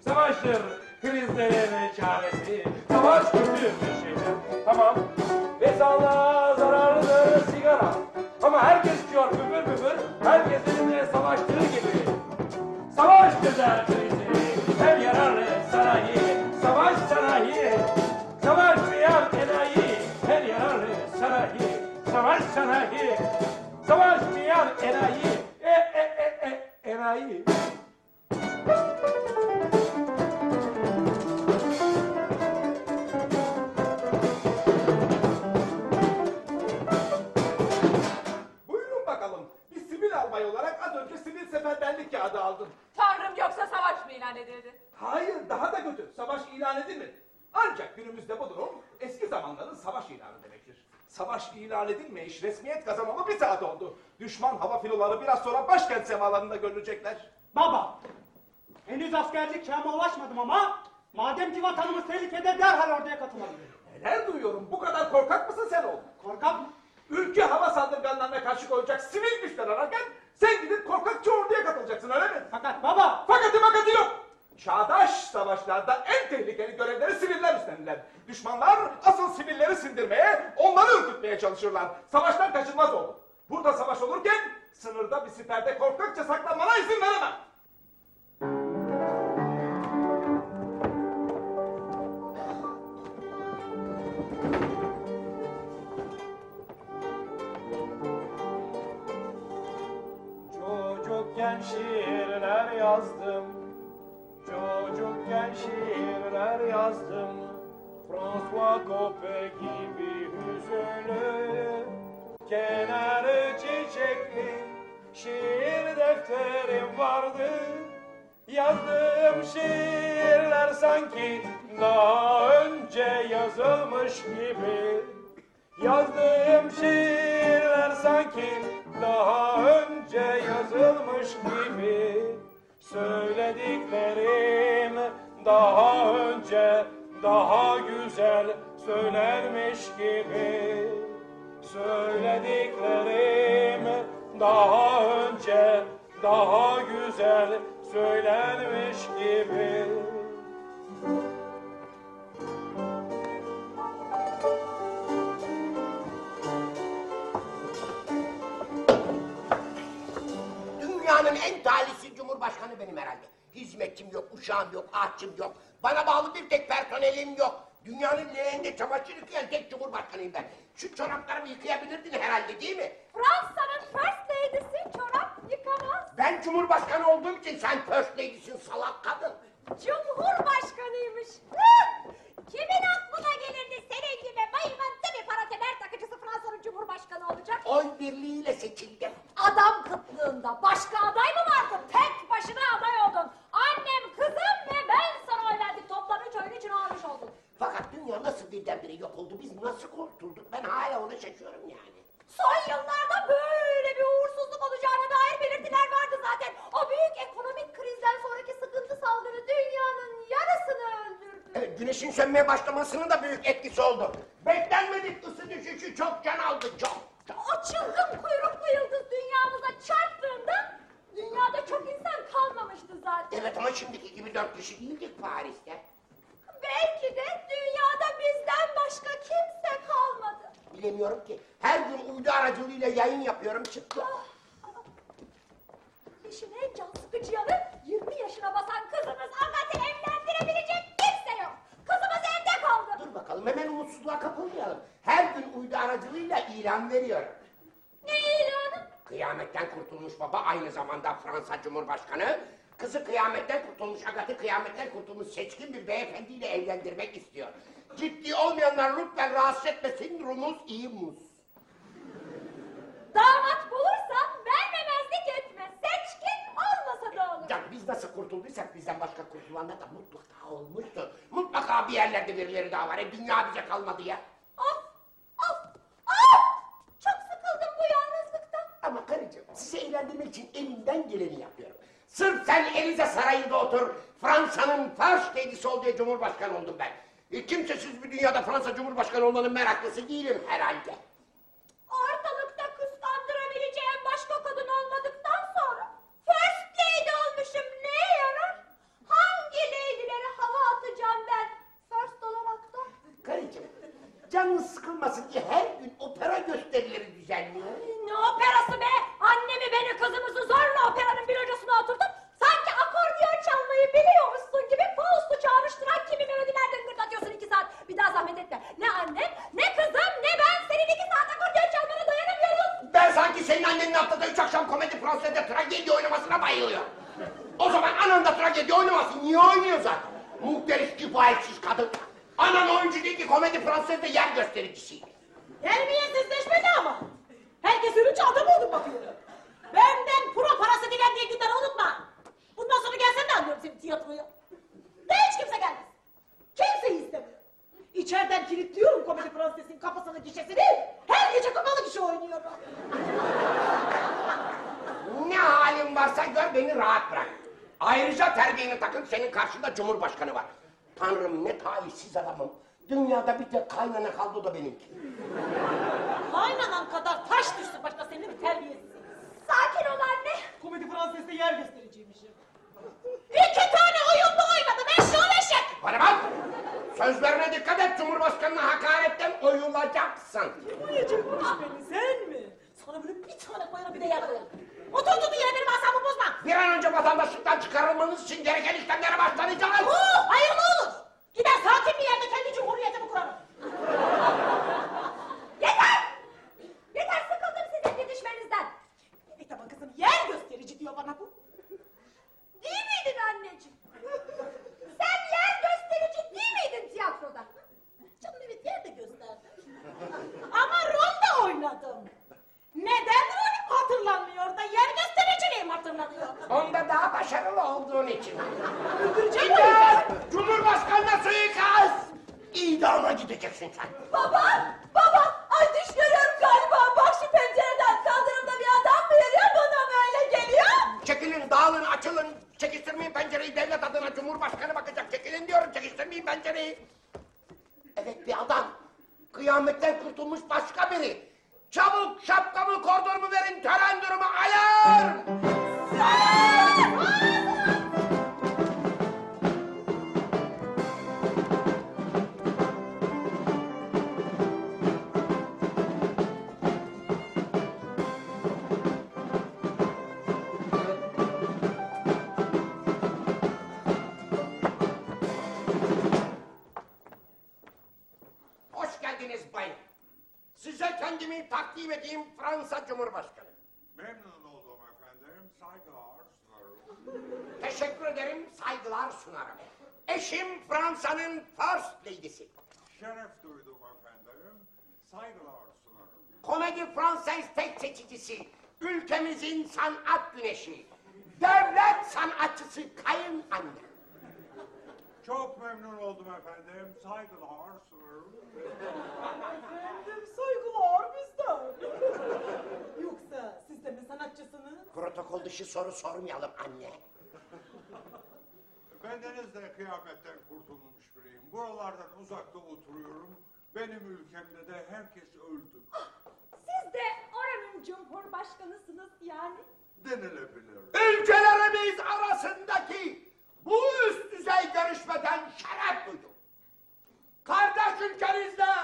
Savaştır krizlerin çaresi. Savaş kötü bir şeydir. Tamam. Ve sağlığa zararlıdır sigara. Ama herkes içiyor bübür bübür. Herkesin de savaştığı gibi. Savaş çözer krizi. Hem yararlı sanayi. Savaş sanayi. Savaşmayan enayi. Her yararlı sanayi. Savaş sanayi. Savaşmayan enayi. E e e e enayi. Buyurun bakalım. Bir sivil albay olarak az önce sivil seferberlik kağıdı aldım. Tanrım yoksa savaş mı ilan edildi? Hayır daha da kötü. Savaş ilan edilmedi. Ancak günümüzde bu durum eski zamanların savaş ilanı demektir. Savaş ilan edilmeyiş resmiyet kazanalı bir saat oldu. Düşman hava filoları biraz sonra başkent semalarında görülecekler. Baba, henüz askerlik çağıma ulaşmadım ama madem ki vatanımız tehlikede derhal orduya katılabilirim. Neler duyuyorum? Bu kadar korkak mısın sen oğlum? Korkak mı? Ülke hava saldırganlarına karşı koyacak sivil güçler ararken sen gidip korkakça orduya katılacaksın öyle mi? Fakat baba, Fakatı makatı yok. Çağdaş savaşlarda en tehlikeli görevleri siviller üstlenirler. Düşmanlar asıl sivilleri sindirmeye, onları ürkütmeye çalışırlar. Savaşlar kaçınmaz oldu. Burada savaş olurken sınırda bir siperde korkakça saklanmana izin veremem. Çocukken şiirler yazdım Çocukken şiirler yazdım. François Coppe gibi hüzünlü Kenarı çiçekli şiir defterim vardı. Yazdığım şiirler sanki daha önce yazılmış gibi. Yazdığım şiirler sanki daha önce yazılmış gibi Söylediklerim daha önce daha güzel söylenmiş gibi. Söylediklerim daha önce daha güzel söylenmiş gibi. Dünyanın en talihsiz cumhurbaşkanı benim herhalde. Hizmetçim yok, uşağım yok, ahçım yok. Bana bağlı bir tek personelim yok. Dünyanın leğende çamaşır yıkayan tek cumhurbaşkanıyım ben. Şu çoraplarımı yıkayabilirdin herhalde değil mi? Fransa'nın first lady'si çorap yıkamaz. Ben cumhurbaşkanı olduğum için sen first lady'sin salak kadın. Cumhurbaşkanıymış. Kimin aklına gelirdi senin gibi bayılmazsa bir parakemer takıcısı Fransa'nın cumhurbaşkanı olacak? Oy birliğiyle seçildim. Adam kıtlığında başka aday mı vardı? Tek başına aday oldun. Annem, kızım ve ben sana oy verdik. Toplam üç oyun için almış oldun. Fakat dünya nasıl birdenbire yok oldu, biz nasıl kurtulduk ben hala ona şaşıyorum yani. Son yıllarda böyle bir uğursuzluk olacağına dair belirtiler vardı zaten. O büyük ekonomik krizden sonraki sıkıntı salgını dünyanın yarısını öldürdü. Evet, güneşin sönmeye başlamasının da büyük etkisi oldu. Beklenmedik ısı düşüşü çok can aldı, çok. O çılgın kuyruklu yıldız dünyamıza çarptığında dünyada çok insan kalmamıştı zaten. Evet ama şimdiki gibi dört kişi değildik Paris'te. Belki de dünyada bizden başka kimse kalmadı. Bilemiyorum ki. Her gün uydu aracılığıyla yayın yapıyorum çıktı. İşin en can sıkıcı yanı 20 yaşına basan kızımız Agat'ı evlendirebilecek bakalım hemen umutsuzluğa kapılmayalım. Her gün uydu aracılığıyla ilan veriyorum. Ne ilanı? Kıyametten kurtulmuş baba aynı zamanda Fransa Cumhurbaşkanı. Kızı kıyametten kurtulmuş Agat'ı kıyametten kurtulmuş seçkin bir beyefendiyle evlendirmek istiyor. Ciddi olmayanlar lütfen rahatsız etmesin Rumuz iyi muz. Damat bulursan vermemezlik etme. Seçkin olmasa da olur. Ya biz nasıl kurtulduysak bizden başka kurtulanlar da mutlaka olmuştur. Mutlaka bir yerlerde birileri daha var. E, dünya bize kalmadı ya. Of of of! Çok sıkıldım bu yalnızlıktan. Ama karıcığım sizi eğlendirmek için elimden geleni Sırf sen Elize Sarayı'nda otur. Fransa'nın First Lady'si ol diye Cumhurbaşkanı oldum ben. E, kimsesiz bir dünyada Fransa Cumhurbaşkanı olmanın meraklısı değilim herhalde. Ortalıkta kıskandırabileceğim başka kadın olmadıktan sonra first lady olmuşum neye yarar? Hangi lady'lere hava atacağım ben first olarak da? Karıcığım, canın sıkılmasın diye her gün opera gösterileri düzenliyor. Ne operası be? Annemi beni kızımızı zorla operanın bir hocasına oturtup sanki akordeon çalmayı biliyormuşsun gibi Faust'u çağrıştıran kimi melodiler dıngırdatıyorsun iki saat. Bir daha zahmet etme. Ne annem, ne kızım, ne ben senin iki saat akordeon çalmana dayanamıyoruz. Ben sanki senin annenin haftada üç akşam komedi Fransa'da tragedi oynamasına bayılıyorum. O zaman anan da tragedi oynamasın. Niye oynuyor zaten? Muhterif kifayetsiz kadın. Anan oyuncu değil ki komedi Fransa'da yer göstericisiydi. Terbiyesizleşmedi ama. Herkes ürün çaldı mı onu bakıyor. Benden pro parası dilendiği günleri unutma. Bundan sonra gelsen de anlıyorum seni tiyatroya. De hiç kimse gelmez. Kimseyi istemiyorum. İçeriden kilitliyorum komedi prensesinin kafasının gişesini. Her gece kapalı kişi oynuyorum. Ne halin varsa gör beni rahat bırak. Ayrıca terbiyeni takın senin karşında Cumhurbaşkanı var. Tanrım ne talihsiz adamım. Dünyada bir tek kaynana kaldı da benimki. Aynanan kadar taş düşsün başta senin bir terbiyesiz. Sakin ol anne. Komedi Fransız'da yer göstericiymişim. İki tane oyunda oynadım eşşoğlu eşek. Bana bak! Sözlerine dikkat et Cumhurbaşkanına hakaretten oyulacaksın. Uyuyacakmış beni sen mi? Sana böyle bir tane koyarım bir de yakalarım. Oturduğun yere benim asabımı bozma. Bir an önce vatandaşlıktan çıkarılmanız için gereken işlemlere başlanacağız. Oo, hayırlı olur. Gider sakin bir yerde kendi cumhuriyetimi kurarım. Yeter! Yeter sıkıldım sizin didişmenizden. E tamam kızım yer gösterici diyor bana bu. Değil miydin anneciğim? Sen yer gösterici değil miydin tiyatroda? Canım evet yer de gösterdim. Ama rol de oynadım. Neden rolüm hatırlanmıyor da yer hatırlanıyor? Onda daha başarılı olduğun için. Öldüreceğim İmdat! Cumhurbaşkanına suikast! İdama gideceksin sen. Baba, baba, ay düş görüyorum galiba. Bak şu pencereden kaldırımda bir adam mı yürüyor, bana mı öyle geliyor? Çekilin, dağılın, açılın. Çekiştirmeyin pencereyi, devlet adına Cumhurbaşkanı bakacak. Çekilin diyorum, çekiştirmeyin pencereyi. Evet bir adam. Kıyametten kurtulmuş başka biri. Çabuk şapkamı, kordonumu verin, tören durumu ayar! Hoş Cumhurbaşkanı. Memnun oldum efendim. Saygılar sunarım. Teşekkür ederim, saygılar sunarım. Eşim Fransa'nın First Lady'si. Şeref duydum efendim. Saygılar sunarım. Komedi Fransız tek seçicisi. Ülkemizin sanat güneşi. Devlet sanatçısı kayınanne. Çok memnun oldum efendim. Saygılar sunarım. Efendim saygılar bizden. (laughs) Yoksa siz de mi sanatçısınız? Protokol dışı soru sormayalım anne. Bendeniz de kıyametten kurtulmuş biriyim. Buralardan uzakta oturuyorum. Benim ülkemde de herkes öldü. Siz de oranın cumhurbaşkanısınız yani. Denilebilir. Ülkelerimiz arasındaki bu üst düzey görüşmeden şeref duydum. Kardeş ülkenizle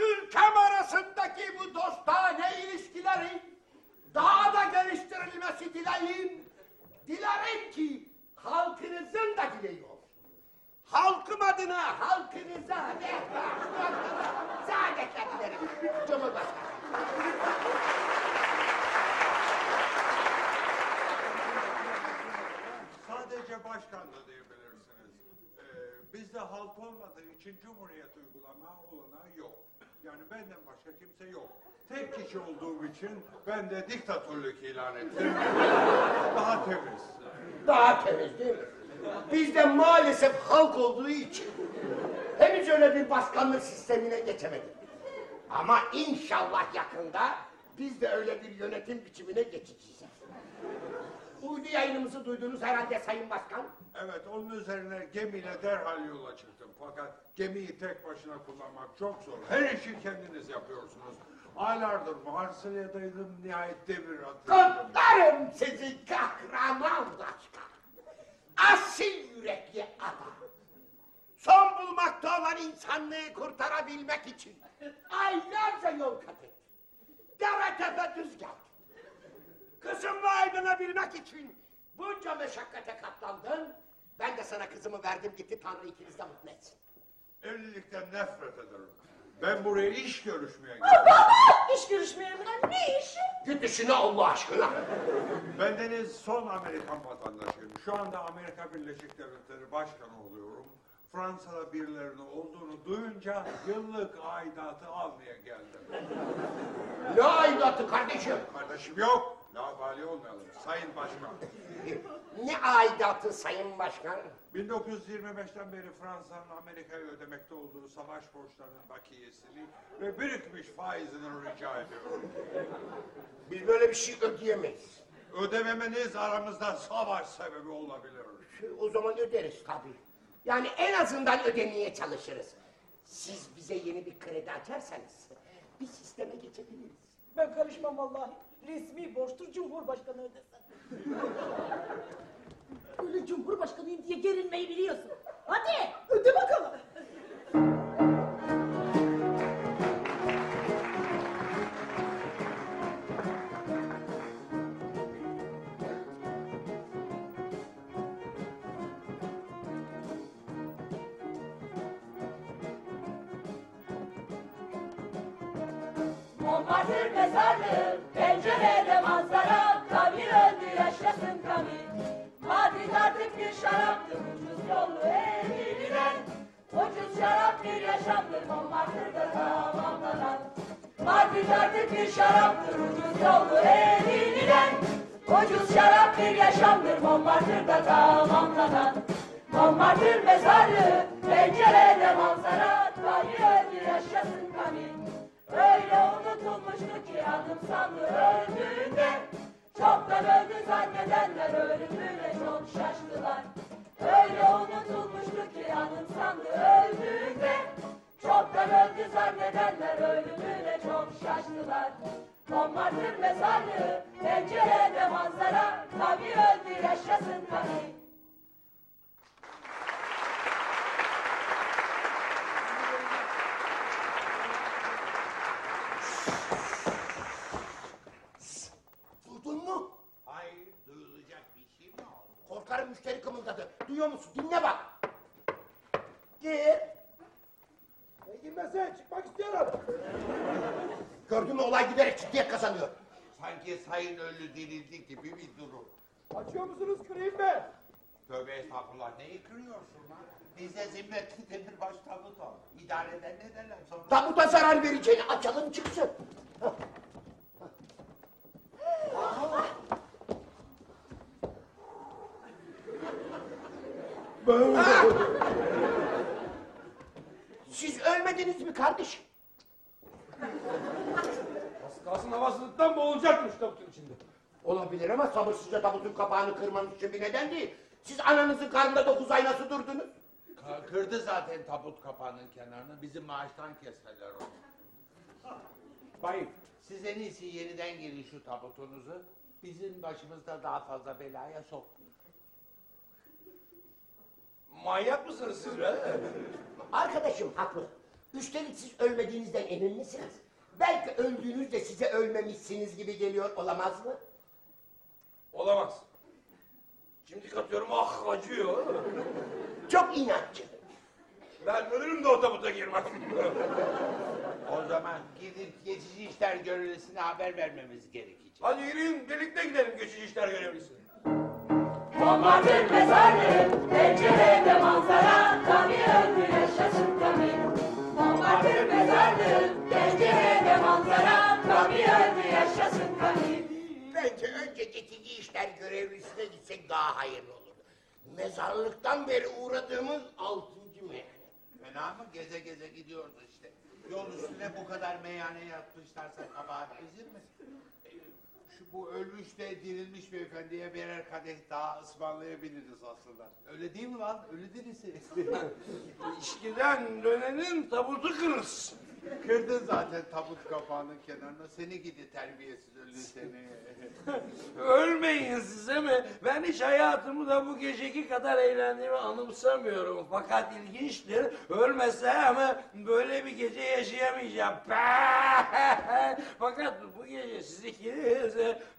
ülkem arasındaki bu dostane ilişkilerin daha da geliştirilmesi dileğim. Dilerim ki halkınızın da dileği olsun. Halkım adına halkınıza ve saadetler dilerim. Cumhurbaşkanı. Sadece başkan da diyebilirsiniz. Ee, bizde halk olmadığı için cumhuriyet uygulama olanağı yok. Yani benden başka kimse yok. Tek kişi olduğum için ben de diktatörlük ilan ettim. Daha temiz. Daha temiz değil mi? Bizde maalesef halk olduğu için henüz öyle bir başkanlık sistemine geçemedik. Ama inşallah yakında biz de öyle bir yönetim biçimine geçeceğiz. Uydu yayınımızı duydunuz herhalde Sayın Başkan. Evet, onun üzerine gemiyle derhal yola çıktım. Fakat gemiyi tek başına kullanmak çok zor. Her işi kendiniz yapıyorsunuz. Aylardır Marsilya'daydım, nihayet demir atıyordum. Kutlarım sizi kahraman başkan. Asil yürekli adam. Son bulmakta olan insanlığı kurtarabilmek için aylarca yol kat etti. Dere tepe düz geldi. Kızımla aydınabilmek için bunca meşakkate katlandın. Ben de sana kızımı verdim gitti Tanrı ikiniz de mutlu etsin. Evlilikten nefret ederim. Ben buraya iş görüşmeye geldim. İş görüşmeye mi? lan? Ne işi? Git işine Allah aşkına. Bendeniz son Amerikan vatandaşıyım. Şu anda Amerika Birleşik Devletleri Başkanı oluyorum. Fransa'da birilerinin olduğunu duyunca yıllık aidatı almaya geldim. Ne aidatı kardeşim? Kardeşim yok. Labali olmayalım. Sayın Başkan. (laughs) Ne aidatı sayın başkan? 1925'ten beri Fransa'nın Amerika'ya ödemekte olduğu savaş borçlarının bakiyesini ve birikmiş faizini rica ediyorum. Biz böyle bir şey ödeyemeyiz. Ödememeniz aramızda savaş sebebi olabilir. O zaman öderiz tabii. Yani en azından ödemeye çalışırız. Siz bize yeni bir kredi açarsanız bir sisteme geçebiliriz. Ben karışmam vallahi. Resmi borçtur Cumhurbaşkanı ödesin. Öyle cumhurbaşkanıyım diye gerilmeyi biliyorsun. Hadi. Öde bakalım. Vereceğini açalım çıksın. Ha! Siz ölmediniz mi kardeşim? Az kalsın havasızlıktan boğulacakmış tabutun içinde. Olabilir ama sabırsızca tabutun kapağını kırmanız için bir neden değil. Siz ananızın karnında dokuz ay nasıl durdunuz? Ka- Kırdı zaten tabut kapağının kenarını. Bizim maaştan keserler onu. Bayım, siz en iyisi yeniden girin şu tabutunuzu. Bizim başımızda daha fazla belaya sokmayın. Manyak mısınız siz be? Arkadaşım haklı. Üstelik siz ölmediğinizden emin misiniz? Belki öldüğünüzde size ölmemişsiniz gibi geliyor olamaz mı? Olamaz. Şimdi katıyorum ah acıyor. Çok inatçı. Ben ölürüm de o tabuta girmem. O zaman gidip geçici işler görevlisine haber vermemiz gerekecek. Hadi yürüyün birlikte gidelim geçici işler görevlisi. Montmartre mezarlığı, pencerede manzara, Tabi öldü yaşasın tabi. Montmartre mezarlığı, pencerede manzara, Tabi öldü yaşasın tabi. Bence önce geçici işler görevlisine gitsek daha hayırlı olur. Mezarlıktan beri uğradığımız altıncı meyhane. Fena mı? Geze geze gidiyoruz işte. Yol üstüne bu kadar meyhane yapmışlarsa kabahat bizim mi? şu bu ölmüş de dirilmiş beyefendiye birer kadeh daha ısmarlayabiliriz aslında. Öyle değil mi lan? Öyle değilse. (laughs) İçkiden dönenin tabutu kırız. Kırdın zaten tabut kapağının kenarına. Seni gidi terbiyesiz ölü seni. (laughs) Ölmeyin size mi? Ben hiç hayatımda bu geceki kadar eğlendiğimi anımsamıyorum. Fakat ilginçtir. Ölmesem böyle bir gece yaşayamayacağım. (laughs) Fakat bu gece siz ikiniz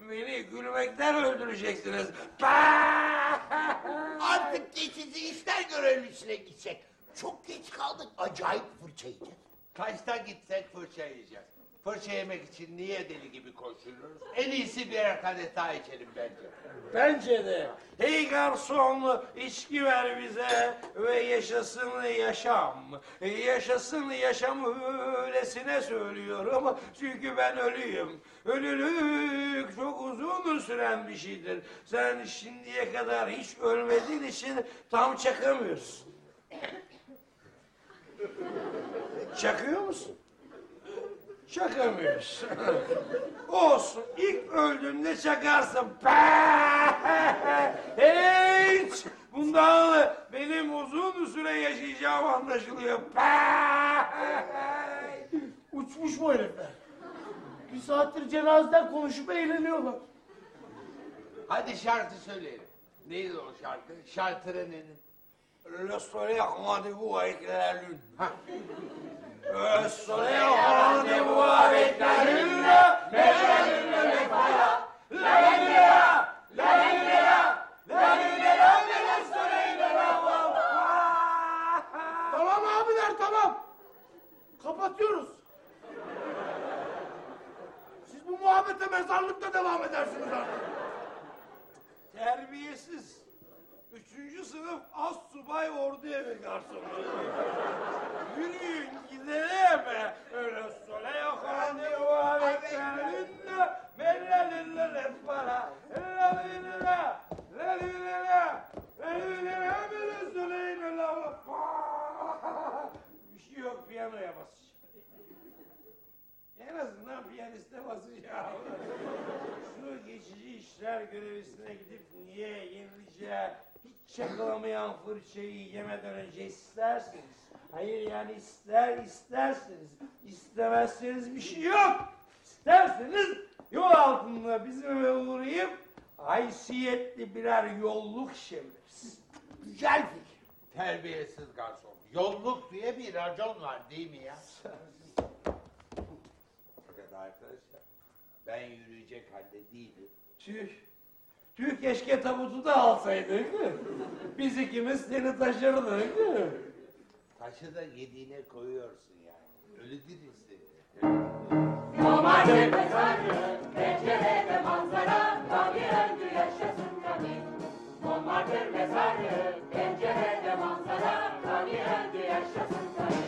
beni gülmekten öldüreceksiniz. (laughs) Artık geçici işler görevlisine gitsek. Çok geç kaldık. Acayip fırça yiyeceğiz. Kaçta gitsek fırça yiyeceğiz. Fırça yemek için niye deli gibi koşuyoruz? En iyisi birer kadeh daha içelim bence. Bence de. Hey garson içki ver bize ve yaşasın yaşam. Yaşasın yaşam öylesine söylüyorum. Çünkü ben ölüyüm. Ölülük çok uzun süren bir şeydir. Sen şimdiye kadar hiç ölmediğin için tam çakamıyorsun. Çakıyor musun? Çakamıyorsun. (laughs) Olsun. İlk öldüğünde çakarsın. (laughs) Hiç. Bundan benim uzun süre yaşayacağım anlaşılıyor. (laughs) Uçmuş bu herifler. Bir saattir cenazeden konuşup eğleniyorlar. Hadi şarkı söyleyelim. Neydi o şarkı? La lune. Le soleil rendez-vous avec la lune. Tamam abiler tamam. Kapatıyoruz. Siz bu muhabbete mezarlıkta devam edersiniz artık. Terbiyesiz. Üçüncü sınıf az subay ordu evi garsonları. Yürüyün gidelim. Le soleil rendez-vous avec la lune. Mais la lune n'est pas là. La lune est là. La lune est là. La lune est là, mais le soleil ne la voit pas. Bir şey yok piyanoya basacağım. En azından piyaniste basacağım. Şu geçici işler görevlisine gidip niye yenileceği hiç çakalamayan fırçayı yemeden önce istersiniz. Hayır yani ister isterseniz. istemezseniz bir şey yok. İsterseniz yol altında bizim eve uğrayıp haysiyetli birer yolluk çeviririz. Güzel fikir. Terbiyesiz garson. Yolluk diye bir racon var değil mi ya? (laughs) Fakat arkadaşlar ben yürüyecek halde değilim. Tüh. Tüh keşke tabutu da alsaydık. Biz ikimiz seni taşırdık. Taşı da yediğine koyuyorsun yani. Ölü dirisi. Romantik pencerede manzara, tabi öndü yaşasın tabi. Montmartre mezarı, pencerede manzara, tabi öndü yaşasın tabi.